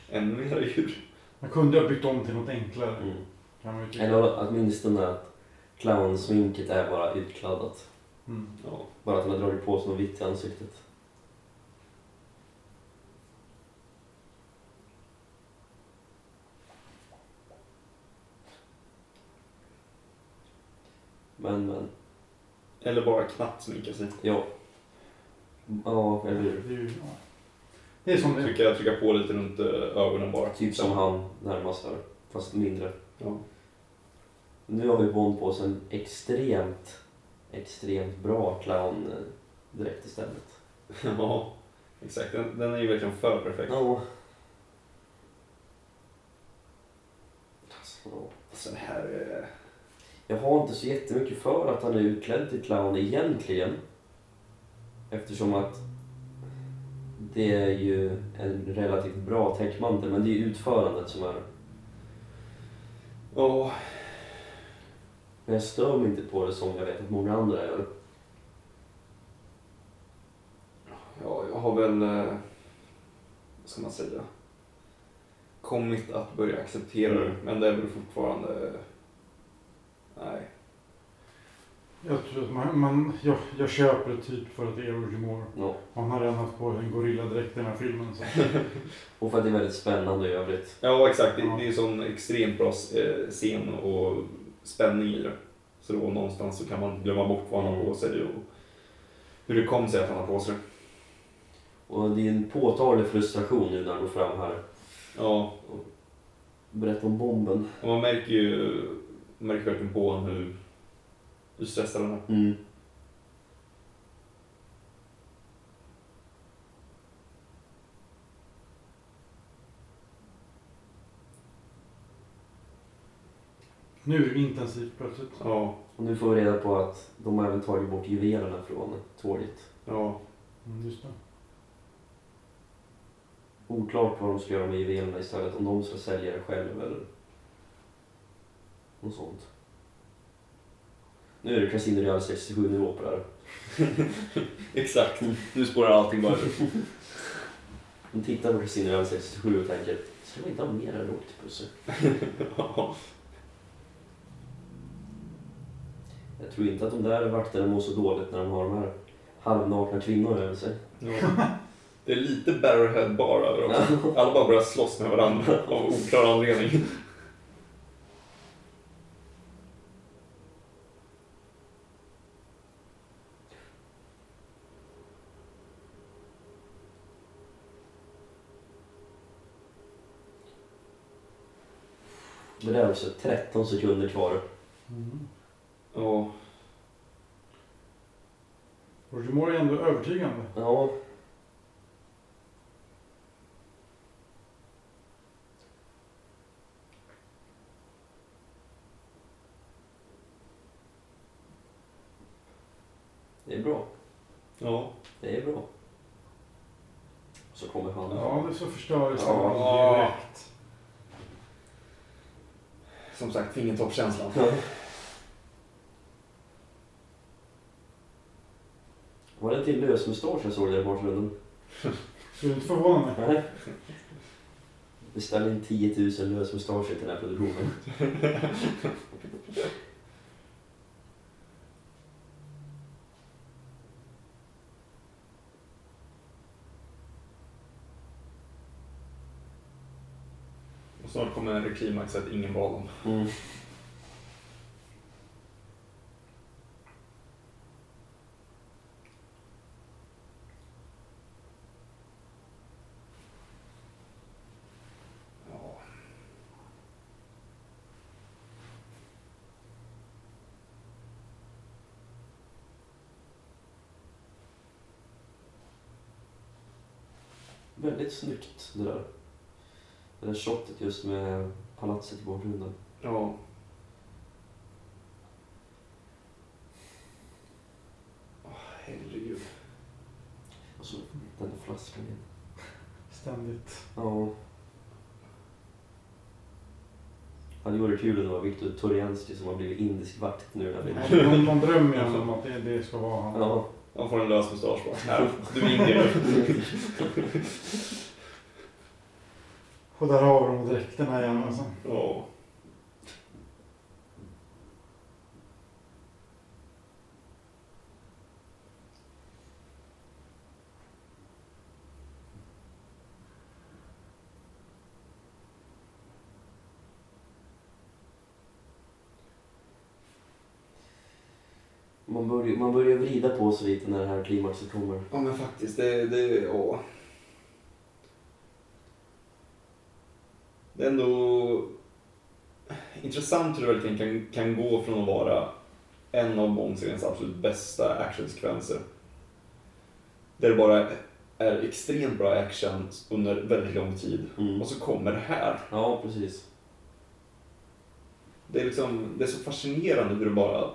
Ännu mera djur. Man kunde ha bytt om till något enklare. Mm. Kan man ju tycka. Eller åtminstone att clownsminket är bara utkladdat. Mm. Ja. Bara att han har dragit på sig något vitt i ansiktet. Men, men. Eller bara knappt sminka sig. Ja. Ja, eller hur? Det är som det. Trycka, trycka på lite runt eh, ögonen bara. Typ som han närmast här, fast mindre. Ja. Nu har vi Bond på sig en extremt, extremt bra clown eh, direkt istället. [laughs] ja, exakt. Den, den är ju verkligen för perfekt. Ja. Alltså, Alltså det här är... jag har inte så jättemycket för att han är utklädd till clown egentligen. Eftersom att det är ju en relativt bra täckmantel, men det är utförandet som är... Ja, Men jag stör mig inte på det som jag vet att många andra gör. ja, jag har väl, eh, vad ska man säga, kommit att börja acceptera det, men det är väl fortfarande, nej. Jag tror att man, man jag, jag köper det typ för att det är Roger Moore. Ja. Han har redan haft på en gorilladräkt i den här filmen. Så. [laughs] Och för att det är väldigt spännande i övrigt. Ja, exakt. Det, Ja. det är en sån extremt bra eh, scen och spänning i det. Så då någonstans så kan man glömma bort vad han har på sig och hur det kom sig att han har på sig det. Och det är en påtaglig frustration nu när han går fram här. Ja, Berätta om bomben. och man märker ju märker verkligen på honom hur, hur stressad han är. Mm. Nu är det intensivt plötsligt. Ja, Och nu får vi reda på att de har även tagit bort juvelerna från tåget. ja. Mm, just det. Oklart vad de ska göra med juvelerna istället. Om de ska sälja det själv eller något sånt. Nu är det Casino Real 67 nivå på det här. [laughs] Exakt. Nu spårar allting bara ur. De tittar på Casino Real 67 och tänker, ska de inte ha mer än octopuser? [laughs] Ja. Jag tror inte att de där vakterna mår så dåligt när de har de här halvnakna kvinnorna över sig. Ja. Det är lite Barrowhead bar över dem. Alla bara börjar slåss med varandra av oklar anledning. Men det är alltså 13 sekunder kvar. Mm. Ja, Roger Moore är ändå övertygande. Ja. Det är bra. ja. Det är bra. Så kommer han. Ja, det så förstörelse Ja. direkt. Som sagt, fingertoppskänslan. Ja. Var det till lösmustasch jag såg där i bakgrunden? Skulle inte förvåna mig. Nej. Beställ in 10 000 lösmustascher till den här produktionen. Och snart kommer en klimax att ingen bad om. Mm. Väldigt snyggt det där. Det där shotet just med palatset i bakgrunden. Ja. Åh, herregud. Och så den där flaskan igen. Ständigt. Ja. Hade varit kul om det var Viktor Torjensky som har blivit indisk vakt nu när vi... Man, man drömmer ju ändå om att det, det ska vara han. Ja. Han får en lös mustasch bara. [laughs] Du är indier nu. Och där har vi de dräkterna igen alltså. Ja. Man börjar, man börjar vrida på sig lite när det här klimaxet kommer. Ja men faktiskt, det, det, ja. Det är ändå intressant hur det verkligen kan, kan gå från att vara en av Bond-seriens absolut bästa actionsekvenser. Där det bara är extremt bra action under väldigt lång tid. Mm. Och så kommer det här. Ja, precis. Det är, liksom, det är så fascinerande hur bara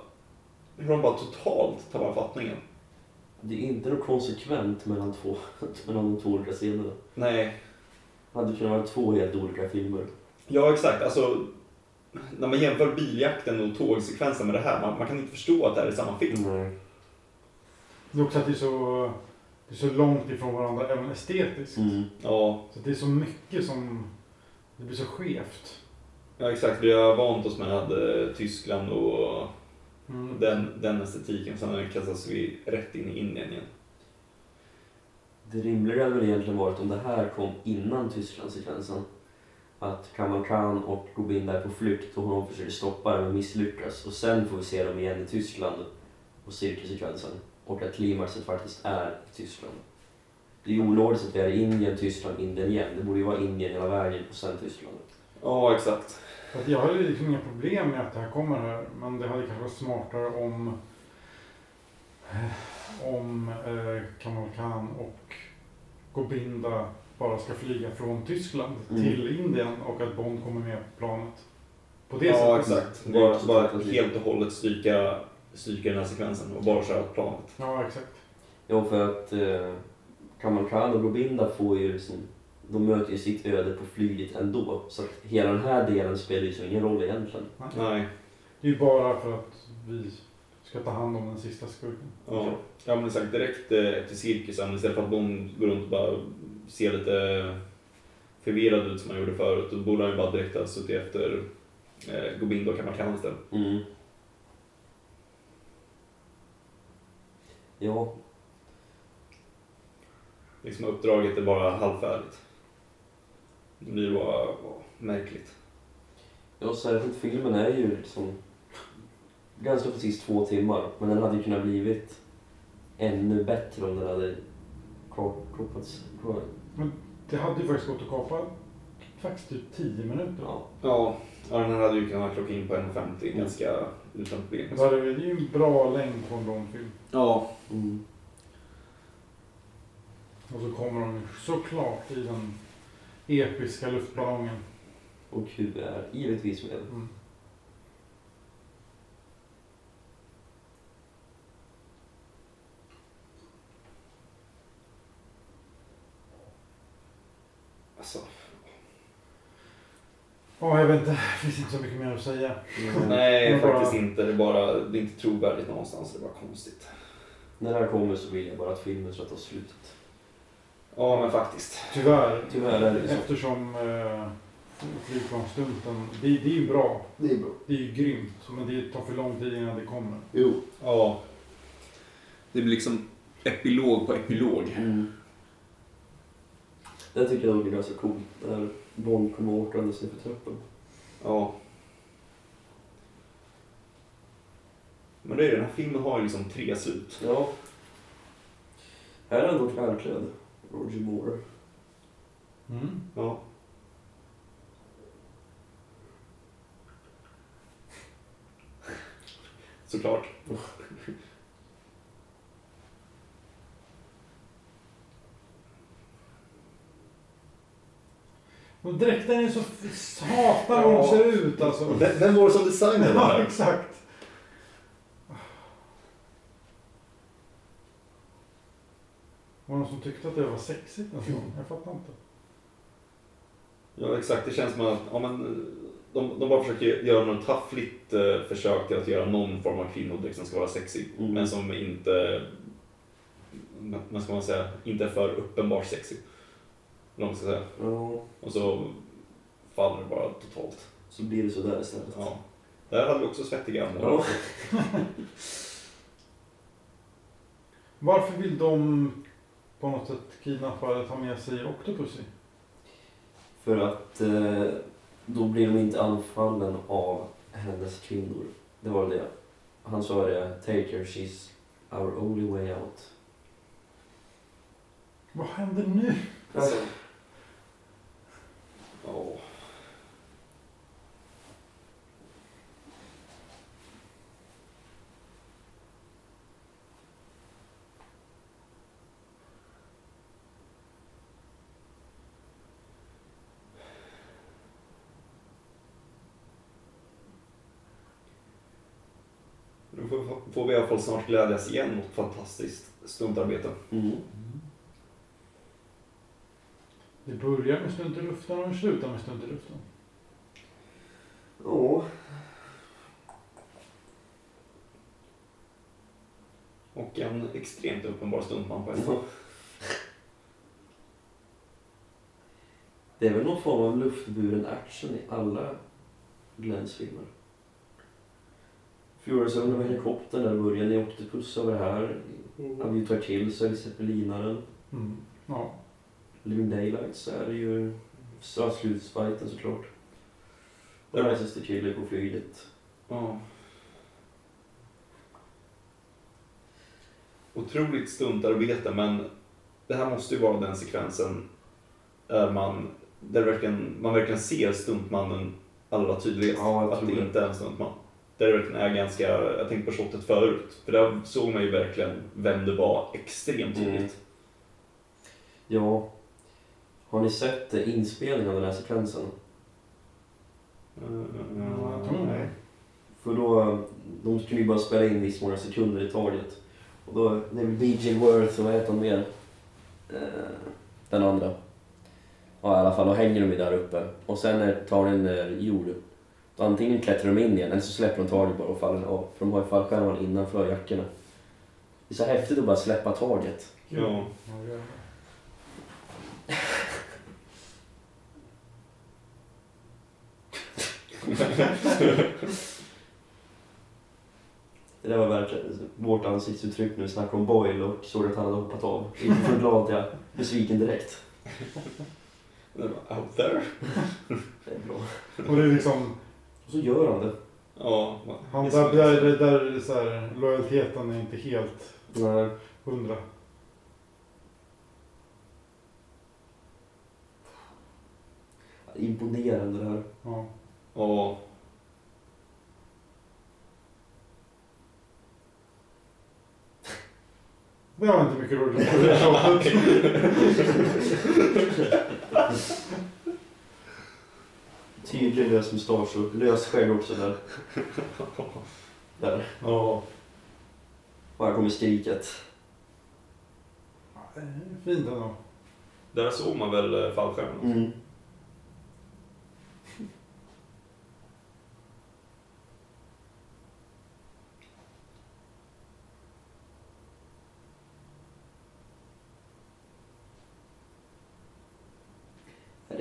hur de bara totalt tappar fattningen. det är inte något konsekvent mellan, två, [laughs] mellan de två olika scenerna. Nej. Det hade kunnat vara två helt olika filmer. Ja, exakt. Alltså, när man jämför biljakten och tågsekvensen med det här, man, man kan inte förstå att det här är samma film. Nej. Det är också att det är så, det är så långt ifrån varandra även estetiskt. Mm. Ja, Så det är så mycket som... Det blir så skevt. ja, exakt. Vi har vant oss med eh, Tyskland och Mm. den, den estetiken. Sen kastas vi rätt in i Indien igen. Det rimliga hade väl egentligen varit om det här kom innan Tysklandssekvensen. Att Kamal Khan och Gobinda är på flykt och hon försöker stoppa dem men misslyckas. Och sen får vi se dem igen i Tyskland och cirkelsekvensen. Och att klimaxet faktiskt är i Tyskland. Det är ju ologiskt att vi är i Indien, Tyskland, Indien igen. Det borde ju vara Indien hela vägen och sen Tyskland. Ja, exakt. Jag har ju liksom inga problem med att det här kommer här. Men det hade kanske varit smartare om... Om eh, Kamal Khan och Gobinda bara ska flyga från Tyskland Mm. till Indien och att Bond kommer med på planet. På det Ja, sättet. exakt. Det är Bara, bara helt och hållet stryka, stryka den här sekvensen och bara köra planet. Ja, exakt. Ja, för att eh, Kamal Khan och Gobinda får ju liksom, de möter ju sitt öde på flyget ändå. Så att hela den här delen spelar ju så ingen roll egentligen. Nej. Det är ju bara för att vi ska ta hand om den sista skurken. Ja, ja men exakt. Direkt eh, till cirkusen istället för att Bond går runt och bara ser lite förvirrad ut som han gjorde förut. Då borde han ju bara direkt ha suttit efter eh, Gobindo och Kamal Khan istället. Mm. Ja, Liksom uppdraget är bara halvfärdigt. Det blir bara åh, märkligt. ja särskilt filmen är ju liksom ganska precis två timmar. Men den hade ju kunnat blivit ännu bättre om den hade kap- kapats. Det hade ju faktiskt gått att kapa faktiskt typ 10 minuter. Ja. Ja, ja den här hade ju kunnat klocka in på 1.50 ganska utan problem. Det är ju en bra längd på en Bond-film. Ja, Mm. Och så kommer de såklart i den episka luftballongen. Och är givetvis med. Mm. alltså. Ja, jag vet inte. Det finns inte så mycket mer att säga. Nej, Men bara- faktiskt inte. Det är, bara, det är inte trovärdigt någonstans. Det är bara konstigt. När det här kommer så vill jag bara att filmen ska ta slut. Ja, men faktiskt. Tyvärr. Tyvärr är det så. Eftersom eh, flygplansstunten, det, det är ju bra. Det är bra. Det är ju grymt. Men det tar för lång tid innan det kommer. Jo. Ja. Det blir liksom epilog på epilog. Mm. Det tycker jag är ganska coolt. Bond kommer åkandes inför truppen. Ja. Men det är, den här filmen har ju liksom tre slut. Ja. Här är han dock välklädd. Roger Moore. Mm. Ja. [laughs] Såklart. Och dräkten är så satan vad de Ja. ser ut alltså. Vem vem var det som designade [laughs] den Ja, här? exakt. Var det någon som tyckte att det var sexigt någon gång? Jag fattar inte. Ja, exakt. Det känns som att ja, men, de, de bara försöker göra något taffligt eh, försök till att göra någon form av kvinnodräkt som ska vara sexig. Mm. Men som inte, vad ska man säga, inte är för uppenbart sexig. Eller man ska säga. Ja. Och så faller det bara totalt. Så blir det sådär istället. Ja. Där hade vi också svettiga armar. Ja. [laughs] Varför vill de på något sätt kidnappa eller ta med sig Octopussy? För att eh, då blir de inte anfallen av hennes kvinnor. Det var det. Han sa det, take her, she's our only way out. Vad händer nu? Alltså, ja. Du får vi i alla fall snart glädjas igen åt fantastiskt stuntarbete. Mm. Det börjar med stunt i luften och det slutar med stunt i luften. Ja. Och en extremt uppenbar stuntman på SL. Det är väl någon form av luftburen action i alla Glens filmer. Fjolårsugnen med helikoptern där i början, i Octopus över här. Aviu tar till så är det Zeppelinaren. Mm. Ja. Living Daylights så är det ju straffslutsfighten såklart. Och Ja. Rises to Chile på flyget. Ja. Otroligt stuntarbete, men det här måste ju vara den sekvensen där man, där verkligen, man verkligen ser stuntmannen allra tydligast. Ja, att det. inte är en stuntman. Där det verkligen är ganska, jag tänkte på shotet förut, för där såg man ju verkligen vem det var extremt tydligt. Mm. Ja. Har ni sett eh, inspelningen av den här sekvensen? Mm. Ja, jag tror det. För då, de skulle ju bara spela in visst många sekunder i taget. Och då, det är BJ Worth och vad heter han mer? Eh, den andra. Ja i alla fall, då hänger de ju där uppe. Och sen när tagen är gjord, då antingen klättrar de in igen eller så släpper de taget bara och faller av. För de har ju fallskärmar innanför jackorna. Det är så häftigt att bara släppa taget. Ja. Ja, [laughs] Det där var verkligen vårt ansiktsuttryck vi snackade om Boyle och såg att han hade hoppat av. Inte för glad, jag besviken direkt. Out there. Det är bra. Och det är liksom, Och så gör han det. Ja. han, där, där, där är det så här, lojaliteten är inte helt Nej. hundra. Imponerande det här. Ja. Ja. Det var inte mycket roligt på det shotet. Tydlig lös mustasch och lös skägg också där. Där. Ja. Och här kommer skriket. Ja, det är Fint ändå. Där såg man väl eh, fallskärmen? Mm.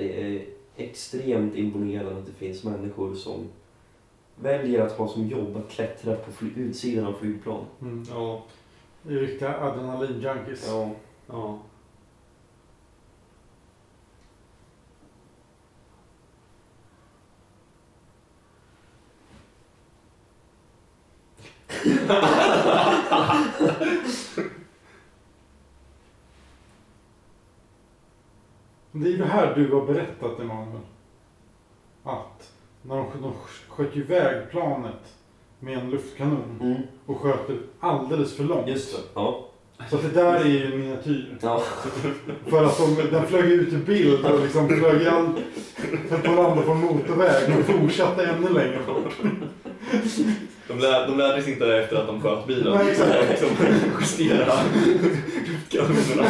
Det är extremt imponerande att det finns människor som väljer att ha som jobb att klättra på utsidan av flygplan. Mm. Ja. Riktiga adrenalin-junkies. Ja. Ja. [laughs] [laughs] Det är ju det här du har berättat Emanuel. Att när de, de sköt iväg planet med en luftkanon Mm. och sköt det alldeles för långt. Just det. Ja. Så det där är ju en miniatyr. ja. För att de, den flög ut ur bild och liksom flög i all, höll på landa på en motorväg och fortsatte ännu längre bort. De, lär, de lärde sig inte efter att de sköt bilen. Nej, exakt. Liksom justera [laughs] luftkanonerna.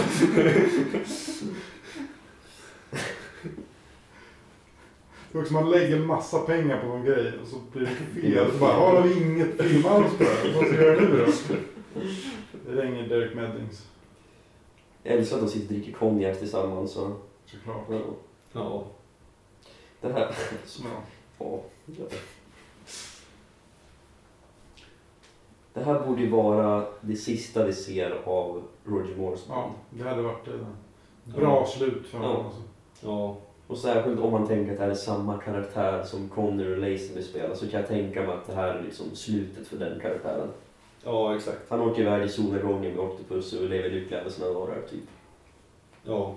Det är också, man lägger massa pengar på någon grej och så blir det fel. Så bara, har vi inget film alls på det här? Vad ska vi göra nu då? [laughs] Det ringer Derek Meddings Jag älskar att de sitter och dricker konjak tillsammans. Så. såklart. Ja. Ja. Det här... Ja. Ja. Det här borde ju vara det sista vi ser av Roger Moores ja, det hade varit ett bra slut för honom. Ja. Alltså. Ja. Och särskilt om man tänker att det här är samma karaktär som Connery och Lazenby spelar så kan jag tänka mig att det här är liksom slutet för den karaktären. Ja, exakt. Han åker iväg i solnedgången med Octopus och lever lycklig över sina dagar typ. Ja.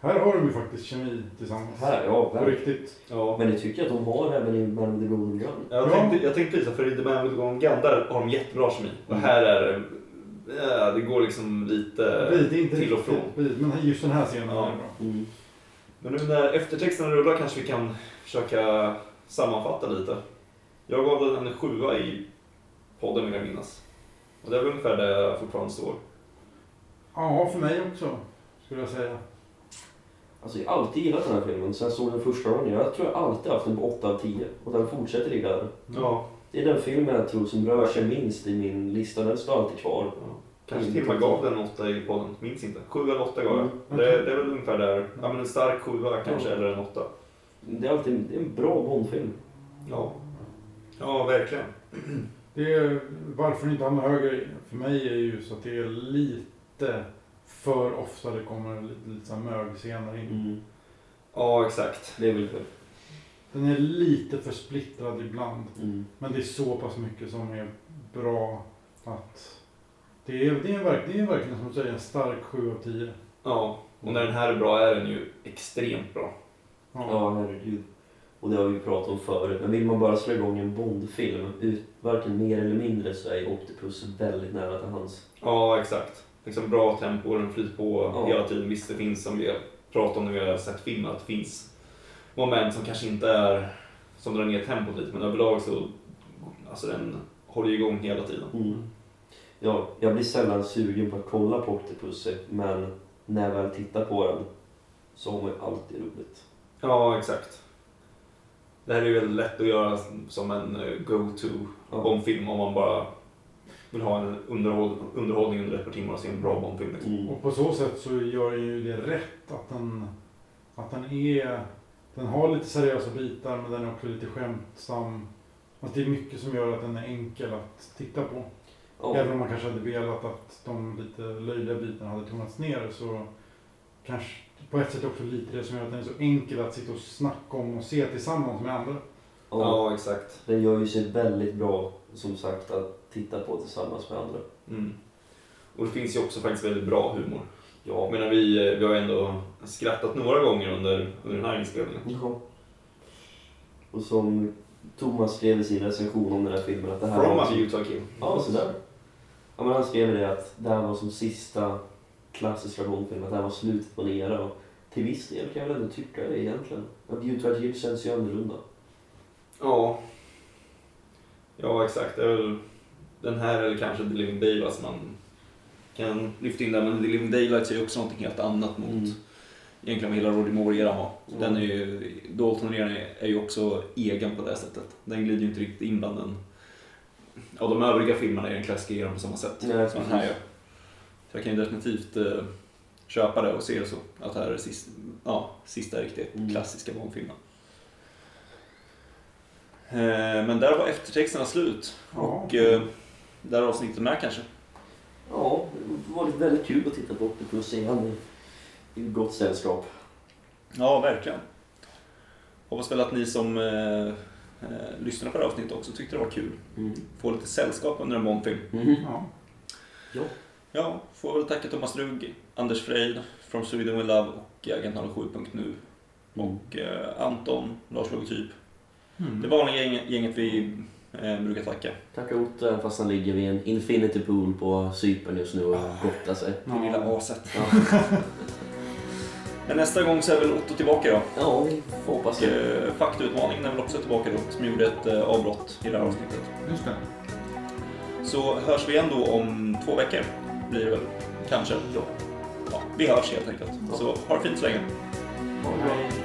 Här har de ju faktiskt kemi tillsammans. Här, ja, På verkligen. riktigt. ja. Men det tycker jag att de har även i Man with the Golden Gun. Jag Ja. tänkte, jag tänkte lite, för i The Man with the Golden Gun, där har de jättebra kemi. Och Mm. här är det, ja, det går liksom lite inte till och från. blir- Men just den här scenen Ja. är bra. Mm. Men nu när eftertexterna rullar kanske vi kan försöka sammanfatta lite. Jag gav den en sjua i podden vill jag minnas. Och det är väl ungefär där jag fortfarande står. Ja, för mig också, skulle jag säga. Alltså jag har alltid gillat den här filmen sen jag såg den första gången. Jag tror jag alltid haft den på 8 av 10 och den fortsätter ligga där. Ja. Det är den filmen jag tror som rör sig minst i min lista. Den står alltid kvar. Kanske till och med gav den en åtta i podden, minns inte. Sju eller åtta gav jag. Mm, Det, det är väl ungefär där, ja men en stark sjua kanske, Ja. eller en åtta. Det är alltid det är en bra Bondfilm. Ja. Ja, verkligen. [clears throat] Det är, varför inte hamnar högre för mig är ju så att det är lite för ofta det kommer lite, lite mögscener in. Mm. Ja, exakt. Det är väl för. Den är lite för splittrad ibland. Mm. Men det är så pass mycket som är bra att det är, det är, verk, det är verkligen som du säger en stark 7 av 10. Ja, och när den här är bra är den ju extremt bra. Ja. Ja, herregud. Och det har vi ju pratat om förut. Men vill man bara slå igång en Bondfilm, ut, varken mer eller mindre, så är Octopus väldigt nära till hands. Ja, exakt. Liksom bra tempo, den flyter på Ja. hela tiden. Visst, det finns som vi har pratat om när vi har sett filmen, att det finns moment som kanske inte är som drar ner tempot lite, men överlag så alltså den håller igång hela tiden. Mm. Ja, jag blir sällan sugen på att kolla på Octopus, men när jag väl tittar på den så har man ju alltid roligt. Ja, exakt. Det här är ju väldigt lätt att göra som en eh, go-to Ja. Bondfilm om man bara vill ha en underhåll, underhållning under ett par timmar och se en bra Bondfilm. Liksom. Mm. Och på så sätt så gör ju det rätt att den, att den är, den har lite seriösa bitar men den är också lite skämtsam. Att det är mycket som gör att den är enkel att titta på. Ja. Även om man kanske hade velat att de lite löjliga bitarna hade tonats ner så kanske på ett sätt också lite det som gör att den är så enkel att sitta och snacka om och se tillsammans med andra. Ja. Ja, exakt. Den gör ju sig väldigt bra, som sagt, att titta på tillsammans med andra. Mm. Och det finns ju också faktiskt väldigt bra humor. Ja. Menar, vi, vi har ändå skrattat några gånger under, under den här inspelningen. Ja. Och som Thomas skrev i sin recension om den här filmen att det här From var... to a kill. Ja, sådär. Ja, men han skrev det att det här var som sista klassiska Bondfilm, att det här var slutet på en era. Och till viss del kan jag väl ändå tycka det egentligen. Att a Kill känns ju annorlunda. Ja. Ja, exakt. Det är väl den här eller kanske The Living Daylights man kan lyfta in där. Men Living Daylights är ju också någonting helt annat mot Mm. egentligen vad hela Roger Moore-eran var. Mm. Den är ju, Dalton-eran är, ju också egen på det sättet. Den glider ju inte riktigt in bland den. Ja, de övriga filmerna är den klassiska eran på samma sätt Nej, som den här gör. Så jag kan ju definitivt eh, köpa det och se det så. Att det här är sist, ja, sista riktigt Mm. klassiska Bondfilmen. Eh, men där var eftertexterna slut. Ja. Och eh, där är avsnittet med kanske. Ja, det var väldigt kul att titta på Octopus igen i, i gott sällskap. Ja, verkligen. Hoppas väl att ni som eh, eh, lyssnar på det här avsnittet också tyckte det var kul. Mm. Få lite sällskap under en Bondfilm. Mm. Ja. Ja. Ja, får väl tacka Thomas Rugg, Anders Frejd från Sweden With Love och Agent 07.nu. Och eh, Anton, Lars Logotyp. Mm. Det vanliga gäng- gänget vi eh, brukar tacka. Tacka Otto även fast han ligger vid en infinity pool på Cypern just nu och gottar sig. Det lilla aset. Ja, [laughs] Men nästa gång så är väl Otto tillbaka då. ja vi får hoppas det. eh, Faktautmaningen är väl också tillbaka då, som gjorde ett eh, avbrott i det här avsnittet. Just det. Så hörs vi igen då om två veckor. Blir det väl. Kanske. Ja. Ja, vi hörs helt enkelt. Så ha det fint så länge. Ha det bra.